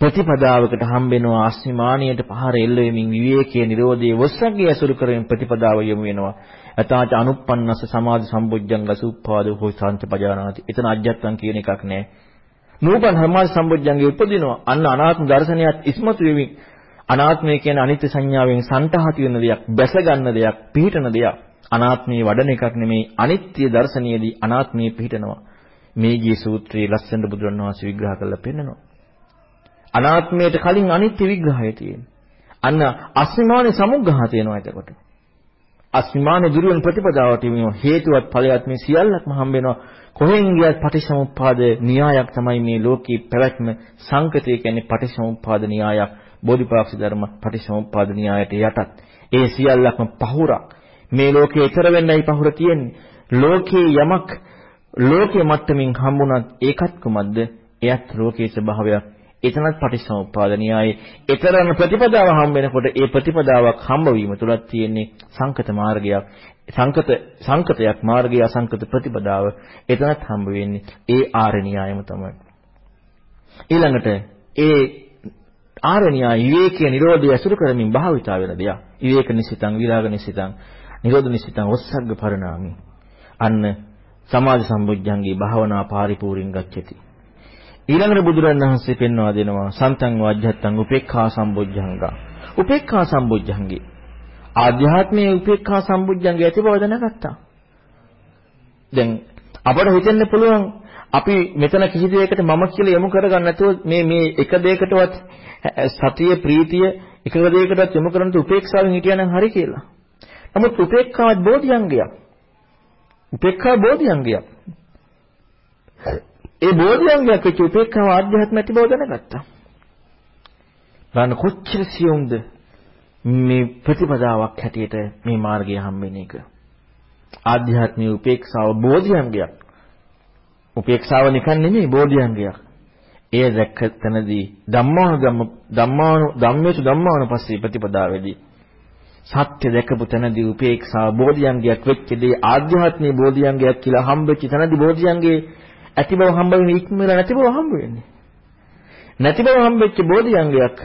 ප්‍රතිපදාවකට හම්බෙනවා අස්මිමානියට පහර එල්ල වෙමින් විවේකයේ Nirodhe වස්සග්ගේ ඇසුරු කරමින් ප්‍රතිපදාව යොමු වෙනවා. අතාච අනුප්පන්නස සමාධි සම්බොජ්ජංග සුප්පාදෝ හොයි සාන්ත පජානාති. එතන අජ්ජත්තම් කියන එකක් නැහැ. නූපන් සමාධි සම්බොජ්ජංගේ උපදිනවා. අන්න අනාත්ම දර්ශනයත් ඉස්මතු වෙමින් අනාත්මය කියන අනිත්‍ය සංඥාවෙන් සංතහති වෙන දෙයක්, බැස ගන්න දෙයක්, පිහිටන දෙයක්. අනාත්මයේ වඩන එකක් නෙමෙයි අනිත්‍ය දර්ශනයේදී අනාත්මයේ පිහිටනවා. මේ ගිය සූත්‍රයේ ලස්සන බුදුරණවහන්සේ විග්‍රහ කරලා පෙන්නනවා. අනාත්මයට කලින් අනිත්‍ය විග්‍රහය තියෙන්නේ. අන්න අස්මිමානේ සමුග්ඝාත වෙනවා එතකොට. අස්මිමානේ දුරුවන් ප්‍රතිපදාවට මේ හේතුවත් ඵලයක් මේ සියල්ලක්ම හම්බ වෙනවා. කොහෙන් ගියත් පටිච්චසමුප්පාද න්‍යායක් තමයි මේ ලෝකේ පැවැත්ම සංකතය කියන්නේ පටිච්චසමුප්පාද න්‍යායක්. බෝධිපාක්ෂි ධර්ම පටිච්චසමුප්පාද න්‍යායට යටත්. ඒ සියල්ලක්ම පහුරක්. මේ ලෝකේ ඊතර වෙන්නයි පහුර තියෙන්නේ. ලෝකේ යමක් ලෝකයේ මට්ටමින් හම්බුණත් ඒකත් කුමක්ද? එයත් ලෝකයේ ස්වභාවයක්. එතනත් පටිච්චසමුප්පාද න්‍යායයි. ඊතරන ප්‍රතිපදාව හම්බ වෙනකොට ඒ ප්‍රතිපදාවක් හම්බ වීම තුලත් තියෙන්නේ සංකත මාර්ගයක්. සංකත සංකතයක් මාර්ගය අසංකත ප්‍රතිපදාව. එතනත් හම්බ වෙන්නේ ඒ ආර්ය න්‍යායම තමයි. ඊළඟට ඒ ආර්ය න්‍යාය විවේකයේ Nirodha ඇසුරු කරමින් භාවිතා වෙන දෙයක්. විවේක නිසිතං විරාග නිසිතං නිරෝධ නිසිතං ඔස්සග්ග පරිණාමි. අන්න සමාධි සම්බුද්ධංගේ භාවනා පරිපූර්ණං ගච්ඡති. ඊළඟට බුදුරන් වහන්සේ පෙන්වා දෙනවා සන්තං වජ්ජත්තං උපේක්ඛා සම්බොජ්ජංගා. උපේක්ඛා සම්බොජ්ජංගේ. ආධ්‍යාත්මයේ උපේක්ඛා සම්බොජ්ජංගේ ඇති බව දැනගත්තා. දැන් අපට හිතෙන්න පුළුවන් අපි මෙතන කිසි දෙයකට මම කියලා යොමු කරගන්න නැතුව මේ මේ එක දෙයකටවත් සතිය ප්‍රීතිය එක දෙයකටවත් යොමු කරන්න උපේක්ෂාවෙන් හිටියනම් හරි කියලා. නමුත් උපේක්ඛාවත් බෝධිඅංගයක්. උපේක්ඛා බෝධිඅංගයක්. ඒ බෝධිංගයක් වෙච්ච උපේක්ඛාව ආධ්‍යාත්ම ඇති බව දැනගත්තා. බලන්න කොච්චර සියුම්ද මේ ප්‍රතිපදාවක් හැටියට මේ මාර්ගය හම්බෙන එක. ආධ්‍යාත්මික උපේක්ෂාව බෝධිංගයක්. උපේක්ෂාව නිකන් නෙමෙයි බෝධිංගයක්. එය දැක්ක තැනදී ධම්මානුගම ධම්මානු ධම්මේසු ධම්මානුපස්සී ප්‍රතිපදාවේදී සත්‍ය දැකපු තැනදී උපේක්ෂාව බෝධිංගයක් වෙච්ච දේ ආධ්‍යාත්මික බෝධිංගයක් කියලා හම්බෙච්ච තැනදී බෝධිංගේ ඇති බව හම්බ වෙන්නේ ඉක්මනට නැති බව හම්බ වෙන්නේ. නැති බව හම්බෙච්ච බෝධිඅංගයක්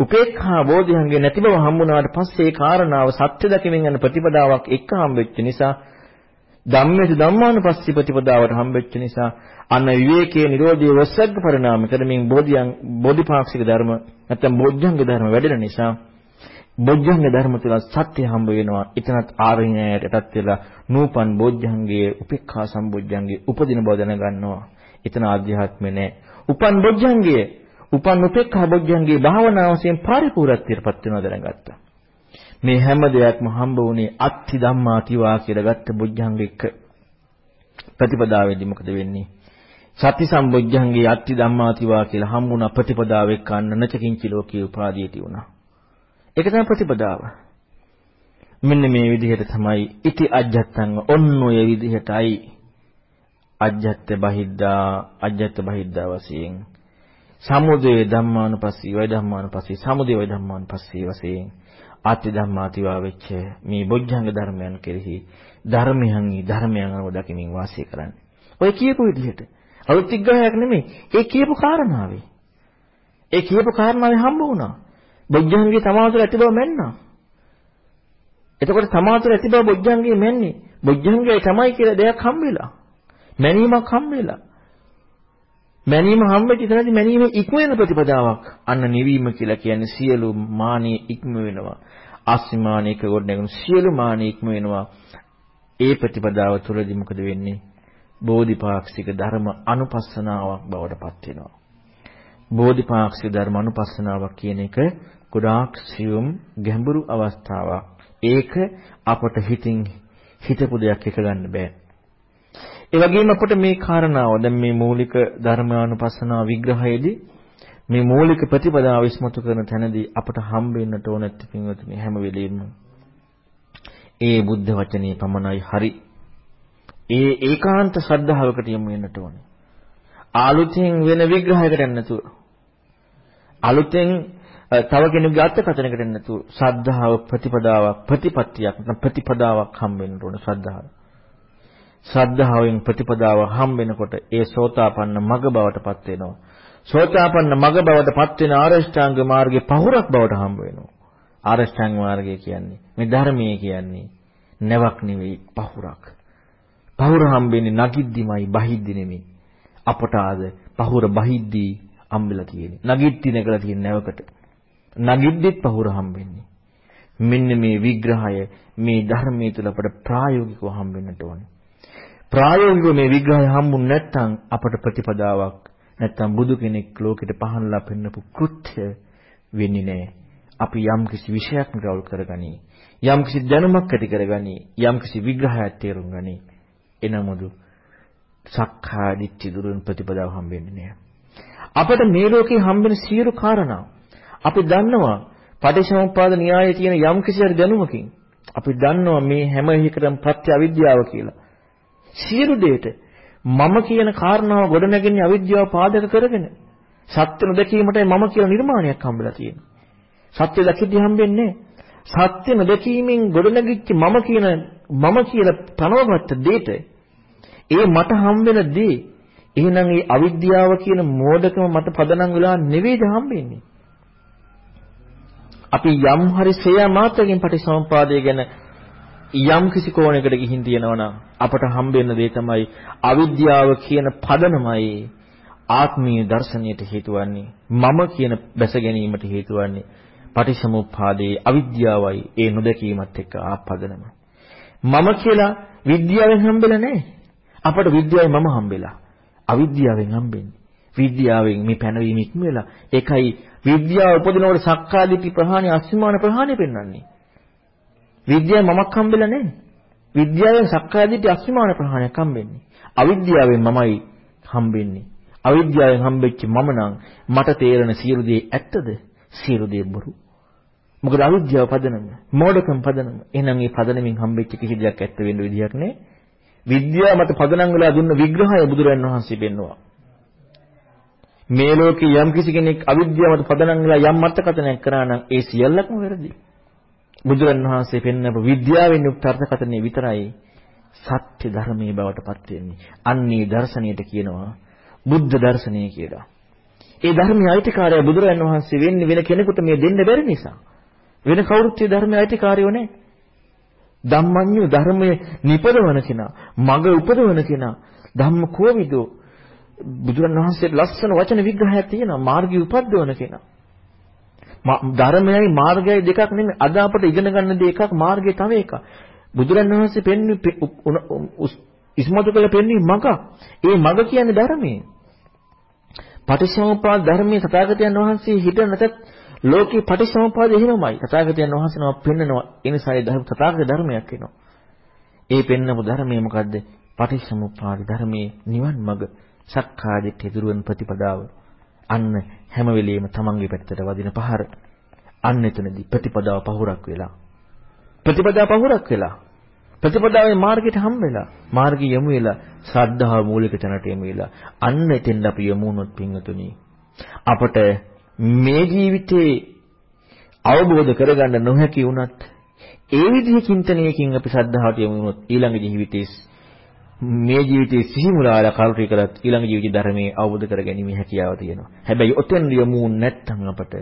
උපේක්ඛා බෝධිඅංගේ නැති බව හම්බුනාට පස්සේ ඒ කාරණාව සත්‍ය දැකීමෙන් යන ප්‍රතිපදාවක් එක්ක හම්බෙච්ච නිසා ධම්මේසු ධම්මානුපස්සී ප්‍රතිපදාවට හම්බෙච්ච නිසා අන්න විවේකයේ නිරෝධයේ වස්සග්ග පරිණාම කරමින් බෝධියන් බෝධිපාක්ෂික ධර්ම නැත්නම් බොජ්ජංග ධර්ම වැඩෙන නිසා බොජ්ජංග ධර්ම තුල සත්‍ය හම්බ වෙනවා. ඊතනත් ආරිණයටටත් වෙලා නූපන් බොජ්ජංගයේ උපේක්ඛා සම්බොජ්ජංගයේ උපදින බව දැනගන්නවා. ඊතන ආධ්‍යාත්මේ නෑ. උපන් බොජ්ජංගයේ උපන් උපේක්ඛා බොජ්ජංගයේ භාවනා වශයෙන් පරිපූර්ණත්වයටපත් වෙනවා දැනගත්තා. මේ හැම දෙයක්ම හම්බ වුණේ අත්ති ධම්මාතිවා කියලා ගත්ත බොජ්ජංගික ප්‍රතිපදාවේදී මොකද වෙන්නේ? සති සම්බොජ්ජංගේ අත්ති ධම්මාතිවා කියලා හම්බුණා ප්‍රතිපදාව එක්කන්න නචකින්චි ලෝකේ උපාදීයටි වුණා. ඒක තමයි ප්‍රතිපදාව. මෙන්න මේ විදිහට තමයි ඉති අජ්ජත්තං ඔන්න ඔය විදිහටයි අජ්ජත්ත බහිද්දා අජ්ජත්ත බහිද්දා වශයෙන් සමුදේ ධම්මානුපස්සී වය ධම්මානුපස්සී සමුදේ වය ධම්මානුපස්සී වශයෙන් ආත්‍ය ධම්මාතිවා වෙච්ච මේ බොජ්ජංග ධර්මයන් කෙරෙහි ධර්මයන් ධර්මයන් අනුව දකිමින් වාසය කරන්නේ. ඔය කියපු විදිහට අලුත් විග්‍රහයක් නෙමෙයි. ඒ කියපු කාරණාවේ. ඒ කියපු කාරණාවේ හම්බ වුණා. බොජ්ජංගේ තමාතුර ඇති බව මෙන්නා. එතකොට තමාතුර ඇති බව බොජ්ජංගේ මෙන්නේ. බොජ්ජංගේ තමයි කියලා දෙයක් හම්බෙලා. මැනීමක් හම්බෙලා. මැනීම හම්බෙච්ච තැනදී මැනීම ඉක්ම වෙන ප්‍රතිපදාවක්. අන්න නිවීම කියලා කියන්නේ සියලු මානිය ඉක්ම වෙනවා. අස්මානික ගොඩනැගෙන සියලු මානිය ඉක්ම වෙනවා. ඒ ප්‍රතිපදාව තුළදී මොකද වෙන්නේ? බෝධිපාක්ෂික ධර්ම අනුපස්සනාවක් බවට පත් වෙනවා. බෝධිපාක්ෂික ධර්ම අනුපස්සනාවක් කියන එක ගොඩාක් සියුම් ගැඹුරු අවස්ථාවක්. ඒක අපට හිතින් හිතපු දෙයක් එක ගන්න බෑ. ඒ වගේම අපට මේ කාරණාව දැන් මේ මූලික ධර්මානුපස්සනාව විග්‍රහයේදී මේ මූලික ප්‍රතිපදාව විශ්මතු කරන තැනදී අපට හම්බෙන්නට ඕන නැති පින්වතුනි හැම වෙලෙම ඒ බුද්ධ වචනේ පමණයි හරි ඒ ඒකාන්ත ශ්‍රද්ධාවකට යමු වෙන්නට ඕනේ. අලුතෙන් වෙන විග්‍රහයකට යන්න නැතුව. අලුතෙන් තව කෙනෙකුගේ අර්ථකථනයකට යන්න නැතුව ශ්‍රද්ධාව ප්‍රතිපදාවක් ප්‍රතිපත්තියක් ප්‍රතිපදාවක් හම් වෙන්න ඕනේ ශ්‍රද්ධාව. ශ්‍රද්ධාවෙන් ප්‍රතිපදාව හම් වෙනකොට ඒ සෝතාපන්න මග බවට පත් වෙනවා. සෝතාපන්න මග බවට පත් වෙන ආරෂ්ඨාංග මාර්ගයේ පහුරක් බවට හම්බ වෙනවා. ආරෂ්ඨාංග මාර්ගය කියන්නේ මේ ධර්මයේ කියන්නේ නැවක් නෙවෙයි පහුරක්. පහුර හම්බෙන්නේ නගිද්දිමයි බහිද්දි නෙමෙයි. අපට ආද පහුර බහිද්දී හම්බෙලා තියෙන්නේ. නගිද්දි නැගලා තියෙන නැවකට. නගිද්දිත් පහුර හම්බෙන්නේ. මෙන්න මේ විග්‍රහය මේ ධර්මයේ තුල අපට ප්‍රායෝගිකව හම්බෙන්නට ඕනේ. ප්‍රායෝගිකව මේ විග්‍රහය හම්බුනේ නැත්නම් අපට ප්‍රතිපදාවක් නැත්නම් බුදු කෙනෙක් ලෝකෙට පහන්ලා පෙන්නපු කෘත්‍ය වෙන්නේ නැහැ. අපි යම් කිසි විෂයක් නිරවුල් කරගනි. යම් කිසි දැනුමක් ඇති කරගනි. යම් කිසි විග්‍රහයක් තේරුම් ගනි. එනමුදු සක්කා දිට්ඨි දුරුන් ප්‍රතිපදාව හම්බෙන්නේ නෑ. අපිට මේ ලෝකේ හම්බෙන සියලු කාරණා අපි දන්නවා පටිච්චසමුප්පාද න්‍යායයේ තියෙන යම් කිසි හරි දැනුමකින් අපි දන්නවා මේ හැම එකටම ප්‍රත්‍ය අවිද්‍යාව කියලා. සියලු දෙයට මම කියන කාරණාව ගොඩනැගෙන්නේ අවිද්‍යාව පාදක කරගෙන. සත්‍ය නොදැකීමටයි මම කියලා නිර්මාණයක් හම්බෙලා තියෙන්නේ. සත්‍ය දැකීදී හම්බෙන්නේ සත්‍ය නොදැකීමෙන් ගොඩනැගිච්ච මම කියන මම කියලා තනවගත්ත දෙයට ඒ මට හම්බෙන දේ එහෙනම් ඒ අවිද්‍යාව කියන මෝඩකම මට පදනම් වෙලා නෙවෙයිද හම්බෙන්නේ. අපි යම් හරි සේයා මාත්‍රකින් පටිසම්පාදය ගැන යම් කිසි කෝණයකට ගිහින් තියෙනවා අපට හම්බෙන්න දේ තමයි අවිද්‍යාව කියන පදනමයි ආත්මීය දර්ශනයට හේතු වන්නේ මම කියන බැස ගැනීමට හේතු වන්නේ පටිසමුප්පාදයේ අවිද්‍යාවයි ඒ නොදැකීමත් එක්ක ආපදනම මම කියලා විද්‍යාවෙන් හම්බෙලා නැහැ. අපට විද්‍යාවෙන් මම හම්බෙලා. අවිද්‍යාවෙන් හම්බෙන්නේ. විද්‍යාවෙන් මේ පැනවීම ඉක්ම වෙලා. ඒකයි විද්‍යාව උපදිනකොට සක්කාදිට්ඨි ප්‍රහාණය අසීමාන ප්‍රහාණය පෙන්වන්නේ. විද්‍යාව මමක් හම්බෙලා නැහැ. විද්‍යාවෙන් සක්කාදිට්ඨි අසීමාන ප්‍රහාණයක් හම්බෙන්නේ. අවිද්‍යාවෙන් මමයි හම්බෙන්නේ. අවිද්‍යාවෙන් හම්බෙච්ච මම නම් මට තේරෙන සියලු දේ ඇත්තද? සියලු දේ බොරු. මොකද අවිද්‍යාව පදනම, මෝඩකම් පදනම. එහෙනම් මේ පදනමින් හම්බෙච්ච කිසි දෙයක් ඇත්ත වෙන්න විදියක් නෑ. විද්‍යාව මත පදනම් වෙලා දුන්න විග්‍රහය බුදුරන් වහන්සේ පෙන්නවා. මේ ලෝකේ යම් කිසි කෙනෙක් අවිද්‍යාව මත පදනම් වෙලා යම් මතකතනයක් කරා නම් ඒ සියල්ලක්ම වැරදි. බුදුරන් වහන්සේ පෙන්නපු විද්‍යාවෙන් යුක්ත අර්ථකථනය විතරයි සත්‍ය ධර්මයේ බවට පත් වෙන්නේ. අන්නේ දර්ශනයට කියනවා බුද්ධ දර්ශනය කියලා. ඒ ධර්මයේ අයිතිකාරය බුදුරන් වහන්සේ වෙන්නේ වෙන කෙනෙකුට මේ දෙන්න බැරි නිසා. වෙන කවුරුත් මේ ධර්මයේ අයිතිකාරයෝ නැහැ. ධම්මඤ්ඤු ධර්මයේ නිපදවන කෙනා, මග උපදවන කෙනා, ධම්ම කෝවිදෝ බුදුරණවහන්සේ ලස්සන වචන විග්‍රහයක් තියෙනවා මාර්ගය උපද්දවන කෙනා. ධර්මයයි මාර්ගයයි දෙකක් නෙමෙයි. අද අපට ඉගෙන ගන්න දේ එකක් මාර්ගය තව එකක්. බුදුරණවහන්සේ පෙන්වු ඉස්මතු කළ පෙන්වීම මග. ඒ මග කියන්නේ ධර්මයේ. පටිච්චසමුප්පාද ධර්මයේ තථාගතයන් වහන්සේ හිත නැතත් ලෝකේ පටිච්චසමුප්පාද එහෙමමයි. තථාගතයන් වහන්සේ නම පෙන්නනවා. ඒ නිසා ඒ ධර්ම තථාගත ධර්මයක් වෙනවා. ඒ පෙන්නපු ධර්මයේ මොකද්ද? පටිච්චසමුප්පාද ධර්මයේ නිවන් මඟ සක්කාදිට්ඨිය දුරුවන් ප්‍රතිපදාව. අන්න හැම වෙලෙම තමන්ගේ පැත්තට වදින පහර. අන්න එතනදී ප්‍රතිපදාව පහුරක් වෙලා. ප්‍රතිපදාව පහුරක් වෙලා. ප්‍රතිපදාවේ මාර්ගයට හම් වෙලා මාර්ගය යමු වෙලා ශ්‍රද්ධාව මූලික තැනට යමු වෙලා අන්න එතෙන්ද අපි යමු වුණොත් පින්වතුනි අපට මේ ජීවිතේ අවබෝධ කරගන්න නොහැකි වුණත් ඒ විදිහේ චින්තනයකින් අපි ශ්‍රද්ධාවට යමු වුණොත් ඊළඟ ජීවිතේ මේ ජීවිතේ සිහිමුලාලා කල්පී කරත් ඊළඟ ජීවිත ධර්මයේ අවබෝධ කර ගැනීම හැකියාව තියෙනවා. හැබැයි ඔතෙන් යමු නැත්නම් අපට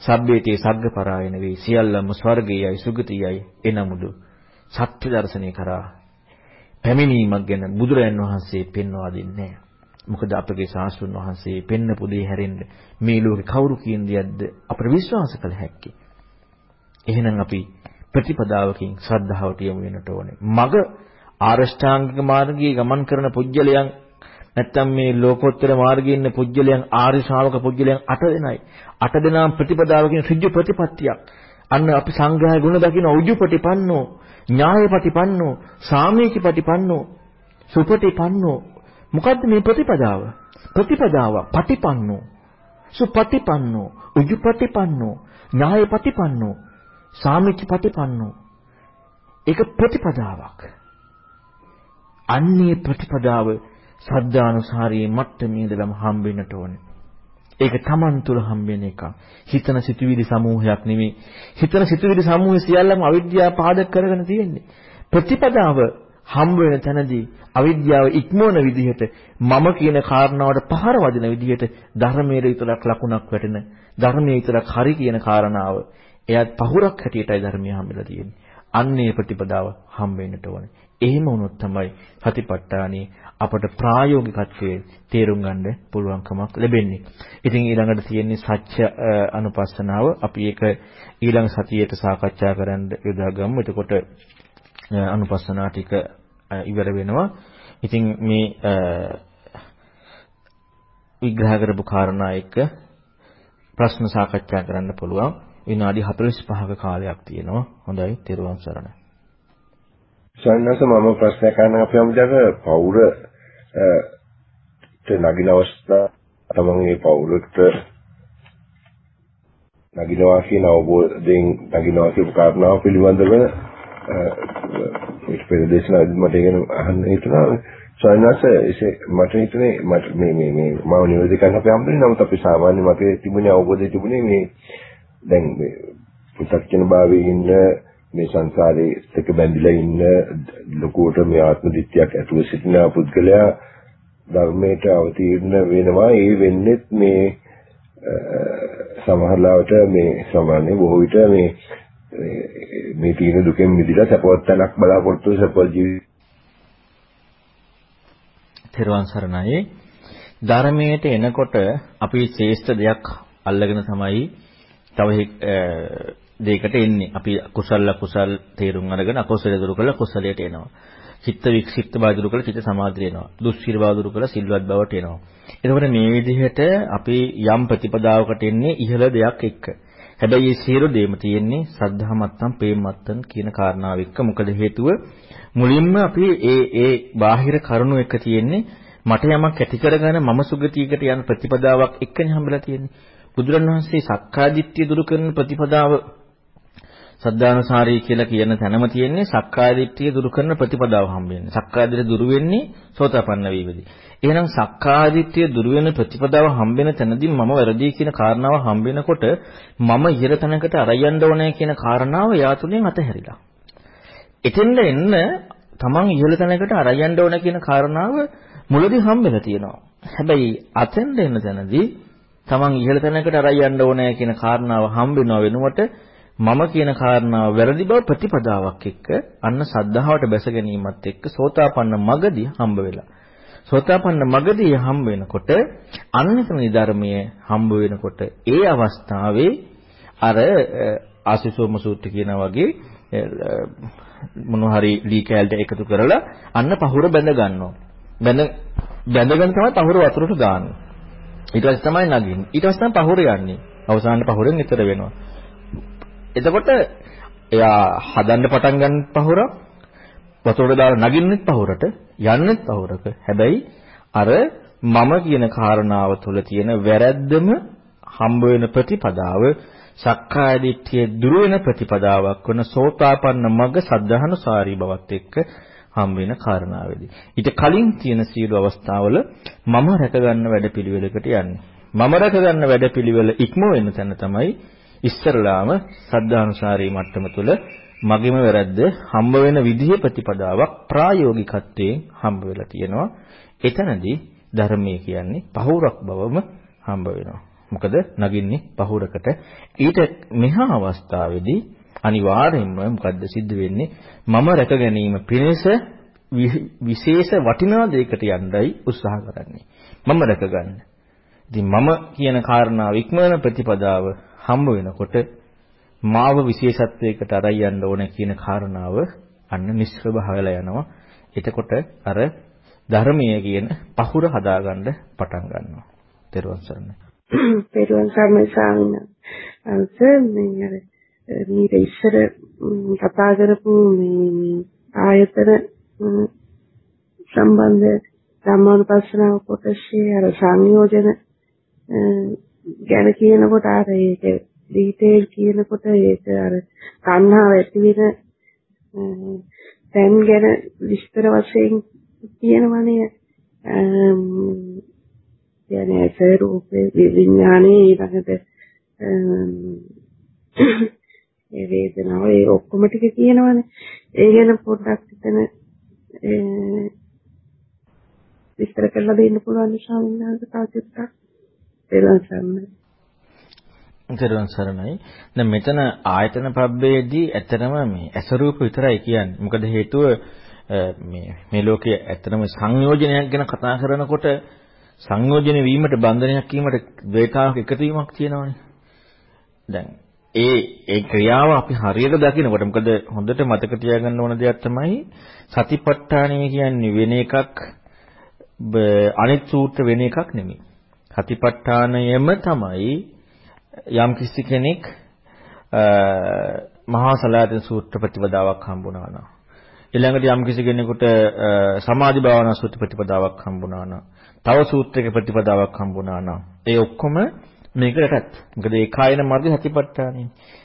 සබ්බේතේ සග්ගපරායන වේ සියල්ලම ස්වර්ගයයි සුගතියයි එනමුදු සත්‍ය දර්ශනය කරා පැමිණීමක් ගැන බුදුරයන් වහන්සේ පෙන්වා දෙන්නේ මොකද අපගේ ශාස්ත්‍රුන් වහන්සේ පෙන්නපු දේ හැරෙන්න මේ ලෝකේ කවුරු කියන දෙයක්ද අපිට විශ්වාස කළ හැක්කේ. එහෙනම් අපි ප්‍රතිපදාවකින් ශ්‍රද්ධාවට යොමු වෙන්නට ඕනේ. මග ආරෂ්ඨාංගික මාර්ගයේ ගමන් කරන පුජ්‍යලයන් නැත්තම් මේ ලෝකෝත්තර මාර්ගයේ ඉන්න පුජ්‍යලයන් ආර්ය ශ්‍රාවක පුජ්‍යලයන් 8 දෙනයි. 8 දෙනාම ප්‍රතිපදාවකින් ඍජු ප්‍රතිපත්තියක්. අන්න අපි සංග්‍රහය ගුණ දකින්න උජුපටිපන්නෝ ඥායපටිපන්නෝ සාමීචිපටිපන්නෝ සුපටිපන්නෝ. මොකද්ද මේ ප්‍රතිපදාව? ප්‍රතිපදාව පටිපන්නෝ. සුපටිපන්නෝ උජුපටිපන්නෝ ඥායපටිපන්නෝ සාමීචිපටිපන්නෝ ඒක ප්‍රතිපදාවක්. අන්නේ ප්‍රතිපදාව සද්ධානුසාරී මට්ටමේ ඉඳලම හම්බෙන්නට ඕනේ ඒක Taman තුල හම්බෙන එකක්. හිතන සිතුවිලි සමූහයක් නෙමෙයි. හිතන සිතුවිලි සමූහය සියල්ලම අවිද්‍යාව පාදක කරගෙන තියෙන්නේ. ප්‍රතිපදාව හම්බ වෙන තැනදී අවිද්‍යාව ඉක්මවන විදිහට මම කියන කාරණාවට පහර වදින විදිහට ධර්මයේ විතරක් ලකුණක් වැටෙන ධර්මයේ විතරක් හරි කියන කාරණාව එයත් පහුරක් හැටියටයි ධර්මයේ හම්බෙලා තියෙන්නේ. අන්නේ ප්‍රතිපදාව හම්බෙන්නට ඕනේ. එහෙම වුණොත් තමයි සතිපට්ඨානේ අපට ප්‍රායෝගිකත්වයේ තේරුම් ගන්න පුළුවන්කමක් ලැබෙන්නේ. ඉතින් ඊළඟට තියෙන්නේ සත්‍ය අනුපස්සනාව. අපි ඒක ඊළඟ සතියේට සාකච්ඡා කරන්න යොදාගමු. එතකොට අනුපස්සනා ටික ඉවර වෙනවා. ඉතින් මේ විග්‍රහ කරපු කාරණා එක ප්‍රශ්න සාකච්ඡා කරන්න පුළුවන්. විනාඩි 45ක කාලයක් තියෙනවා. හොඳයි. තෙරුවන් සරණයි. සන්නස මම ප්‍රශ්නයක් අහන්න අපි අමුදක පෞර ට නගින අවස්ථා තමන් මේ පෞරට නගිනවා කියන අවබෝධයෙන් නගිනවා කියපු කාරණාව පිළිබඳව ඊට පෙර දේශනා මට ඉගෙන අහන්න හිතුණා. සයනස එසේ මට හිතුනේ මට මේ මේ මේ මම නිවැරදි කරන්න අපි හම්බුනේ නමුත් අපි සාමාන්‍ය මතයේ තිබුණේ අවබෝධය තිබුණේ මේ දැන් මේ පු탁ජන භාවයේ ඉන්න මේ සංසාරේ එක බැඳිලා ඉන්න ලොකුවට මේ ආත්ම දිට්ඨියක් ඇතුව සිටින පුද්ගලයා ධර්මයට අවතීර්ණ වෙනවා. ඒ වෙන්නේ මේ සමහරලාවට මේ සාමාන්‍ය බොහෝ විට මේ මේ තියෙන දුකෙන් මිදලා සපවත් තැනක් බලාපොරොත්තු සපවත් ජීවිත තෙරුවන් සරණයි. ධර්මයට එනකොට අපි ශ්‍රේෂ්ඨ දෙයක් අල්ලගෙන තමයි තව දෙයකට එන්නේ. අපි කුසල කුසල් තේරුම් අරගෙන අකුසල දුරු කරලා කුසලයට එනවා. චිත්ත වික්ෂිප්ත බව දුරු කරලා චිත්ත සමාධිය එනවා. දුස්සීල බව දුරු කරලා සිල්වත් බවට එනවා. එතකොට මේ විදිහට අපි යම් ප්‍රතිපදාවකට එන්නේ ඉහළ දෙයක් එක්ක. හැබැයි මේ සියලු දේම තියෙන්නේ සද්ධා මත්තම් ප්‍රේම මත්තම් කියන කාරණාව එක්ක. මොකද හේතුව මුලින්ම අපි ඒ ඒ බාහිර කරුණු එක තියෙන්නේ මට යමක් ඇති කරගෙන මම සුගතියකට යන ප්‍රතිපදාවක් එක්කනේ හම්බලා තියෙන්නේ. බුදුරණවහන්සේ සක්කාදිට්ඨිය දුරු කරන ප්‍රතිපදාව සද්ධානුසාරී කියලා කියන තැනම තියෙන්නේ සක්කාය දිට්ඨිය දුරු කරන ප්‍රතිපදාව හම්බ වෙන්නේ. සක්කාය දිට්ඨිය දුරු වෙන්නේ සෝතාපන්න වීමදී. එහෙනම් සක්කාය දිට්ඨිය දුරු වෙන ප්‍රතිපදාව හම්බ වෙන තැනදී මම වැරදි කියන කාරණාව හම්බ වෙනකොට මම ඉහළ තැනකට අරයන්න ඕනේ කියන කාරණාව යාතුලින් අතහැරිලා. එතෙන්ද එන්න තමන් ඉහළ තැනකට අරයන්න ඕනේ කියන කාරණාව මුලදී හම්බ වෙලා තියෙනවා. හැබැයි අතෙන්ද එන්න තැනදී තමන් ඉහළ තැනකට අරයන්න ඕනේ කියන කාරණාව හම්බ වෙනව වෙනුවට මම කියන කාරණාව වැරදි බව ප්‍රතිපදාවක් එක්ක අන්න සද්ධාවට බැස ගැනීමත් එක්ක සෝතාපන්න මගදී හම්බ වෙලා. සෝතාපන්න මගදී හම්බ වෙනකොට අන්නතම ධර්මයේ හම්බ වෙනකොට ඒ අවස්ථාවේ අර ආසිසෝම සූත්‍රය කියන වගේ මොන හරි ලී කෑල්ට එකතු කරලා අන්න පහුර බැඳ ගන්නවා. බැඳ බැඳගෙන තමයි පහුර වතුරට දාන්නේ. ඊට පස්සේ තමයි නගින්නේ. ඊට පස්සේ තමයි පහුර යන්නේ. අවසානයේ පහුරෙන් ඈතර වෙනවා. එතකොට එයා හදන්න පටන් ගන්න පහුරක් වතුරට දාලා නගින්නෙත් පහුරට යන්නෙත් පහුරක. හැබැයි අර මම කියන කාරණාව තුළ තියෙන වැරැද්දම හම්බ වෙන ප්‍රතිපදාව සක්කාය දිට්ඨිය දුර වෙන ප්‍රතිපදාවක් වන සෝතාපන්න මග සද්ධානුසාරී බවත් එක්ක හම් වෙන කාරණාවේදී. ඊට කලින් තියෙන සියලු අවස්ථාවල මම රැකගන්න වැඩපිළිවෙලකට යන්නේ. මම රැකගන්න වැඩපිළිවෙල ඉක්ම වෙන තැන තමයි ඉස්සරලාම සද්ධානුසාරී මට්ටම තුළ මගේම වැරද්ද හම්බ වෙන විදිහේ ප්‍රතිපදාවක් ප්‍රායෝගිකත්වයෙන් හම්බ වෙලා තියෙනවා. එතනදී ධර්මයේ කියන්නේ පහුරක් බවම හම්බ වෙනවා. මොකද නගින්නේ පහුරකට. ඊට මෙහා අවස්ථාවේදී අනිවාර්යයෙන්ම මොකද්ද සිද්ධ වෙන්නේ? මම රැක ගැනීම පිණිස විශේෂ වටිනා දෙයකට යන්නයි උත්සාහ කරන්නේ. මම රැක ගන්න. ඉතින් මම කියන කාරණාව ඉක්මන ප්‍රතිපදාව හම්බ වෙනකොට මාව විශේෂත්වයකට අරයි යන්න ඕන කියන කාරණාව අන්න නිස්සබ වෙලා යනවා. එතකොට අර ධර්මයේ කියන පහුර හදාගන්න පටන් ගන්නවා. ත්වන් සරණයි. පෙරුවන් සරණයි ස්වාමීන් වහන්සේ මේ අර මීට ඉස්සර කතා කරපු මේ ආයතන සම්බන්ධ ධම්මානුපස්සනාව කොටසේ අර සංයෝජන ගැන කියනකොට අර ඒක ඩීටේල් කියනකොට ඒක අර තණ්හාව ඇති වෙන තැන් ගැන විස්තර වශයෙන් කියනවනේ. කියන්නේ ඇස රූපේ විඥානේ ඊළඟට ඒ වේදනාව ඒ ඔක්කොම ටික කියනවනේ. ඒ ගැන පොඩ්ඩක් හිතන විස්තර කරලා දෙන්න පුළුවන් ස්වාමීන් වහන්සේ. තාචුට්ටක් දෙලන් සරණයි දරුවන් සරණයි. දැන් මෙතන ආයතන පබ්බේදී ඇත්තටම මේ ඇස රූප විතරයි කියන්නේ. මොකද හේතුව මේ මේ ලෝකයේ ඇත්තටම සංයෝජනයක් ගැන කතා කරනකොට සංයෝජන වීමට බන්ධනයක් වීමට ද්වේතාවක එකතුවීමක් තියෙනවානේ. දැන් ඒ ඒ ක්‍රියාව අපි හරියට දකිනකොට මොකද හොඳට මතක තියාගන්න ඕන දෙයක් තමයි සතිපට්ඨානය කියන්නේ වෙන එකක් අනිත් සූත්‍ර වෙන එකක් නෙමෙයි. සතිපට්ඨානයම තමයි යම් කිසි කෙනෙක් මහා සලායතන සූත්‍ර ප්‍රතිපදාවක් හම්බුණා නම් ඊළඟට යම් කිසි කෙනෙකුට සමාධි භාවනා සූත්‍ර ප්‍රතිපදාවක් හම්බුණා නම් තව සූත්‍රයක ප්‍රතිපදාවක් හම්බුණා නම් ඒ ඔක්කොම මේකටත්. මොකද ඒ කායන මාර්ග සතිපට්ඨානෙ.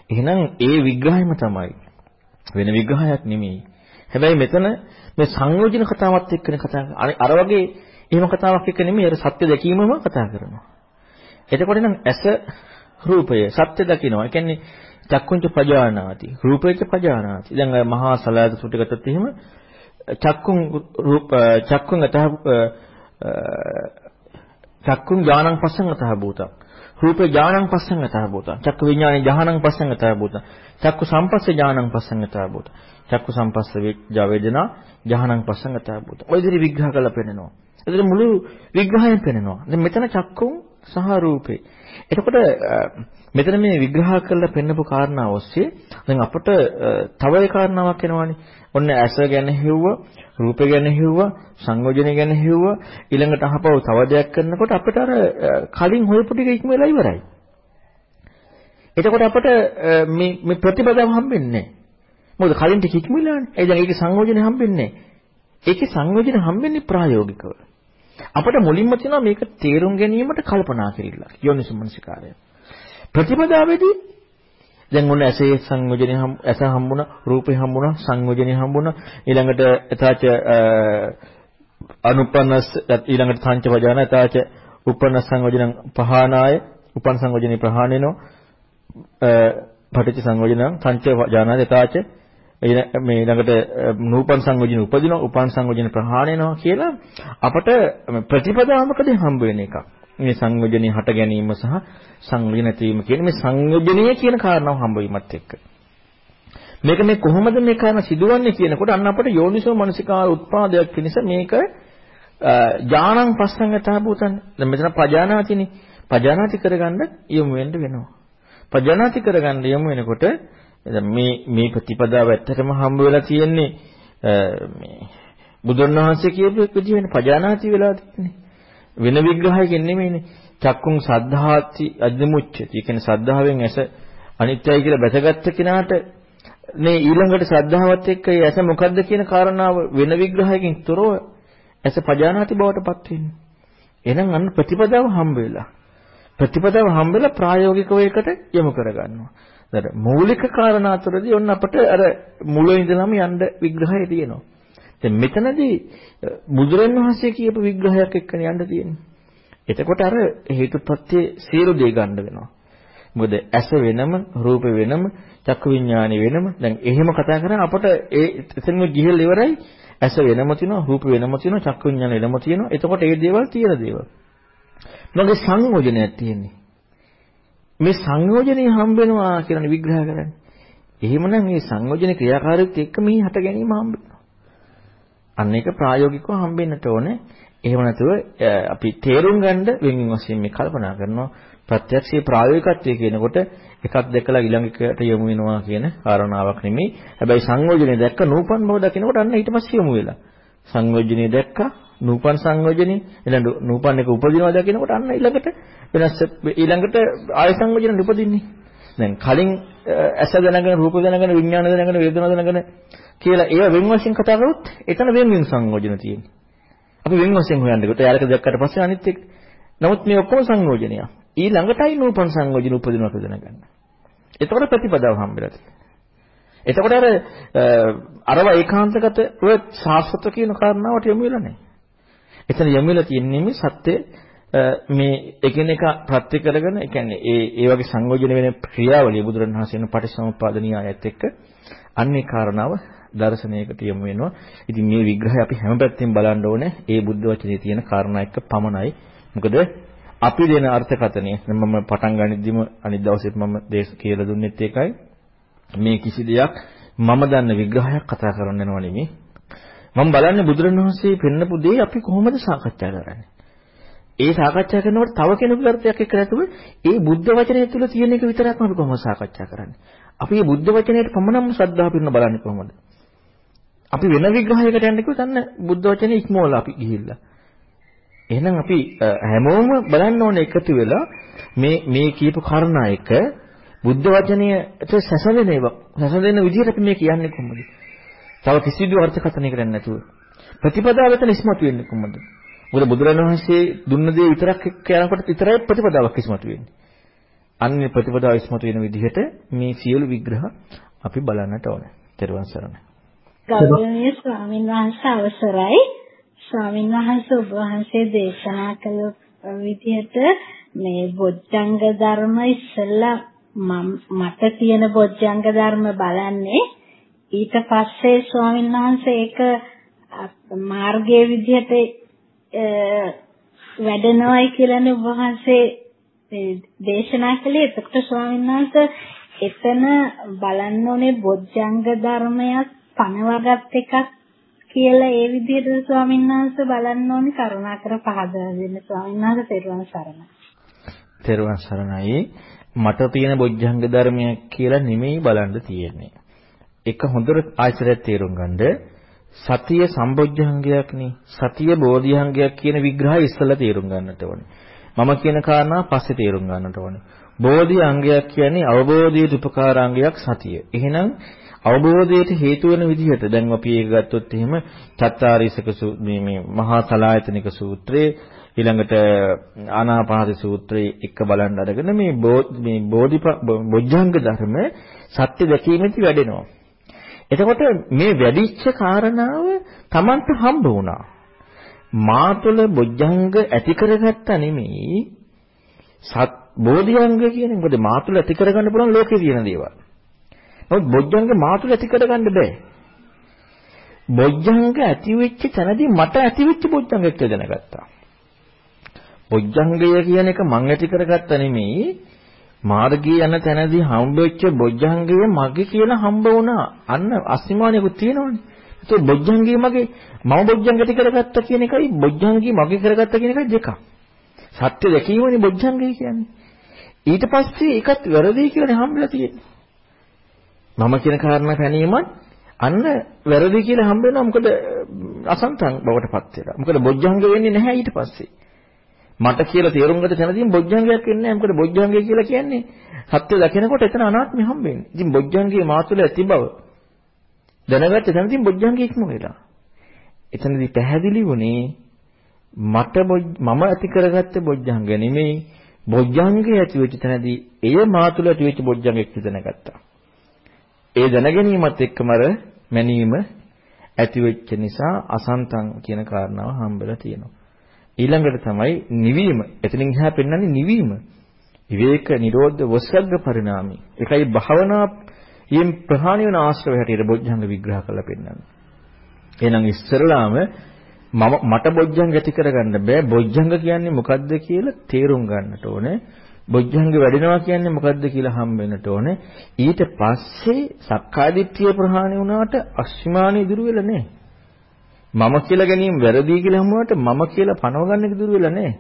එහෙනම් ඒ විග්‍රහයම තමයි. වෙන විග්‍රහයක් නෙමෙයි. හැබැයි මෙතන මේ සංයෝජන කතාවත් එක්කනේ කතා අර වගේ එහෙම කතාවක් එක්ක නෙමෙයි අර සත්‍ය දැකීමම කතා කරනවා. එතකොට නම් ඇස රූපය සත්‍ය දකිනවා. ඒ කියන්නේ චක්කුංච පජානාති රූපේච පජානාති. දැන් මහා සලාද සුටි ගත්තත් එහෙම චක්කුං රූප චක්කුං අතහ චක්කුං ඥානං පස්සං අතහ භූතං. රූපේ ඥානං පස්සං අතහ භූතං. චක්කු විඥානේ ඥානං පස්සං අතහ භූතං. චක්කු සම්පස්සේ ඥානං පස්සං අතහ භූතං. චක්කු සම්පස්ස වේදනා ඥානං පස්සං අතහ භූතං. ඔය විදිහට විග්‍රහ කරලා පෙන්නනවා. එතන මුළු විග්‍රහයෙන් පෙන්නනවා. දැන් මෙතන චක්කුං සහ රූපේ. එතකොට මෙතන මේ විග්‍රහ කරලා පෙන්නපු කාරණාව ඔස්සේ දැන් අපට තව ඒ කාරණාවක් එනවානේ. ඔන්න ඇස ගැන හෙව්වා, රූප ගැන හෙව්වා, සංයෝජන ගැන හෙව්වා. ඊළඟට අහපව තව දෙයක් කරනකොට අපිට අර කලින් හොයපු ටික ඉක්ම වෙලා ඉවරයි. එතකොට අපිට මේ මේ ප්‍රතිපදාව හම්බෙන්නේ නැහැ. මොකද කලින් ටික ඉක්ම වෙලානේ. ඒ දැන් ඒකේ සංයෝජන හම්බෙන්නේ නැහැ. ඒකේ සංයෝජන හම්බෙන්නේ ප්‍රායෝගිකව. අපිට මුලින්ම තියෙනවා මේක තේරුම් ගැනීමට කල්පනා කිරිල්ල. යෝනිසමනසිකාරය. ප්‍රතිපදාවේදී දැන් ඔන්න ඇසේ සංයෝජනෙ ඇස හම්බුණා, රූපේ හම්බුණා, සංයෝජනෙ හම්බුණා. ඊළඟට එතාච අනුපන්නස් ඊළඟට සංච වජාන එතාච උපන්න සංයෝජනං පහනාය, උපන් සංයෝජනෙ ප්‍රහාණයනෝ. පටිච්ච සංයෝජනං සංච වජාන එතාච මේ ළඟට නූපන් සංයෝජන උපදිනවා උපන් සංයෝජන ප්‍රහාණය වෙනවා කියලා අපට ප්‍රතිපදාවකදී හම්බ වෙන එකක්. මේ සංයෝජනේ හට ගැනීම සහ සංයෝජන නැතිවීම කියන මේ සංයෝජනීය කියන කාරණාව හම්බ වීමත් එක්ක. මේක මේ කොහොමද මේ කාරණා සිදුවන්නේ කියනකොට අන්න අපට යෝනිසෝ මනසිකාර උත්පාදයක් පිණිස මේක ඥානං පස්සං යථාභූතං දැන් මෙතන පජානාතිනේ පජානාති කරගන්න යොමු වෙන්න වෙනවා පජානාති කරගන්න යොමු වෙනකොට මේ මේ ප්‍රතිපදාව ඇත්තටම හම්බ වෙලා තියෙන්නේ මේ බුදුන් වහන්සේ කියපු විදිහට පජානාති වෙලා තියෙන්නේ වෙන විග්‍රහයකින් නෙමෙයිනේ චක්කුං සද්ධාති අද්මුච්චති. ඒ කියන්නේ සද්ධාවෙන් ඇස අනිත්‍යයි කියලා බැසගත්ත කෙනාට මේ ඊළඟට ශ්‍රද්ධාවත් එක්ක ඒ ඇස මොකද්ද කියන කාරණාව වෙන විග්‍රහයකින් තොරව ඇස පජානාති බවට පත් වෙන්නේ. එහෙනම් අන්න ප්‍රතිපදාව හම්බ වෙලා. ප්‍රතිපදාව හම්බ වෙලා ප්‍රායෝගිකව ඒකට යොමු කරගන්නවා. දැන් මූලික කාරණා අතරදී ඔන්න අපිට අර මුල ඉඳලම යන්න විග්‍රහය තියෙනවා. දැන් මෙතනදී බුදුරන් වහන්සේ කියපු විග්‍රහයක් එක්කනේ යන්න තියෙන්නේ. එතකොට අර හේතුප්‍රත්‍ය සියලු දේ ගන්න වෙනවා. මොකද ඇස වෙනම, රූප වෙනම, චක්කු විඥානෙ වෙනම. දැන් එහෙම කතා කරා අපට ඒ එතනම ගිහිල්ලා ඉවරයි. ඇස වෙනම තියෙනවා, රූප වෙනම තියෙනවා, චක්කු විඥාන වෙනම තියෙනවා. එතකොට ඒ දේවල් තියෙන දේවල්. මගේ සංයෝජනයක් තියෙන්නේ. මේ සංයෝජනේ හම්බ වෙනවා කියලා විග්‍රහ කරන්නේ. එහෙමනම් මේ සංයෝජන ක්‍රියාකාරීත්වය එක්ක මේ හට ගැනීම හම්බ වෙනවා. අන්න ඒක ප්‍රායෝගිකව හම්බෙන්නට ඕනේ. එහෙම නැතුව අපි තේරුම් ගන්න වෙනින් වශයෙන් මේ කල්පනා කරනවා ප්‍රත්‍යක්ෂයේ ප්‍රායෝගිකත්වය කියනකොට එකක් දැකලා ඊළඟ එකට යොමු වෙනවා කියන කාරණාවක් නෙමෙයි. හැබැයි සංයෝජනේ දැක්ක නූපන් බව දකිනකොට අන්න ඊට පස්සේ යොමු වෙලා. සංයෝජනේ දැක්කා නූපන් සංයෝජනේ ඊළඟ නූපන් එක උපදිනවා දකිනකොට අන්න ඊළඟට වෙනස් ඊළඟට ආය සංයෝජන උපදින්නේ. දැන් කලින් ඇස දැනගෙන රූප දැනගෙන විඥාන දැනගෙන වේදනා දැනගෙන කියලා ඒව වෙන වශයෙන් කතා කරොත් එතන වෙන වෙන සංයෝජන තියෙනවා. අපි වෙන වශයෙන් හොයන්නකොට යාලක දැක්කට පස්සේ අනිත් එක. නමුත් මේ ඔක්කොම සංයෝජනයක්. ඊළඟටයි නූපන් සංයෝජන උපදිනවා කියලා දැනගන්න. එතකොට ප්‍රතිපදාව හම්බෙලා තියෙනවා. එතකොට අර අරව ඒකාන්තගත ඔය සාස්වත කියන කාරණාවට යොමු වෙලා නැහැ. එතන යොමු වෙලා තියෙන්නේ මේ සත්‍ය මේ එකිනෙක ප්‍රත්‍ය කරගෙන ඒ කියන්නේ ඒ ඒ වගේ සංයෝජන වෙන ක්‍රියාවලිය බුදුරණවහන්සේ වෙන පටිච්චසමුප්පාද න්‍යායයත් එක්ක අන්නේ කාරණාව දර්ශනයකට යොමු වෙනවා. ඉතින් මේ විග්‍රහය අපි හැම පැත්තෙන් බලන්න ඕනේ. ඒ බුද්ධ වචනේ තියෙන කාරණා එක්ක පමණයි. මොකද අපි දෙන අර්ථකථනය මම පටන් ගනිද්දිම අනිත් දවසෙත් මම දේශ කියලා දුන්නෙත් ඒකයි. මේ කිසි දෙයක් මම දන්න විග්‍රහයක් කතා කරන්න යනවා නෙමෙයි. මම බලන්නේ බුදුරණවහන්සේ පෙන්නපු දේ අපි කොහොමද සාකච්ඡා කරන්නේ. ඒ සාකච්ඡා කරනකොට තව කෙනෙකුගේ අර්ථයක් එක්ක නැතුව ඒ බුද්ධ වචනය තුල තියෙන එක විතරක්ම අපි කොහොමද සාකච්ඡා කරන්නේ. අපි මේ බුද්ධ වචනයට පමණම ශ්‍රද්ධාව පිරන බලන්නේ කොහොමද? අපි වෙන විග්‍රහයකට යන්න කිව්වොත් අන්න බුද්ධ වචනේ ඉක්මවලා අපි ගිහිල්ලා. එහෙනම් අපි හැමෝම බලන්න ඕනේ එකතු වෙලා මේ මේ කියපු කාරණා එක බුද්ධ වචනයට සැසඳෙන ඒවා සැසඳෙන විදිහට අපි මේ කියන්නේ කොහොමද? තව කිසිදු අර්ථකථනයකට නැතුව. ප්‍රතිපදාවෙන් ඉස්මතු වෙන්නේ කොහොමද? මොකද බුදුරණවහන්සේ දුන්න දේ විතරක් එක්ක යනකොට විතරයි ප්‍රතිපදාවක් ඉස්මතු වෙන්නේ. අන්නේ ප්‍රතිපදාව ඉස්මතු වෙන විදිහට මේ සියලු විග්‍රහ අපි බලන්නට ඕනේ. ත්වන් සරණයි. ගෞරවනීය ස්වාමීන් වහන්සේ අවසරයි. ස්වාමීන් වහන්සේ ඔබ වහන්සේ දේශනා කළ විදිහට මේ බොජ්ජංග ධර්ම ඉස්සෙල්ලා මට තියෙන බොජ්ජංග ධර්ම බලන්නේ ඊට පස්සේ ස්වාමීන් වහන්සේ ඒක මාර්ගයේ විදිහට වැඩනවයි කියලානේ ඔබ වහන්සේ දේශනා කළේ. එතකොට ස්වාමීන් වහන්සේ එතන බලන්න ඕනේ බොජ්ජංග ධර්මයක් පනවගත් එකක් කියලා ඒ විදිහට ස්වාමීන් වහන්සේ බලන්න ඕනේ කරුණාකර පහදා දෙන්න ස්වාමීන් වහන්සේ තෙරුවන් සරණයි. තෙරුවන් සරණයි. මට තියෙන බොජ්ජංග ධර්මයක් කියලා නෙමෙයි බලන්න තියෙන්නේ. එක හොඳට ආයතරයක් තේරුම් ගන්නද සතිය සම්බොජ්ජංගයක් නේ. සතිය බෝධිංගයක් කියන විග්‍රහය ඉස්සලා තේරුම් ගන්නට ඕනේ. මම කියන කාරණා පස්සේ තේරුම් ගන්නට ඕනේ. බෝධි අංගයක් කියන්නේ අවබෝධයේ උපකාරාංගයක් සතිය. එහෙනම් අවබෝධයට හේතු වෙන විදිහට දැන් අපි ඒක ගත්තොත් එහෙම චත්තාරීසක මේ මේ මහා සලායතනික සූත්‍රයේ ඊළඟට ආනාපානසති සූත්‍රයේ එක බලන්න අරගෙන මේ මේ බෝධි බොජ්ජංග ධර්ම සත්‍ය දැකීමේදී වැඩෙනවා. එතකොට මේ වැඩිච්ච කාරණාව Tamanට හම්බ වුණා. මා තුළ බොජ්ජංග ඇති කරගත්තා නෙමෙයි සත් බෝධිංග කියන්නේ මොකද මා තුළ ඇති කරගන්න පුළුවන් ලෝකේ තියෙන දේවල්. නමුත් බොජ්ජංග මාතුල ඇති කරගන්න බෑ. බොජ්ජංග ඇති වෙච්ච තැනදී මට ඇති වෙච්ච බොජ්ජංග කියලා දැනගත්තා. බොජ්ජංගය කියන එක මං ඇති කරගත්ත නෙමෙයි මාර්ගයේ යන තැනදී හම්බෙච්ච බොජ්ජංගය මගේ කියලා හම්බ වුණා. අන්න අස්මිමානියකුත් තියෙනවනේ. ඒක බොජ්ජංගය මගේ මම බොජ්ජංග ඇති කරගත්ත කියන එකයි බොජ්ජංගය මගේ කරගත්ත කියන එකයි දෙකක්. සත්‍ය දැකීමනේ බොජ්ජංගය කියන්නේ. ඊට පස්සේ ඒකත් වැරදි කියලානේ හම්බෙලා තියෙන්නේ. මම කියන කාරණා පැනීමත් අන්න වැරදි කියලා හම්බ වෙනවා මොකද අසන්තං බවටපත් වෙලා. මොකද බොජ්ජංග වෙන්නේ නැහැ ඊට පස්සේ. මට කියලා තේරුම් ගත තැනදී බොජ්ජංගයක් වෙන්නේ නැහැ. මොකද බොජ්ජංගය කියලා කියන්නේ සත්‍ය දකිනකොට එතන අනාත්මය හම්බ වෙන්නේ. ඉතින් බොජ්ජංගයේ මාතුල ඇති බව දැනගත්ත තැනදී බොජ්ජංගය ඉක්ම වෙලා. එතනදී පැහැදිලි වුණේ මට මම ඇති කරගත්ත බොජ්ජංග නෙමෙයි බොජ්ජංගය ඇති වෙච්ච තැනදී එය මාතුල ඇති වෙච්ච බොජ්ජංගයක් දැනගත්තා. ඒ දැනගැනීමත් එක්කම අර මැනීම ඇති වෙච්ච නිසා අසන්තං කියන කාරණාව හම්බෙලා තියෙනවා. ඊළඟට තමයි නිවීම. එතනින් එහා පෙන්වන්නේ නිවීම. විවේක නිරෝධ වස්සග්ග පරිණාමي. ඒකයි භාවනා යෙන් ප්‍රහාණය වෙන ආශ්‍රව හැටියට බොජ්ජංග විග්‍රහ කරලා පෙන්වන්නේ. එහෙනම් ඉස්සරලාම මම මට බොජ්ජංග ඇති කරගන්න බෑ. බොජ්ජංග කියන්නේ මොකද්ද කියලා තේරුම් ගන්නට ඕනේ. බොජ්ජංග වැඩෙනවා කියන්නේ මොකද්ද කියලා හම් වෙන්නට ඕනේ. ඊට පස්සේ සක්කාදිට්ඨිය ප්‍රහාණය වුණාට අස්මිමානිය ඉදිරි වෙලා නැහැ. මම කියලා ගැනීම වැරදි කියලා හමුවට මම කියලා පනව ගන්න එක ඉදිරි වෙලා නැහැ.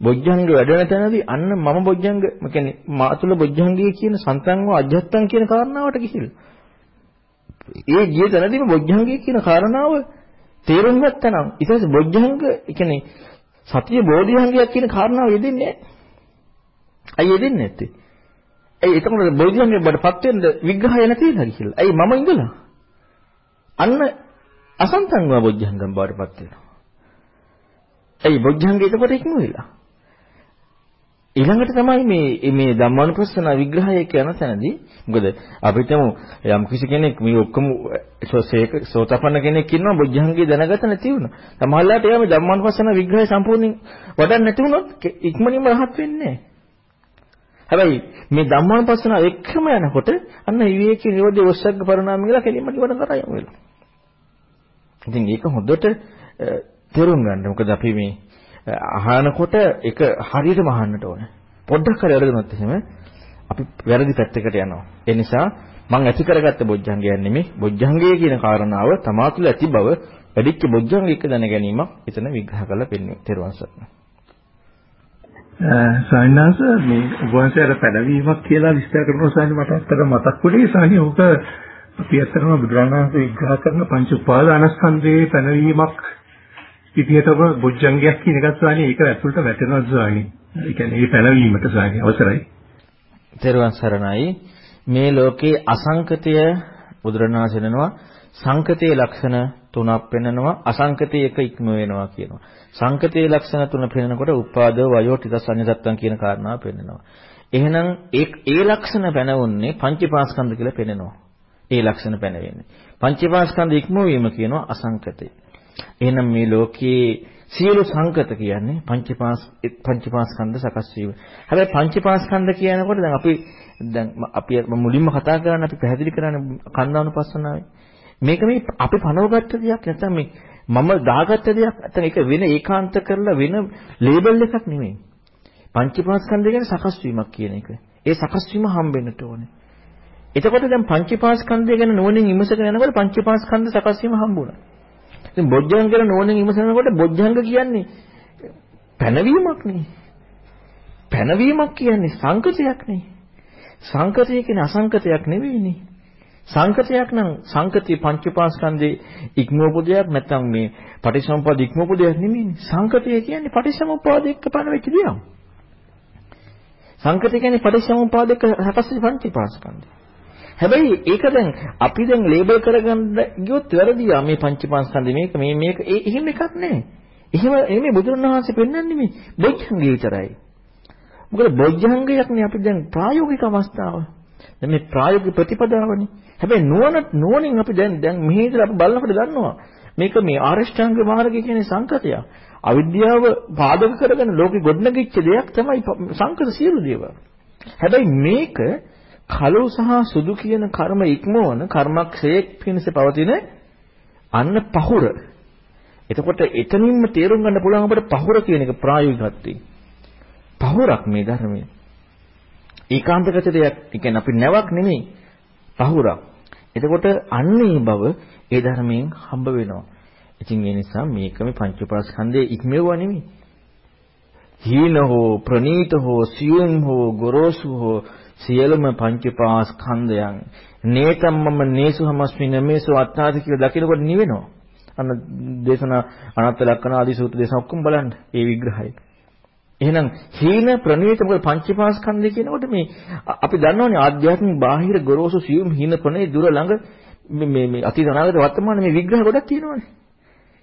බොජ්ජංග වැඩෙන තැනදී අන්න මම බොජ්ජංග කියන්නේ මාතුල බොජ්ජංගය කියන සන්තංව අජත්තං කියන කාරණාවට ගිහිල්ලා. ඒ ගිය තැනදීම බොජ්ජංගය කියන කාරණාව තේරුම් ගත්තා නම් ඊට පස්සේ බොජ්ජංග කියන්නේ සතිය බෝධිංගයක් කියන කාරණාව යෙදෙන්නේ නැහැ. ඇයි ඒ දෙන්නේ නැත්තේ? ඇයි එතකොට බෝධිසත්වයේ බඩපත් වෙන්න විග්‍රහය නැති වෙලා කියලා. ඇයි මම ඉඳලා? අන්න අසන්තංව බොජ්ජංගම් බඩපත් වෙනවා. ඇයි බොජ්ජංගේ එතකොට ඉක්ම වෙලා? ඊළඟට තමයි මේ මේ ධම්මානුපස්සන විග්‍රහය කියන තැනදී මොකද අපිටම යම් කිසි කෙනෙක් මේ ඔක්කොම සෝසේක සෝතපන්න කෙනෙක් ඉන්නවා බොජ්ජංගේ දැනගත නැති වුණා. සමහරවිට එයා මේ ධම්මානුපස්සන විග්‍රහය සම්පූර්ණයෙන් වඩන්න නැති වුණොත් ඉක්මනින්ම රහත් වෙන්නේ නැහැ. හැබැයි මේ ධම්මානුපස්සන එක්කම යනකොට අන්න විවේකී නිරෝධය ඔස්සග්ග පරිණාමය කියලා කෙලින්ම නිවන කරා යමු වෙනවා. ඉතින් ඒක හොඳට තේරුම් ගන්න. මොකද අපි මේ අහනකොට ඒක හරියටම අහන්නට ඕනේ. පොඩ්ඩක් හරි වැරදුනොත් එහෙම අපි වැරදි පැත්තකට යනවා. ඒ නිසා මම ඇති කරගත්ත බොජ්ජංගයක් නෙමෙයි බොජ්ජංගය කියන කාරණාව තමා තුළ ඇති බව වැඩිච්ච බොජ්ජංග එක දැන ගැනීමක් එතන විග්‍රහ කරලා පෙන්වන්නේ. තේරුවන් සරණයි. සායනාස මේ වහන්සේ අර පැනවීමක් කියලා විස්තර කරනවා සායන මට අත්තර මතක් වුණේ සායන උක අපි අත්තරම බුදුරණාහි විග්‍රහ කරන පංච උපාදානස්කන්ධයේ පැනවීමක් ඉතියතම බොජ්ජංගයක් කියන එකත් සායන ඒක ඇතුළට වැටෙනවා සායන. ඒ කියන්නේ මේ පැනවීමට සායන අවසරයි. තෙරුවන් සරණයි මේ ලෝකේ අසංකතය බුදුරණාහි සංකතයේ ලක්ෂණ තුනක් පෙන්වනවා අසංකතයේ එක ඉක්ම වෙනවා කියනවා. සංකතයේ ලක්ෂණ තුන පෙන්වනකොට උපාදව වයෝ ටිකස් අඤ්ඤතත්තම් කියන කාරණාව පෙන්වනවා. එහෙනම් ඒ ඒ ලක්ෂණ පැනවුන්නේ පංචපාස්කන්ධ කියලා පෙන්වනවා. ඒ ලක්ෂණ පැනවෙන්නේ. පංචපාස්කන්ධ ඉක්මවීම කියනවා අසංකතය. එහෙනම් මේ ලෝකයේ සියලු සංකත කියන්නේ පංචපාස් පංචපාස්කන්ධ සකස් වීම. හැබැයි පංචපාස්කන්ධ කියනකොට දැන් අපි දැන් අපි මුලින්ම කතා කරන්නේ අපි පැහැදිලි කරන්නේ කන්දානුපස්සනාවේ. මේක මේ අපි පනවගත්ත දෙයක් නැත්නම් මේ මම දාගත්ත දෙයක් නැත්නම් ඒක වෙන ඒකාන්ත කරලා වෙන ලේබල් එකක් නෙමෙයි. පංචපාස්කන්ධය කියන්නේ සකස් වීමක් කියන එක. ඒ සකස් වීම හම්බෙන්නට ඕනේ. එතකොට දැන් පංචපාස්කන්ධය ගැන නුවණින් විමසගෙන යනකොට පංචපාස්කන්ධ සකස් වීම හම්බුණා. ඉතින් බොජ්ජංග ගැන නුවණින් විමසනකොට බොජ්ජංග කියන්නේ පැනවීමක් නේ. පැනවීමක් කියන්නේ සංකතයක් නේ. සංකතය කියන්නේ අසංකතයක් නෙවෙයිනේ. සංකතයක් නම් සංකතිය පංචපාස්කන්ධේ ඉක්මවපු දෙයක් නැත්නම් මේ පටිච්චසමුප්පාද ඉක්මවපු දෙයක් නෙමෙයිනේ. සංකතිය කියන්නේ පටිච්චසමුප්පාද එක්ක පණ වෙච්ච දෙයක්. සංකතිය කියන්නේ පටිච්චසමුප්පාද එක්ක හටස් පංචපාස්කන්ධය. හැබැයි ඒක දැන් අපි දැන් ලේබල් කරගන්න ගියොත් වැරදියා මේ පංචපාස්කන්ධය මේක මේ මේක ඒ එහෙම එකක් නැහැ. එහෙම එමේ බුදුරණවහන්සේ පෙන්වන්නේ මේ බොජ්ජංගය විතරයි. මොකද බොජ්ජංගයක් නේ අපි දැන් ප්‍රායෝගික අවස්ථාව. දැන් මේ ප්‍රායෝගික ප්‍රතිපදාවනේ. හැබැයි නුවණ නුවණින් අපි දැන් දැන් මෙහි ඉඳලා අපි බලනකොට දන්නවා මේක මේ ආරෂ්ඨාංග මාර්ගය කියන්නේ සංකතයක්. අවිද්‍යාව පාදක කරගෙන ලෝකෙ ගොඩනගිච්ච දෙයක් තමයි සංකත සියලු දේවල්. හැබැයි මේක කළු සහ සුදු කියන කර්ම ඉක්මවන කර්මක්ෂයේ පිණිස පවතින අන්න පහුර. එතකොට එතනින්ම තේරුම් ගන්න පුළුවන් අපිට පහුර කියන එක ප්‍රායෝගිකත්වයෙන්. පහුරක් මේ ධර්මයේ. ඒකාන්තගත දෙයක්. ඒ කියන්නේ අපි නැවක් නෙමෙයි. පහුරක්. එතකොට අන්නේ බව ඒ ධර්මයෙන් හම්බ වෙනවා. ඉතින් ඒ නිසා මේකම පංච උපාස්කන්ධයේ ඉක්මෙවුවා නෙමෙයි. හීන හෝ ප්‍රනීත හෝ සියුම් හෝ ගොරෝසු හෝ සියලුම පංච උපාස්කන්ධයන් නේතම්මම නේසු හමස්මින මේසු අත්තාද කියලා දකිනකොට නිවෙනවා. අන්න දේශනා අනත්ත ලක්කන ආදී සූත්‍ර දේශනා ඔක්කොම බලන්න. ඒ විග්‍රහය. එහෙනම් හීන ප්‍රණීත මොකද පංචපාස්කන්ධය කියනකොට මේ අපි දන්නවනේ ආධ්‍යාත්මික බාහිර ගොරෝසු සියුම් හීන ප්‍රණීත දුර ළඟ මේ මේ අතීත අනාගත වර්තමාන මේ විග්‍රහ ගොඩක් තියෙනවනේ.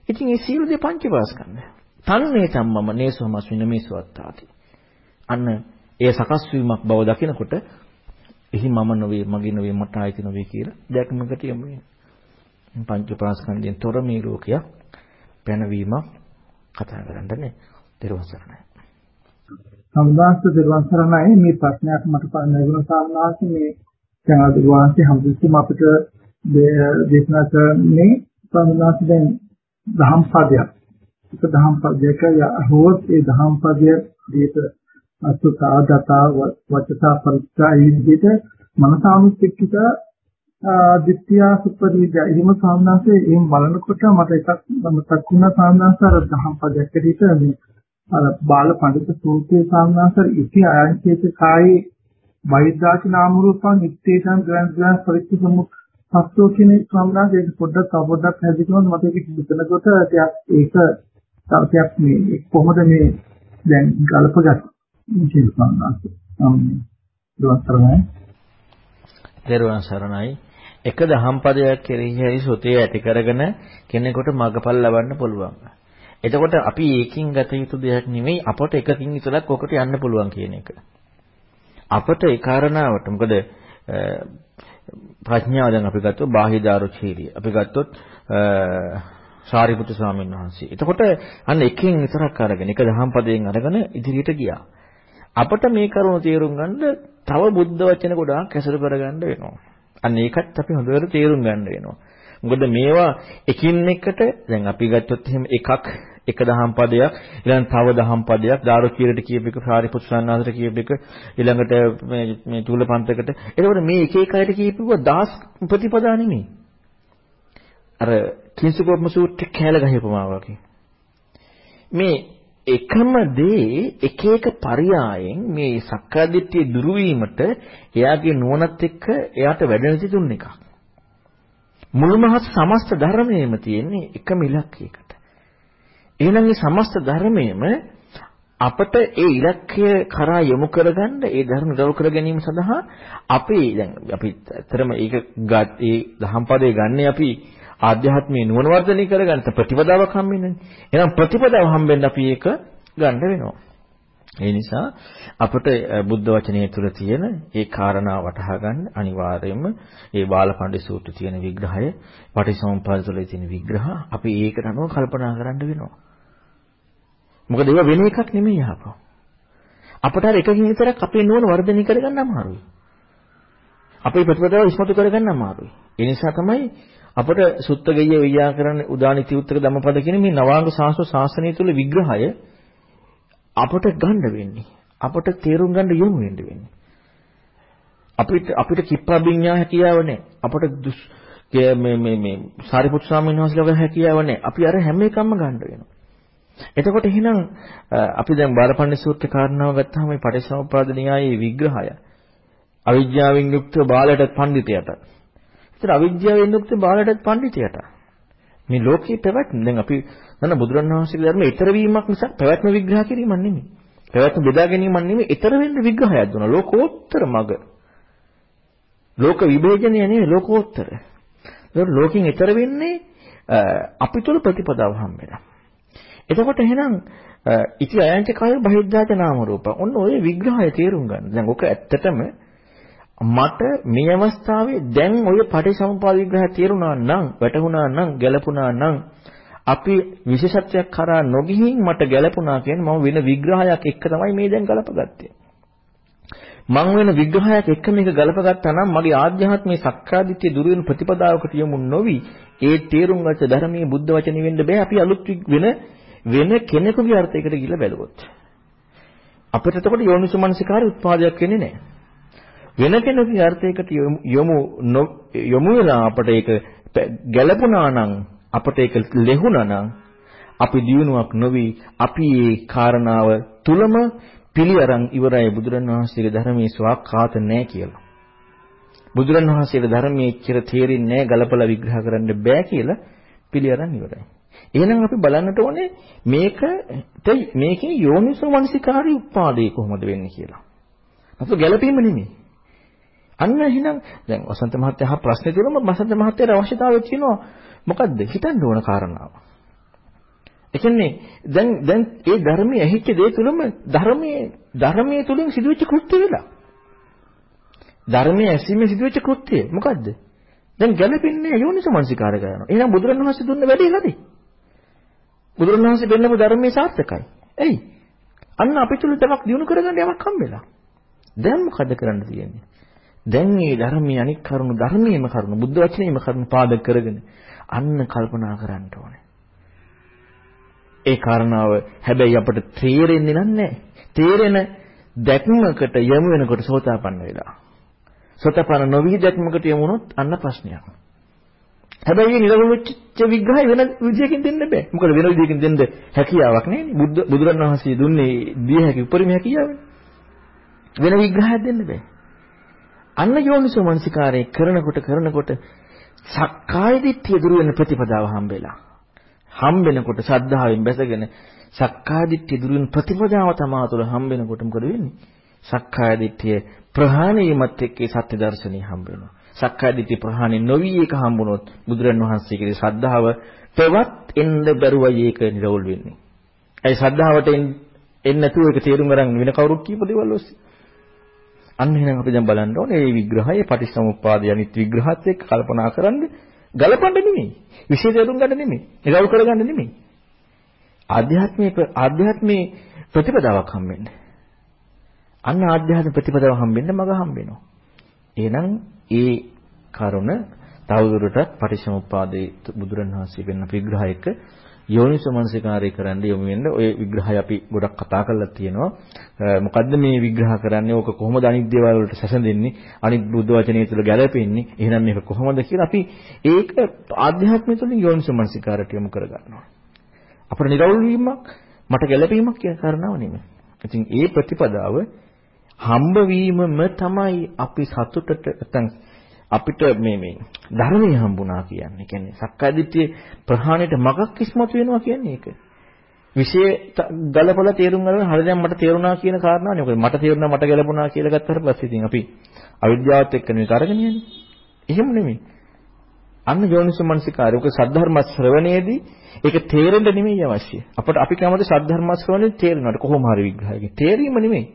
ඉතින් මේ සියලු දේ පංචපාස්කන්ධය. තන්නේ සම්මම නේසමස්මින මේසවත්තාති. අන්න ඒ සකස් වීමක් බව දකිනකොට එහි මම නොවේ, මගේ නොවේ, මට ආйти නොවේ කියලා දැක්මකට යමු වෙනවා. පංච ප්‍රාස්කන්ධයෙන් තොර මේ ලෝකයක් පැනවීමක් කතා කරන්නේ දර්වසරණයි. සම්දාස්ත දර්වසරණයි මේ ප්‍රශ්නයක් මට ලැබුණා සාමාන්‍යයෙන් මේ දැන් අද වාන්සේ හම්බුස්සම අපිට දේශනා කරන්නේ සම්දාස්ත දැන් දහම් පදයක්. ඒක දහම් පදයක යහොත් ඒ දහම් පදය දීප අසුතා දතා වචතා පරිච්ඡා ඒ විදිහට මනසානුස්සතික දිට්ඨිය සුපරිජය එහෙම සාමනාසේ එහෙම බලනකොට මට එකක් මතක් වුණා සාමනාස අර දහම් පදයක් ඇටියට මේ අර බාල පඬිත සූත්‍රයේ සාමනාසර ඉති අයංචේත කායේ වෛද්‍යාච නාම රූපං ඉත්තේසං ග්‍රන්ථ ග්‍රන්ථ පරිච්ඡේදමු සත්‍යෝ කියන සාමනාස ඒක පොඩ්ඩක් අවබෝධයක් හැදිනවද මට ඒක හිතනකොට ටිකක් ඒක ටිකක් මේ කොහොමද මේ දැන් ගලපගත් මේ සාමනාස දරුවන් සරණයි එක දහම් පදයක් කෙරෙහි හරි සුතේ ඇති කරගෙන කෙනෙකුට මගපල් ලබන්න පුළුවන්. එතකොට අපි ඒකින් ගත යුතු දෙයක් නෙවෙයි අපට එකකින් විතරක් ඔකට යන්න පුළුවන් කියන එක. අපට ඒ කාරණාවට මොකද ප්‍රඥාව දැන් අපි ගත්තොත් බාහිදාරුචීරිය. අපි ගත්තොත් සාරිපුත්‍ර ස්වාමීන් වහන්සේ. එතකොට අන්න එකකින් විතරක් අරගෙන එක දහම් පදයෙන් අරගෙන ඉදිරියට ගියා. අපට මේ කරුණ තේරුම් ගන්න තව බුද්ධ වචන ගොඩාක් ඇසුරු කරගන්න වෙනවා. අන්න ඒකත් අපි හොඳට තේරුම් ගන්න වෙනවා. මොකද මේවා එකින් එකට දැන් අපි ගත්තොත් එහෙම එකක් එක දහම් පදයක් ඊළඟ තව දහම් පදයක් දාරුකීරට කියප එක සාරිපුත් සන්නාසට කියප එක ඊළඟට මේ මේ චූලපන්තකට එතකොට මේ එක එක අයට කියපුවා දාස් ප්‍රතිපදා නෙමෙයි අර කිංසුකෝපම සූත්‍රේ කැල ගහපුවා වගේ මේ එකම දේ එක එක පරයයන් මේ සක්කාදිට්ඨිය දුරු වීමට එයාගේ නුවණත් එක්ක එයාට වැඩෙන තිතුන් එකක් මුළුමහත් සමස්ත ධර්මයේම තියෙන්නේ එකම ඉලක්කයකට. එහෙනම් මේ සමස්ත ධර්මයේම අපට ඒ ඉලක්කය කරා යොමු කරගන්න ඒ ධර්ම උදව් කර ගැනීම සඳහා අපි දැන් අපි ඇත්තරම ඒක ඒ දහම් පදේ ගන්න අපි ආධ්‍යාත්මීය නුවණ වර්ධනය කරගන්න ප්‍රතිපදාවක් හම්බෙන්නේ. එහෙනම් ප්‍රතිපදාව හම්බෙන්න අපි ඒක ගන්න වෙනවා. ඒ නිසා අපට බුද්ධ වචනය තුළ තියෙන ඒ කාරණා වටහා ගන්න අනිවාර්යයෙන්ම ඒ බාලපඬි සූත්‍රයේ තියෙන විග්‍රහය, පටිසමුප්පාද තුළ තියෙන විග්‍රහ අපි ඒකට අනුව කල්පනා කරන්න වෙනවා. මොකද ඒවා වෙන එකක් නෙමෙයි අහපෝ. අපට අර එකකින් විතරක් අපේ නුවණ වර්ධනය කරගන්න අමාරුයි. අපේ ප්‍රතිපදාව ඉස්මතු කරගන්න අමාරුයි. ඒ නිසා තමයි අපට සුත්තගය ව්‍යාකරණ උදානිති උත්තර ධම්මපද කියන මේ නවාංග ශාස්ත්‍ර ශාසනය තුළ විග්‍රහය අපට ගන්න වෙන්නේ. අපට තේරුම් ගන්න යොමු වෙන්න වෙන්නේ. අපිට අපිට කිප්පබිඤ්ඤා හැකියාව නැහැ. අපට මේ මේ මේ සාරිපුත් ස්වාමීන් වහන්සේලාගේ හැකියාව නැහැ. අපි අර හැම එකක්ම ගන්න වෙනවා. එතකොට එහෙනම් අපි දැන් බාරපණ්ඩි සූත්‍රේ කාරණාව ගත්තාම මේ පටිච්චසමුප්පාද න්‍යායයේ විග්‍රහය අවිද්‍යාවෙන් යුක්ත බාලයට පඬිතයට. ඒතර අවිද්‍යාවෙන් යුක්ත බාලයට පඬිතයට. මේ ලෝකේ පැවැත්ම දැන් අපි දන්න බුදුරණවහන්සේගේ ධර්මයේ ඊතර වීමක් මිසක් පැවැත්ම විග්‍රහ කිරීමක් නෙමෙයි. පැවැත්ම බෙදා ගැනීමක් නෙමෙයි ඊතර වෙන්න විග්‍රහයක් දුන්නා. ලෝකෝත්තර මග. ලෝක විභජනය නෙමෙයි ලෝකෝත්තර. ඒක ලෝකෙන් ඊතර වෙන්නේ අපි තුල ප්‍රතිපදාව හම්බෙලා. එතකොට එහෙනම් ඉති අයන්ත කාය බහිද්ධාච නාම රූප. ඔන්න ඔය විග්‍රහය තේරුම් ගන්න. දැන් ඔක ඇත්තටම මට මේ අවස්ථාවේ දැන් ඔය පටිසමුපාද විග්‍රහය තේරුණා නම් වැටහුණා නම් ගැලපුණා නම් අපි විශේෂත්වයක් කරා නොගිහින් මට ගැලපුණා කියන්නේ මම වෙන විග්‍රහයක් එක්ක තමයි මේ දැන් ගලපගත්තේ. මං වෙන විග්‍රහයක් එක මේක ගලපගත්තා නම් මගේ ආධ්‍යාත්මයේ සක්කාදිට්ඨිය දුර වෙන ප්‍රතිපදාවකට යමු නොවි. ඒ තේරුම් ගත්ත ධර්මයේ බුද්ධ වචනේ වෙන්න බෑ. අපි අලුත් වෙන වෙන කෙනෙකුගේ අර්ථයකට ගිහිල්ලා බැලුවොත්. අපිට එතකොට යෝනිසුමනසිකාරය උත්පාදයක් වෙන්නේ නැහැ වෙන කෙනෙකුගේ අර්ථයකට යොමු යොමු වෙලා අපට ඒක ගැළපුණා නම් අපට ඒක ලැබුණා නම් අපි දියුණුවක් නොවි අපි ඒ කාරණාව තුලම පිළි අරන් ඉවරයි බුදුරණවහන්සේගේ ධර්මයේ ස්වාක්ඛාත නැහැ කියලා. බුදුරණවහන්සේගේ ධර්මයේ ඉච්චර තේරෙන්නේ නැහැ ගලපලා විග්‍රහ කරන්න බෑ කියලා පිළි අරන් ඉවරයි. එහෙනම් අපි බලන්නට ඕනේ මේකට මේකේ යෝනිසෝ මනසිකාරී උපාදේ කොහොමද වෙන්නේ කියලා. අත ගැළපීම නෙමෙයි. අන්න එහෙනම් දැන් වසන්ත මහත්තයා අහ ප්‍රශ්නේ තුනම වසන්ත මහත්තයාට අවශ්‍යතාවය තියෙනවා මොකද්ද හිතන්න ඕන කාරණාව. ඒ කියන්නේ දැන් දැන් ඒ ධර්මයේ ඇහිච්ච දේ තුලම ධර්මයේ ධර්මයේ තුලින් සිදුවෙච්ච කෘත්‍ය වෙලා. ධර්මයේ ඇසීමේ සිදුවෙච්ච කෘත්‍ය මොකද්ද? දැන් ගැළපෙන්නේ යෝනිසමනසිකාරය කරනවා. එහෙනම් බුදුරණවහන්සේ දුන්න වැඩේ හරි. බුදුරණවහන්සේ දෙන්නපු ධර්මයේ සාර්ථකයි. එයි. අන්න අපි තුල තවක් දිනු කරගන්න යමක් හම්බෙලා. දැන් මොකද කරන්න තියෙන්නේ? දැන් මේ ධර්මයේ අනික් කරුණු ධර්මයේම කරුණු බුද්ධ වචනේම කරුණු පාදක කරගෙන අන්න කල්පනා කරන්න ඕනේ. ඒ කාරණාව හැබැයි අපට තේරෙන්නේ නැහැ. තේරෙන දැක්මකට යමු වෙනකොට සෝතාපන්න වෙලා. සෝතාපන්න නොවි දැක්මකට යමුනොත් අන්න ප්‍රශ්නයක්. හැබැයි මේ නිරවුල් වෙච්ච විග්‍රහය වෙන විදියකින් දෙන්න බෑ. මොකද වෙන විදියකින් දෙන්න හැකියාවක් නැහැ බුද්ධ බුදුරණවහන්සේ දුන්නේ දිය හැකි උපරිම හැකියාවනේ. වෙන විග්‍රහයක් දෙන්න බෑ. අන්න යෝනිසෝ මනසිකාරය කරනකොට කරනකොට සක්කාය දිට්ඨිය දුර වෙන ප්‍රතිපදාව හම්බෙලා. හම්බෙනකොට ශ්‍රද්ධාවෙන් බැසගෙන සක්කාය දිට්ඨිය දුර වෙන ප්‍රතිපදාව තමා තුළ හම්බෙනකොට මොකද වෙන්නේ? සක්කාය දිට්ඨිය ප්‍රහාණය වීමත් එක්ක සත්‍ය දර්ශනය හම්බ වෙනවා. සක්කාය දිට්ඨිය ප්‍රහාණය නොවි එක හම්බුනොත් බුදුරන් වහන්සේගේ ශ්‍රද්ධාව පෙවත් එන්න බැරුවයි ඒක නිරවුල් වෙන්නේ. ඒ ශ්‍රද්ධාවට එන්නේ නැතුව ඒක තේරුම් ගන්න වෙන කවුරුත් කීප දේවල් ඔස්සේ අන්න එහෙනම් අපි දැන් බලන්න ඕනේ මේ විග්‍රහය පටිච්චසමුප්පාදය අනිත් විග්‍රහات එක්ක කල්පනා කරන්න ගලපන්න නෙමෙයි. විශේෂ තේරුම් ගන්න නෙමෙයි. නිරවුල් කරගන්න නෙමෙයි. ආධ්‍යාත්මික ආධ්‍යාත්මේ ප්‍රතිපදාවක් හම්බෙන්නේ. අන්න ආධ්‍යාත්මික ප්‍රතිපදාව හම්බෙන්න මග හම්බෙනවා. එහෙනම් ඒ කරුණ තවදුරටත් පටිච්චසමුප්පාදයේ බුදුරණවහන්සේ වෙන විග්‍රහයක යෝනිසෝ මනසිකාරය කරන්න යොමු වෙන්න ඔය විග්‍රහය අපි ගොඩක් කතා කරලා තියෙනවා. මොකද්ද මේ විග්‍රහ කරන්නේ? ඕක කොහොමද අනිත් දේවල් වලට සැසඳෙන්නේ? අනිත් බුද්ධ වචනය තුළ ගැලපෙන්නේ? එහෙනම් මේක කොහොමද කියලා අපි ඒක ආධ්‍යාත්මය තුළින් යෝනිසෝ මනසිකාරයට යොමු කරගන්නවා. අපේ නිරවුල් වීමක් මට ගැලපීමක් කියන කාරණාව නෙමෙයි. ඉතින් ඒ ප්‍රතිපදාව හම්බ වීමම තමයි අපි සතුටට නැත්නම් අපිට මේ මේ ධර්මයේ හම්බුණා කියන්නේ. කියන්නේ සක්කාය දිට්ඨිය ප්‍රහාණයට මගක් ඉස්මතු වෙනවා කියන්නේ ඒක. විශේෂ ගලපලා තේරුම් ගන්න හරියට මට තේරුණා කියන කාරණාවනේ. මොකද මට තේරුණා මට ගැලපුණා කියලා ගත්තාට පස්සේ ඉතින් අපි අවිද්‍යාවත් එක්ක මේක අරගෙන යන්නේ. එහෙම නෙමෙයි. අන්න යෝනිසමනසිකාරය. ඔක සද්ධර්ම ශ්‍රවණයේදී ඒක තේරෙන්න නෙමෙයි අවශ්‍ය. අපට අපි කැමති සද්ධර්ම ශ්‍රවණේ තේරෙනවට කොහොම හරි විග්‍රහයකින්. තේරීම නෙමෙයි.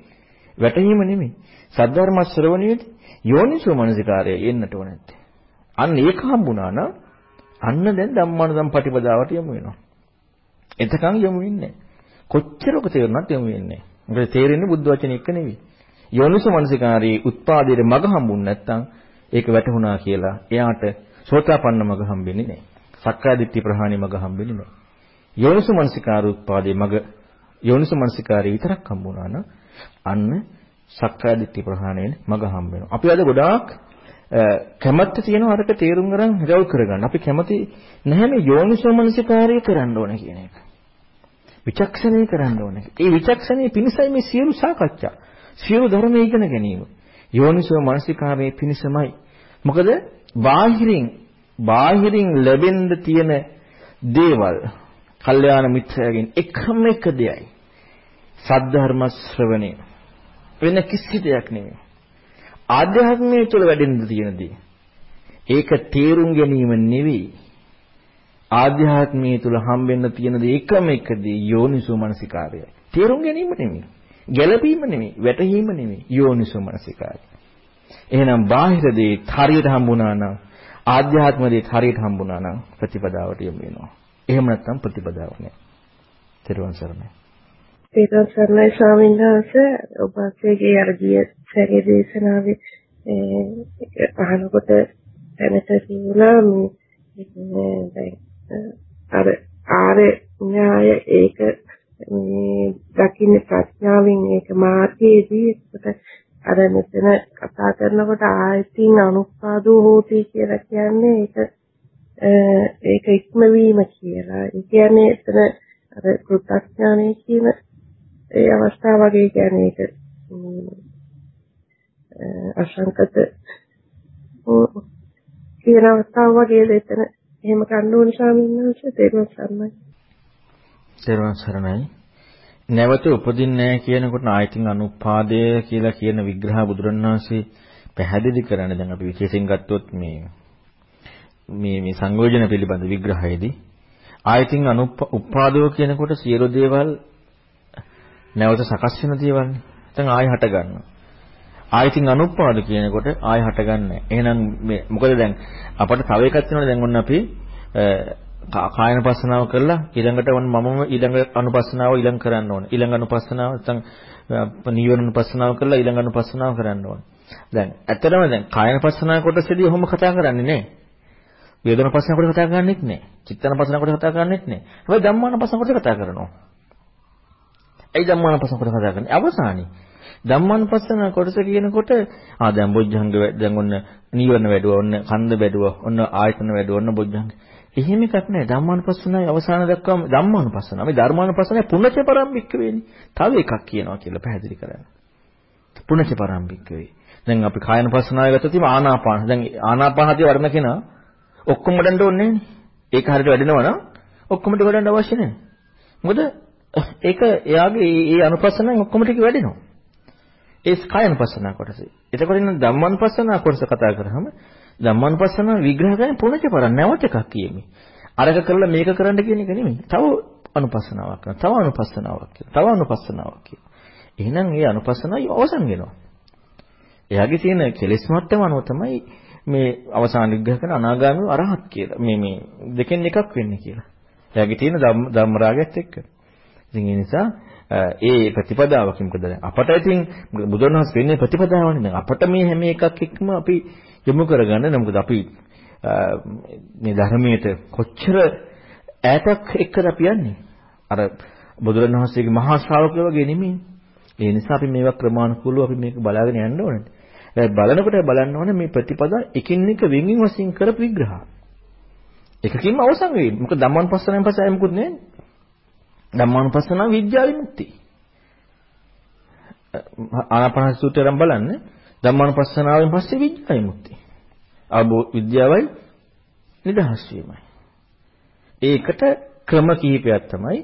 වැටහීම නෙමෙයි. සද්ධර්ම ශ්‍රවණයේදී යෝනිසෝ මනසිකාරය එන්නට ඕන නැත්තේ. අන්න ඒක හම්බුණා නම් අන්න දැන් ධම්මානුදම් පටිපදාවට යමු වෙනවා. එතකන් යමු වෙන්නේ කොච්චරක තේරුණත් යමු වෙන්නේ. මොකද තේරෙන්නේ බුද්ධ වචනේ එක නෙවෙයි. යෝනිසෝ මනසිකාරයේ උත්පාදයේ මග හම්බුනේ නැත්තම් ඒක වැටහුණා කියලා එයාට සෝතාපන්න මග හම්බෙන්නේ නැහැ. සක්කාය දිට්ඨි ප්‍රහාණය මග හම්බෙන්නේ නැහැ. යෝනිසෝ මනසිකාර උත්පාදයේ මග යෝනිසෝ මනසිකාරය විතරක් හම්බුණා නම් අන්න සක්කාය දිට්ඨි ප්‍රහාණයෙන් මග හම්බ වෙනවා. අපි අද ගොඩාක් කැමැත්ත තියෙනවා අරක තේරුම් ගන්න හිරව් කරගන්න. අපි කැමති නැහැ මේ යෝනිසෝමනසිකාරය කරන්න ඕන කියන එක. විචක්ෂණය කරන්න ඕන. ඒ විචක්ෂණයේ පිණිසයි මේ සියලු සාකච්ඡා. සියලු ධර්ම ඉගෙන ගැනීම. යෝනිසෝමනසිකාරයේ පිණිසමයි. මොකද බාහිරින් බාහිරින් ලැබෙන්න තියෙන දේවල් කල්යාණ මිත්‍රයගෙන් එකම එක දෙයයි. සද්ධර්ම ශ්‍රවණය. වෙන කිසි දෙයක් නෙමෙයි. ආධ්‍යාත්මයේ තුල වැඩෙන්න තියෙන දේ. ඒක තේරුම් ගැනීම නෙවෙයි. ආධ්‍යාත්මයේ තුල හම්බෙන්න තියෙන දේ එකම එක දේ යෝනිසෝ මනසිකාරයයි. තේරුම් ගැනීම නෙමෙයි. ගැළපීම නෙමෙයි, වැටහීම නෙමෙයි, යෝනිසෝ මනසිකාරය. එහෙනම් බාහිර දේ හරියට හම්බුණා නම් ආධ්‍යාත්ම දේ හරියට හම්බුණා නම් ප්‍රතිපදාවට යොමු වෙනවා. එහෙම නැත්නම් ප්‍රතිපදාව නෑ. ත්‍රිවංශ සරණයි. තේරුම් සරණයි ස්වාමීන් වහන්සේ ඔබ වහන්සේගේ අර ගිය සැරේ දේශනාවේ ඒක අහනකොට දැනට කියුණා මේ දැන් අර ආර්ය න්‍යාය ඒක මේ දකින්න ප්‍රඥාවෙන් ඒක මාර්ගයේදී ඒකට අර මෙතන කතා කරනකොට ආයතින් අනුපාදෝ හෝති කියලා කියන්නේ ඒක ඒක ඉක්මවීම කියලා. ඒ කියන්නේ එතන අර කෘතඥානය කියන ඒ අවස්ථාව වගේ කියන්නේ ඒක. අසංකත කියන අවස්ථාව වගේ දෙතන. එහෙම ගන්න ඕන ස්වාමීන් වහන්සේ. තේරුම් ගන්නයි. තේරුම් සරණයි. නැවත උපදින්නේ කියනකොට ආයතින් අනුපාදය කියලා කියන විග්‍රහ බුදුරණවහන්සේ පැහැදිලි කරන්නේ. දැන් අපි විශේෂයෙන් ගත්තොත් මේ මේ මේ සංයෝජන පිළිබඳ විග්‍රහයේදී. ආයතින් අනුපාදෝ කියනකොට සියලු දේවල් නැවත සකස් වෙන දේවල්නේ. නැත්නම් ආය හට ගන්නවා. ආයතින් අනුපාද කියනකොට ආය හටගන්නේ. එහෙනම් මේ මොකද දැන් අපට තව එකක් තියෙනවා දැන් ඔන්න අපි කායන පස්සනාව කරලා ඊළඟට ඔන්න මමම ඊළඟ අනුපස්සනාව ඊළඟ කරන්න ඕන. ඊළඟ අනුපස්සනාව නැත්නම් නීවරණ අනුපස්සනාව කරලා ඊළඟ අනුපස්සනාව කරන්න ඕන. දැන් ඇත්තටම දැන් කායන පස්සනාව කොටසදී ඔහොම කතා කරන්නේ නැහැ. වේදන පස්සන කොට කතා කරන්නේත් නැහැ. චිත්තන පස්සන කොට කතා කරන්නේත් නැහැ. හැබැයි ධම්මාන පස්සන කොට කතා කරනවා. ඇයි ධම්මාන පස්සන කොට කතා කරන්නේ? අවසානයේ. ධම්මානුපස්සන කොටස කියනකොට ආ දැන් බොජ්ජංග දැන් ඔන්න නීවරණ වැඩුවා ඔන්න කන්ද වැඩුවා ඔන්න ආයතන වැඩුවා ඔන්න බොජ්ජංග. එහෙම එකක් නෑ. ධම්මානුපස්සනයි අවසාන දක්වාම ධම්මානුපස්සන. මේ ධර්මානුපස්සනයි පුණ්‍යච පරම්පික්ක වෙන්නේ තව එකක් කියනවා කියලා පැහැදිලි කරන්න. පුණ්‍යච පරම්පික්ක වෙයි දැන් අපි කායනුපස්සනාව ගත්තොත් ආනාපාන. දැන් ආනාපාන හතිය වර්ණ කෙනා ඔක්කොම වඩන්න ඕනේ නෑනේ ඒක හරියට වැඩෙනවා නම් ඔක්කොම ටික වඩන්න අවශ්‍ය නෑ. මොකද ඒක එයාගේ ඒ අනුපස්සනෙන් ඔක්කොම ටික වැඩෙනවා ඒ කායනුපස්සනා කොටස. එතකොට ඉන්න ධම්මානුපස්සනා කොටස කතා කරාම ධම්මානුපස්සනා විග්‍රහ කරන්නේ පුණජ පරණ නැවත එකක් කියමි. අරක කරලා මේක කරන්න කියන එක නෙමෙයි. තව අනුපස්සනාවක් කරනවා. තව අනුපස්සනාවක් කියනවා. තව අනුපස්සනාවක් කියනවා. එහෙනම් මේ අනුපස්සනාවයි අවසන් වෙනවා. එයාගේ තියෙන කෙලෙස් මට්ටම අනුව තමයි මේ අවසාන විග්‍රහ කරන අනාගාමී අරහත් කියලා. මේ මේ දෙකෙන් එකක් වෙන්නේ කියලා. එයාගේ තියෙන ධම්ම රාගයත් එක්ක. ඉතින් ඒ නිසා ඒ ප්‍රතිපදාවකින් මොකද අපට ඉතින් බුදුන් වහන්සේ වෙන්නේ ප්‍රතිපදාවනේ. දැන් අපට මේ හැම එකක් එක්කම අපි යොමු කරගන්න. මොකද අපි මේ ධර්මයට කොච්චර ඈතක් එක්කද අපි යන්නේ? අර බුදුරන් වහන්සේගේ මහා ශ්‍රාවකයෝ වගේ නෙමෙයි. ඒ නිසා අපි මේවා ක්‍රමානුකූලව අපි මේක බලාගෙන යන්න ඕනේ. ඒ බලනකොට බලන්න ඕනේ මේ ප්‍රතිපදා එකින් එක වෙන්වෙන් වශයෙන් කරපු විග්‍රහ. එකකින්ම අවසන් වෙයි. මොකද ධම්මං පස්සනෙන් පස්සේ ආයෙ මුකුත් නෑනේ. ධම්මානුපස්සනාව විද්‍යා විමුක්තිය. ආනාපාන සූත්‍රයෙන් බලන්න ධම්මානුපස්සනාවෙන් පස්සේ විද්‍යා විමුක්තිය. අවබෝධ විද්‍යාවයි නිදහස් වීමයි. ඒකට ක්‍රම කිහිපයක් තමයි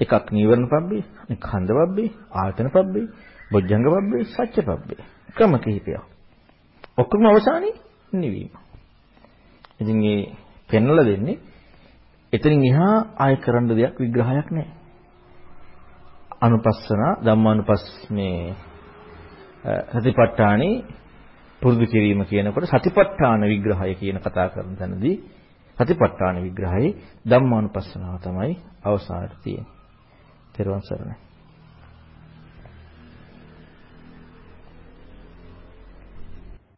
එකක් නීවරණ පබ්බේ, අනෙක් ඛණ්ඩ පබ්බේ, ආයතන පබ්බේ, බොජ්ජංග පබ්බේ, සත්‍ය පබ්බේ. ක්‍රම කිහිපයක්. ඔක්කොම අවසානයේ නිවීම. ඉතින් මේ පෙන්වලා දෙන්නේ එතනින් එහා ආය කරන්න දෙයක් විග්‍රහයක් නැහැ. අනුපස්සන ධම්මානුපස් මේ සතිපට්ඨානේ පුරුදු කිරීම කියනකොට සතිපට්ඨාන විග්‍රහය කියන කතා කරන තැනදී සතිපට්ඨාන විග්‍රහයේ ධම්මානුපස්සනාව තමයි අවසානයේ තියෙන්නේ. තෙරුවන් සරණයි.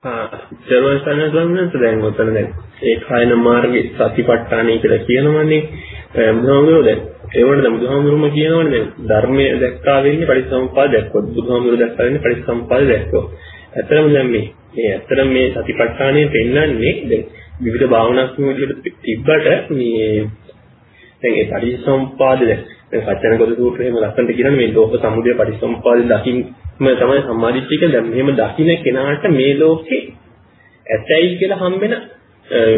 සර්වන් සනසන්න දැන් ඔතන දැන් ඒ කායන මාර්ගේ සතිපට්ඨානයි කියලා කියනවනේ. බුදුහාමුදුරුවෝ දැන් ඒවට දැන් බුදුහාමුදුරුවෝම කියනවනේ දැන් ධර්මයේ දැක්කා වෙන්නේ පරිසම්පාද දැක්කොත්. බුදුහාමුදුරුවෝ දැක්කා වෙන්නේ පරිසම්පාද දැක්කොත්. ඇත්තටම දැන් මේ මේ ඇත්තටම මේ සතිපට්ඨානය පෙන්වන්නේ දැන් විවිධ භාවනා ක්‍රම තිබ්බට මේ දැන් ඒ පරිසම්පාද දැන් සත්‍යන කොට සූත්‍රයේම ලස්සනට කියනවා මේ ලෝක සමුදය පරිසම්පාද දකින්න තමයි සම්මාදිට්ඨිය කියන්නේ. දැන් මෙහෙම දකින්න කෙනාට මේ ලෝකේ ඇතැයි කියලා හම්බෙන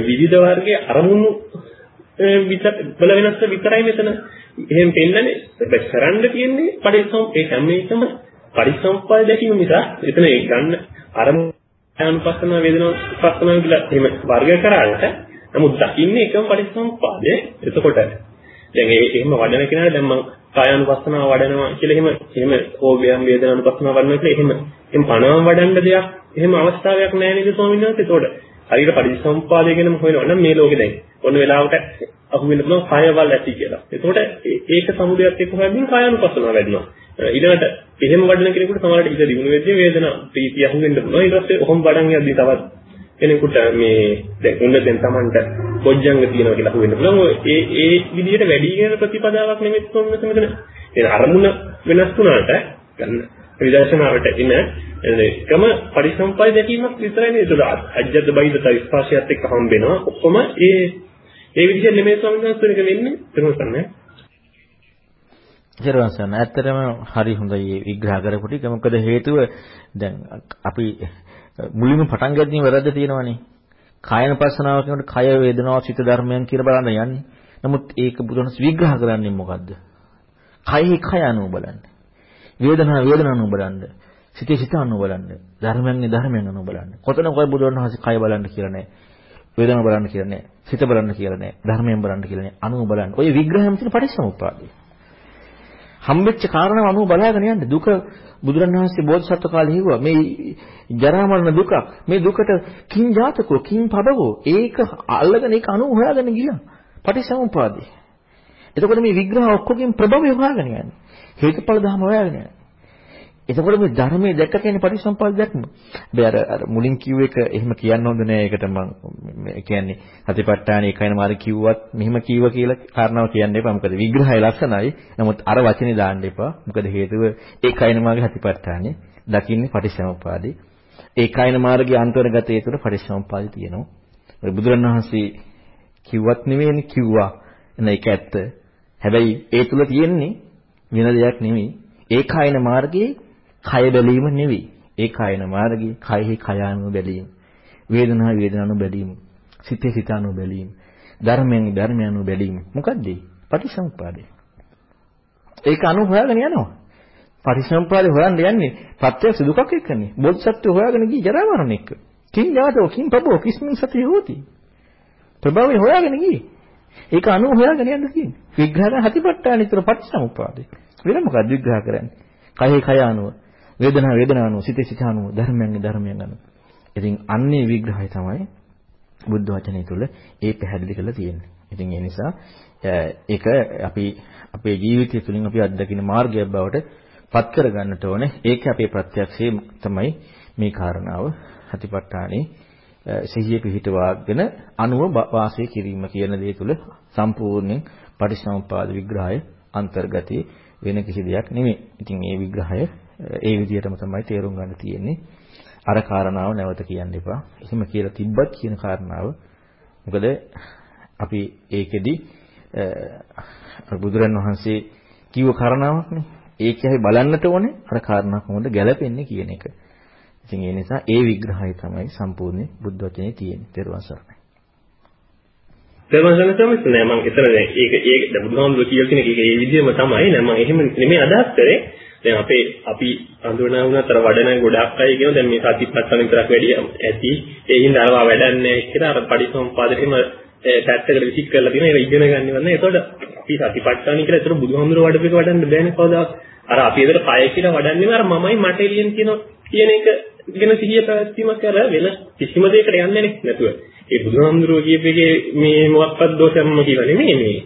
විවිධ වර්ගයේ අරමුණු විතර බල වෙනස් විතරයි මෙතන එහෙම පෙන්නන්නේ. හැබැයි කරන්න තියෙන්නේ පරිසම් ඒ හැම එකම පරිසම්පාද දැකීම නිසා එතන ඒ ගන්න අරමුණු අනුපස්සන වේදනා උපස්සන කියලා එහෙම වර්ග කරාට නමුත් දකින්නේ එකම පරිසම්පාදේ. එතකොට දැන් ඒ එහෙම වඩන කෙනාට දැන් මම කායानुපස්සනාව වඩනවා කියලා එහෙම එහෙම කෝපයන් වේදනානුපස්සනාව වඩනවා කියලා එහෙම එහෙම පණවම් වඩන්න දෙයක් එහෙම අවස්ථාවක් නැහැ නේද ස්වාමීන් වහන්සේ? ඒතකොට හරියට පරිසම්පාදය ගැනම හොයනවා නම් මේ ලෝකේ දැන් ඔන්න වෙලාවට අහු වෙන්න පුළුවන් කයවල් ඇති කියලා. එතකොට ඒක සමුදයත් එක්ක හොයද්දී කායानुපස්සනාව වැඩිනවා. ඊළඟට එහෙම වඩන කෙනෙකුට සමහරට ඉත දිනු වෙද්දී වේදනා ප්‍රීතිය අහු වෙන්න පුළුවන්. ඊට පස්සේ ඔහොම වඩන් යද්දී තවත් කෙනෙකුට මේ දැන් උන්න දැන් Tamanට බොජ්ජංග තියෙනවා කියලා අහු වෙන්න පුළුවන්. ඒ ඒ විදිහට වැඩි වෙන ප්‍රතිපදාවක් නෙමෙයි කොහොමද මෙතන. ඒ අරමුණ වෙනස් වුණාට ගන්න විදර්ශනාවට එන එකම පරිසම්පයි දැකීමක් විතරයි නේද? අජ්ජත් බයිදත ස්පර්ශයත් එක්ක හම් වෙනවා. ඔක්කොම ඒ ඒ විදිහට නෙමෙයි ස්වාමීන් වහන්සේ එක වෙන්නේ. තේරුම් ජරවසන ඇත්තටම හරි හොඳයි විග්‍රහ කරපු ටික මොකද හේතුව දැන් අපි මුලින්ම පටන් ගන්නේ වැරද්ද තියෙනවනේ. කායන පස්සනාව කියනකොට කය වේදනාව සිත ධර්මයන් කියලා බලන්න යන්නේ. නමුත් ඒක බුදුරණස් විග්‍රහ කරන්නේ මොකද්ද? කයෙහි කය අනුව බලන්න. වේදනාව වේදනාව අනුව බලන්න. සිතේ සිත අනුව බලන්න. ධර්මයන්ගේ ධර්මයන් අනුව බලන්න. කොතනකව බුදුරණස් කය බලන්න කියලා නැහැ වේදනාව බලන්න කියලා නැහැ සිත බලන්න කියලා නැහැ ධර්මයන් බලන්න කියලා නැහැ අනුව බලන්න. ඔය විග්‍රහයම තියෙන පටිච්චසමුප්පාදේ හම්බෙච්ච කාරණාව අනුව බලාගෙන යන්න. දුක බුදුරණවහන්සේ බෝධිසත්ව කාලේ හිව්වා. මේ ජරා මරණ දුක මේ දුකට කිං ජාතකෝ කිං පබවෝ ඒක අල්ලගෙන ඒක අනුව හොයාගෙන ගියා. පටිසමුපාදේ. එතකොට මේ විග්‍රහ ඔක්කොගෙන් ප්‍රබවය හොයාගෙන යන්නේ. හේතුඵල ධර්ම හොයාගෙන යන්නේ. එතකොට මේ ධර්මයේ දැක්ක කියන්නේ පටිසම්පාද දැක්ම. බෑ අර අර මුලින් කිව්ව එක එහෙම කියන්න හොඳ නෑ. ඒකට මම කියන්නේ හතිපට්ඨාන එකයින මාරි කිව්වත් මෙහෙම කීව කියලා කාරණාව කියන්න එපා. මොකද විග්‍රහය ලක්ෂණයි. නමුත් අර වචනේ දාන්න එපා. මොකද හේතුව ඒකයින මාගේ හතිපට්ඨානේ දකින්නේ පටිසම්පාදේ. ඒකයින මාර්ගයේ අන්තර්ගතයේ තුල පටිසම්පාදේ තියෙනවා. බුදුරණවහන්සේ කිව්වත් නෙවෙයිනේ කිව්වා. එන ඒක ඇත්ත. හැබැයි ඒ තුල තියෙන්නේ වෙන දෙයක් නෙවෙයි. ඒකයින මාර්ගයේ කය බැලීම නෙවෙයි. ඒ කායන මාර්ගයේ කයෙහි කයානුව බැලීම. වේදනාව වේදනානුව බැලීම. සිතේ සිතානුව බැලීම. ධර්මයෙන් ධර්මයන්ව බැලීම. මොකද්ද ඒ? පටිසම්පාදේ. ඒක අනුව හොයාගෙන යනවා. පටිසම්පාදේ හොයන්න යන්නේ ප්‍රත්‍යක්ෂ දුකක් එක්කනේ. බෝධිසත්ව හොයාගෙන ගිය ජරා මරණ එක්ක. කිං යාදෝ කිං පබෝ කිස්මින් සති හෝති. ප්‍රභවය හොයාගෙන ගියේ. ඒක අනුව හොයාගෙන යන්න තියෙන්නේ. විග්‍රහන හතිපට්ඨානිතර පටිසම්පාදේ. වෙන මොකක්ද විග්‍රහ කරන්නේ? කයෙහි කය අනුව වේදනාව වේදනාවනෝ සිතේ සිතානෝ ධර්මයන්ගේ ධර්මයන් අනුව. ඉතින් අන්නේ විග්‍රහය තමයි බුද්ධ වචනය තුළ ඒ පැහැදිලි කරලා තියෙන්නේ. ඉතින් ඒ නිසා ඒක අපි අපේ ජීවිතය තුළින් අපි අත්දකින මාර්ගයක් බවට පත් කරගන්නට ඕනේ. ඒක අපේ ප්‍රත්‍යක්ෂයේ තමයි මේ කාරණාව හතිපට්ඨානේ සිහිය පිහිටවාගෙන අනුව වාසය කිරීම කියන දේ තුළ සම්පූර්ණයෙන් පටිච්චසමුපාද විග්‍රහය අන්තර්ගතී වෙන කිසි දෙයක් නෙමෙයි. ඉතින් මේ විග්‍රහය ඒ විදිහටම තමයි තේරුම් ගන්න තියෙන්නේ. අර කාරණාව නැවත කියන්න එපා. එහෙම කියලා තිබ්බත් කියන කාරණාව. මොකද අපි ඒකෙදි බුදුරන් වහන්සේ කිව්ව කාරණාවක්නේ. ඒකයි බලන්නට ඕනේ අර කාරණා කොහොමද ගැලපෙන්නේ කියන එක. ඉතින් ඒ නිසා ඒ විග්‍රහය තමයි සම්පූර්ණ බුද්ධ වචනේ තියෙන්නේ. ත්වන් සරණයි. ත්වන් සරණ තමයි නෑ මම එතන දැන් ඒක ඒක බුදුහාමුදුරුවෝ කියලා කියන එක ඒක ඒ විදිහම තමයි නෑ මම එහෙම නෙමෙයි අදහස් කරේ. දැන් අපේ අපි අඳුරනා වුණත් අර වඩන ගොඩක් අය කියන දැන් මේ සතිපට්ඨාන විතරක් වැඩි ඇති ඒ හින්දා අරවා වැඩන්නේ කියලා අර පරිසම්පාදකෙම පැත්තකට විසික් කරලා තියෙනවා ඒක ඉගෙන ගන්න වන්න. ඒතකොට අපි සතිපට්ඨාන කියලා ඒතර බුදුහාමුදුරුවෝ වඩපු එක වඩන්න බෑනේ කවදාවත්. අර අපි ඒතර කය කියලා වඩන්නේම අර මමයි මට එළියෙන් කියන කියන එක ගැන සිහිය පැවැත්වීමක් කර වෙන කිසිම දෙයකට යන්නේ නැතුව. ඒ බුදුහාමුදුරුවෝ කියපේකේ මේ මොකක්වත් දෝෂයක්ම කියලා නෙමෙයි මේ.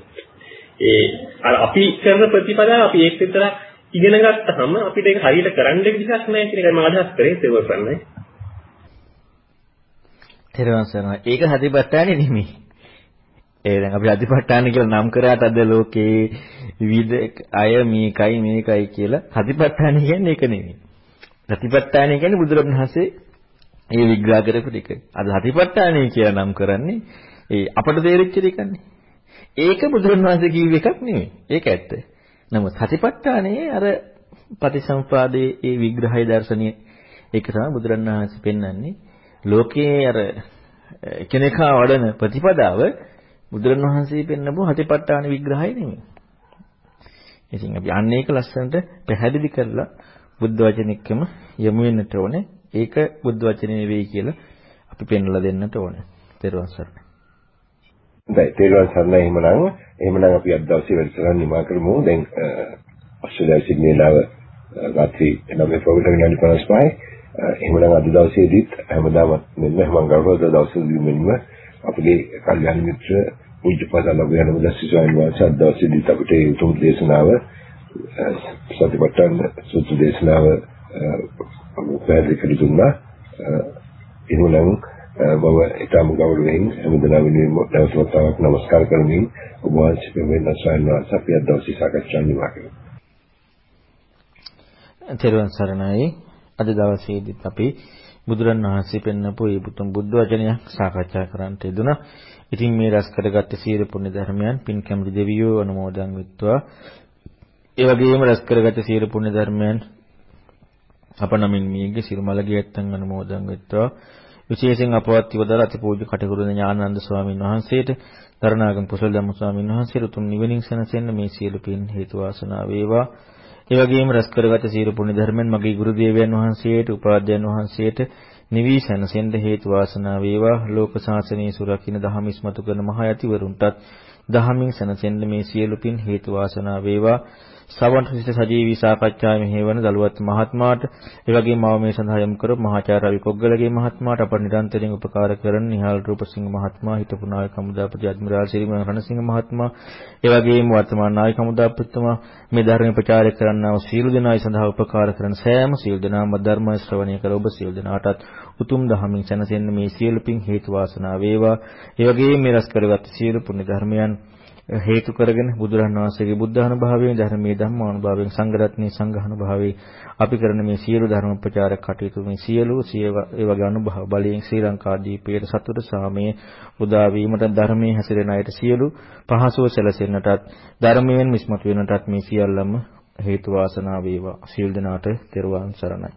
ඒ අර අපි කරන ප්‍රතිපදාව අපි ඒක විතරක් ඉගෙන ගත්තාම අපිට ඒක හරියට කරන්න විදිහක් නැහැ කියන එකයි මම අදහස් කරේ ඒක කරන්නේ. තේරුම් ගන්නවා. ඒක හදිපට්ඨානේ නෙමෙයි. ඒ දැන් අපි හදිපට්ඨාන කියලා නම් කරාට අද ලෝකේ විවිධ අය මේකයි මේකයි කියලා හදිපට්ඨාන කියන්නේ ඒක නෙමෙයි. හදිපට්ඨාන කියන්නේ බුදුරණවහන්සේ ඒ විග්‍රහ කරපු ටික. අද හදිපට්ඨාන කියලා නම් කරන්නේ ඒ අපට තේරිච්ච ටිකනේ. ඒක බුදුරණවහන්සේ කිව්ව එකක් නෙමෙයි. ඒක ඇත්ත. නමුත් සතිපට්ඨානයේ අර පටිසම්පාදයේ ඒ විග්‍රහය දර්ශනීය ඒක තමයි බුදුරණවහන්සේ පෙන්වන්නේ ලෝකයේ අර කෙනෙක්ා වඩන ප්‍රතිපදාව බුදුරණවහන්සේ පෙන්නපු හතිපට්ඨාන විග්‍රහය නෙමෙයි. ඉතින් අපි අන්න ඒක ලස්සනට පැහැදිලි කරලා බුද්ධ වචනෙකම යමු වෙන්නට ඕනේ. ඒක බුද්ධ වචනේ නෙවෙයි කියලා අපි පෙන්වලා දෙන්නට ඕනේ. ත්වන් සරණයි. දැන් තේරුවන් සරණයි එහෙමනම් එහෙමනම් අපි අද දවසේ වැඩසටහන නිමා කරමු. දැන් ඔස්ට්‍රේලියාවේ සිඩ්නිලාව රාත්‍රී 9 පොකට විනාඩි 55 එහෙමනම් අද දවසේදීත් හැමදාම මෙන්න මංගලවාර දවසේදී මෙන්න අපගේ කල්යාණ මිත්‍ර පූජ්‍යපද ලබන මුදස්සි ස්වාමීන් වහන්සේ අද දවසේදීත් අපිට උතුම් දේශනාව සතිපට්ඨාන සූත්‍ර දේශනාව පැහැදිලි කර දුන්නා. එහෙමනම් මම ඊටම ගෞරවයෙන් හැමදෙනා වෙනුවෙන් නැවත වතාවක් নমස්කාර කරමින් ඔබ වහන්සේ මෙන්න ස්වාමීන් වහන්සේ අපි අද දවසේ සාකච්ඡා නිමා කරමු. තෙරුවන් සරණයි. අද දවසේදීත් අපි බුදුරන් වහන්සේ පෙන්වපු මේ පුතුම් බුද්ධ වචනයක් සාකච්ඡා කරන්නට යෙදුණා. ඉතින් මේ රැස් කරගත්ත සියලු පුණ්‍ය ධර්මයන් පින් කැමති දෙවියෝ අනුමෝදන් වෙත්වා. ඒ වගේම රැස් කරගත්ත සියලු පුණ්‍ය ධර්මයන් අප නමින් මියගේ සිරුමලගේ ඇත්තන් අනුමෝදන් වෙත්වා. විශේෂයෙන් අපවත් ඉවදලා අතිපූජ්‍ය කටගුරුන ඥානানন্দ ස්වාමීන් වහන්සේට තරණාගම කුසල ධම්ම ස්වාමීන් වහන්සේට උතුම් නිවනින් සැනසෙන්න මේ සියලු පින් හේතු වාසනා වේවා. ඒ වගේම රැස් කරගත සීල පුණ්‍ය ධර්මෙන් මගේ ගුරු දේවයන් වහන්සේට උපාධ්‍යයන් වහන්සේට නිවි සැනසෙන්න හේතු වාසනා වේවා. ලෝක සාසනයේ සුරකින්න දහම ඉස්මතු කරන මහ යතිවරුන්ටත් දහමින් සැනසෙන්න මේ සියලු පින් හේතු වාසනා වේවා. සවන්ත සිට සජීවී සාකච්ඡාවේ මෙහෙවන දලුවත් මහත්මයාට ඒ වගේම මම මේ සඳහා යොමු කර මහාචාර්ය රවි කොග්ගලගේ මහත්මයාට අප නිරන්තරයෙන් උපකාර කරන නිහාල් රූපසිංහ මහත්මයා හිටපු නායක හමුදාපති අද්මිරාල් සිරිමන් රණසිංහ මහත්මයා ඒ වගේම වර්තමාන නායක හමුදාපතිතුමා මේ ධර්ම ප්‍රචාරය කරන්නා වූ සීල දෙනායි සඳහා උපකාර කරන සෑම සීල දෙනාම ධර්ම ශ්‍රවණය කර ඔබ සීල දෙනාටත් උතුම් දහමින් සැනසෙන්න මේ සියලු පින් හේතු වාසනා වේවා. ඒ වගේම මේ රස කරගත් සියලු පුණ්‍ය ධර්මයන් හේතු කරගෙන බුදුරන් වහන්සේගේ බුද්ධානුභාවයෙන් ධර්මයේ ධම්මානුභාවයෙන් සංඝරත්නයේ සංඝානුභාවයෙන් අපි කරන මේ සියලු ධර්ම ප්‍රචාරක කටයුතු මේ සියලු ඒ වගේ අනුභව බලයෙන් ශ්‍රී ලංකාදීපයේ සතුට සාමයේ උදා වීමට ධර්මයේ හැසිරෙන අයට සියලු පහසුව සැලසෙන්නටත් ධර්මයෙන් මිස්මතු වෙනටත් මේ සියල්ලම හේතු වාසනා වේවා. සියලු දෙනාට තෙරුවන් සරණයි.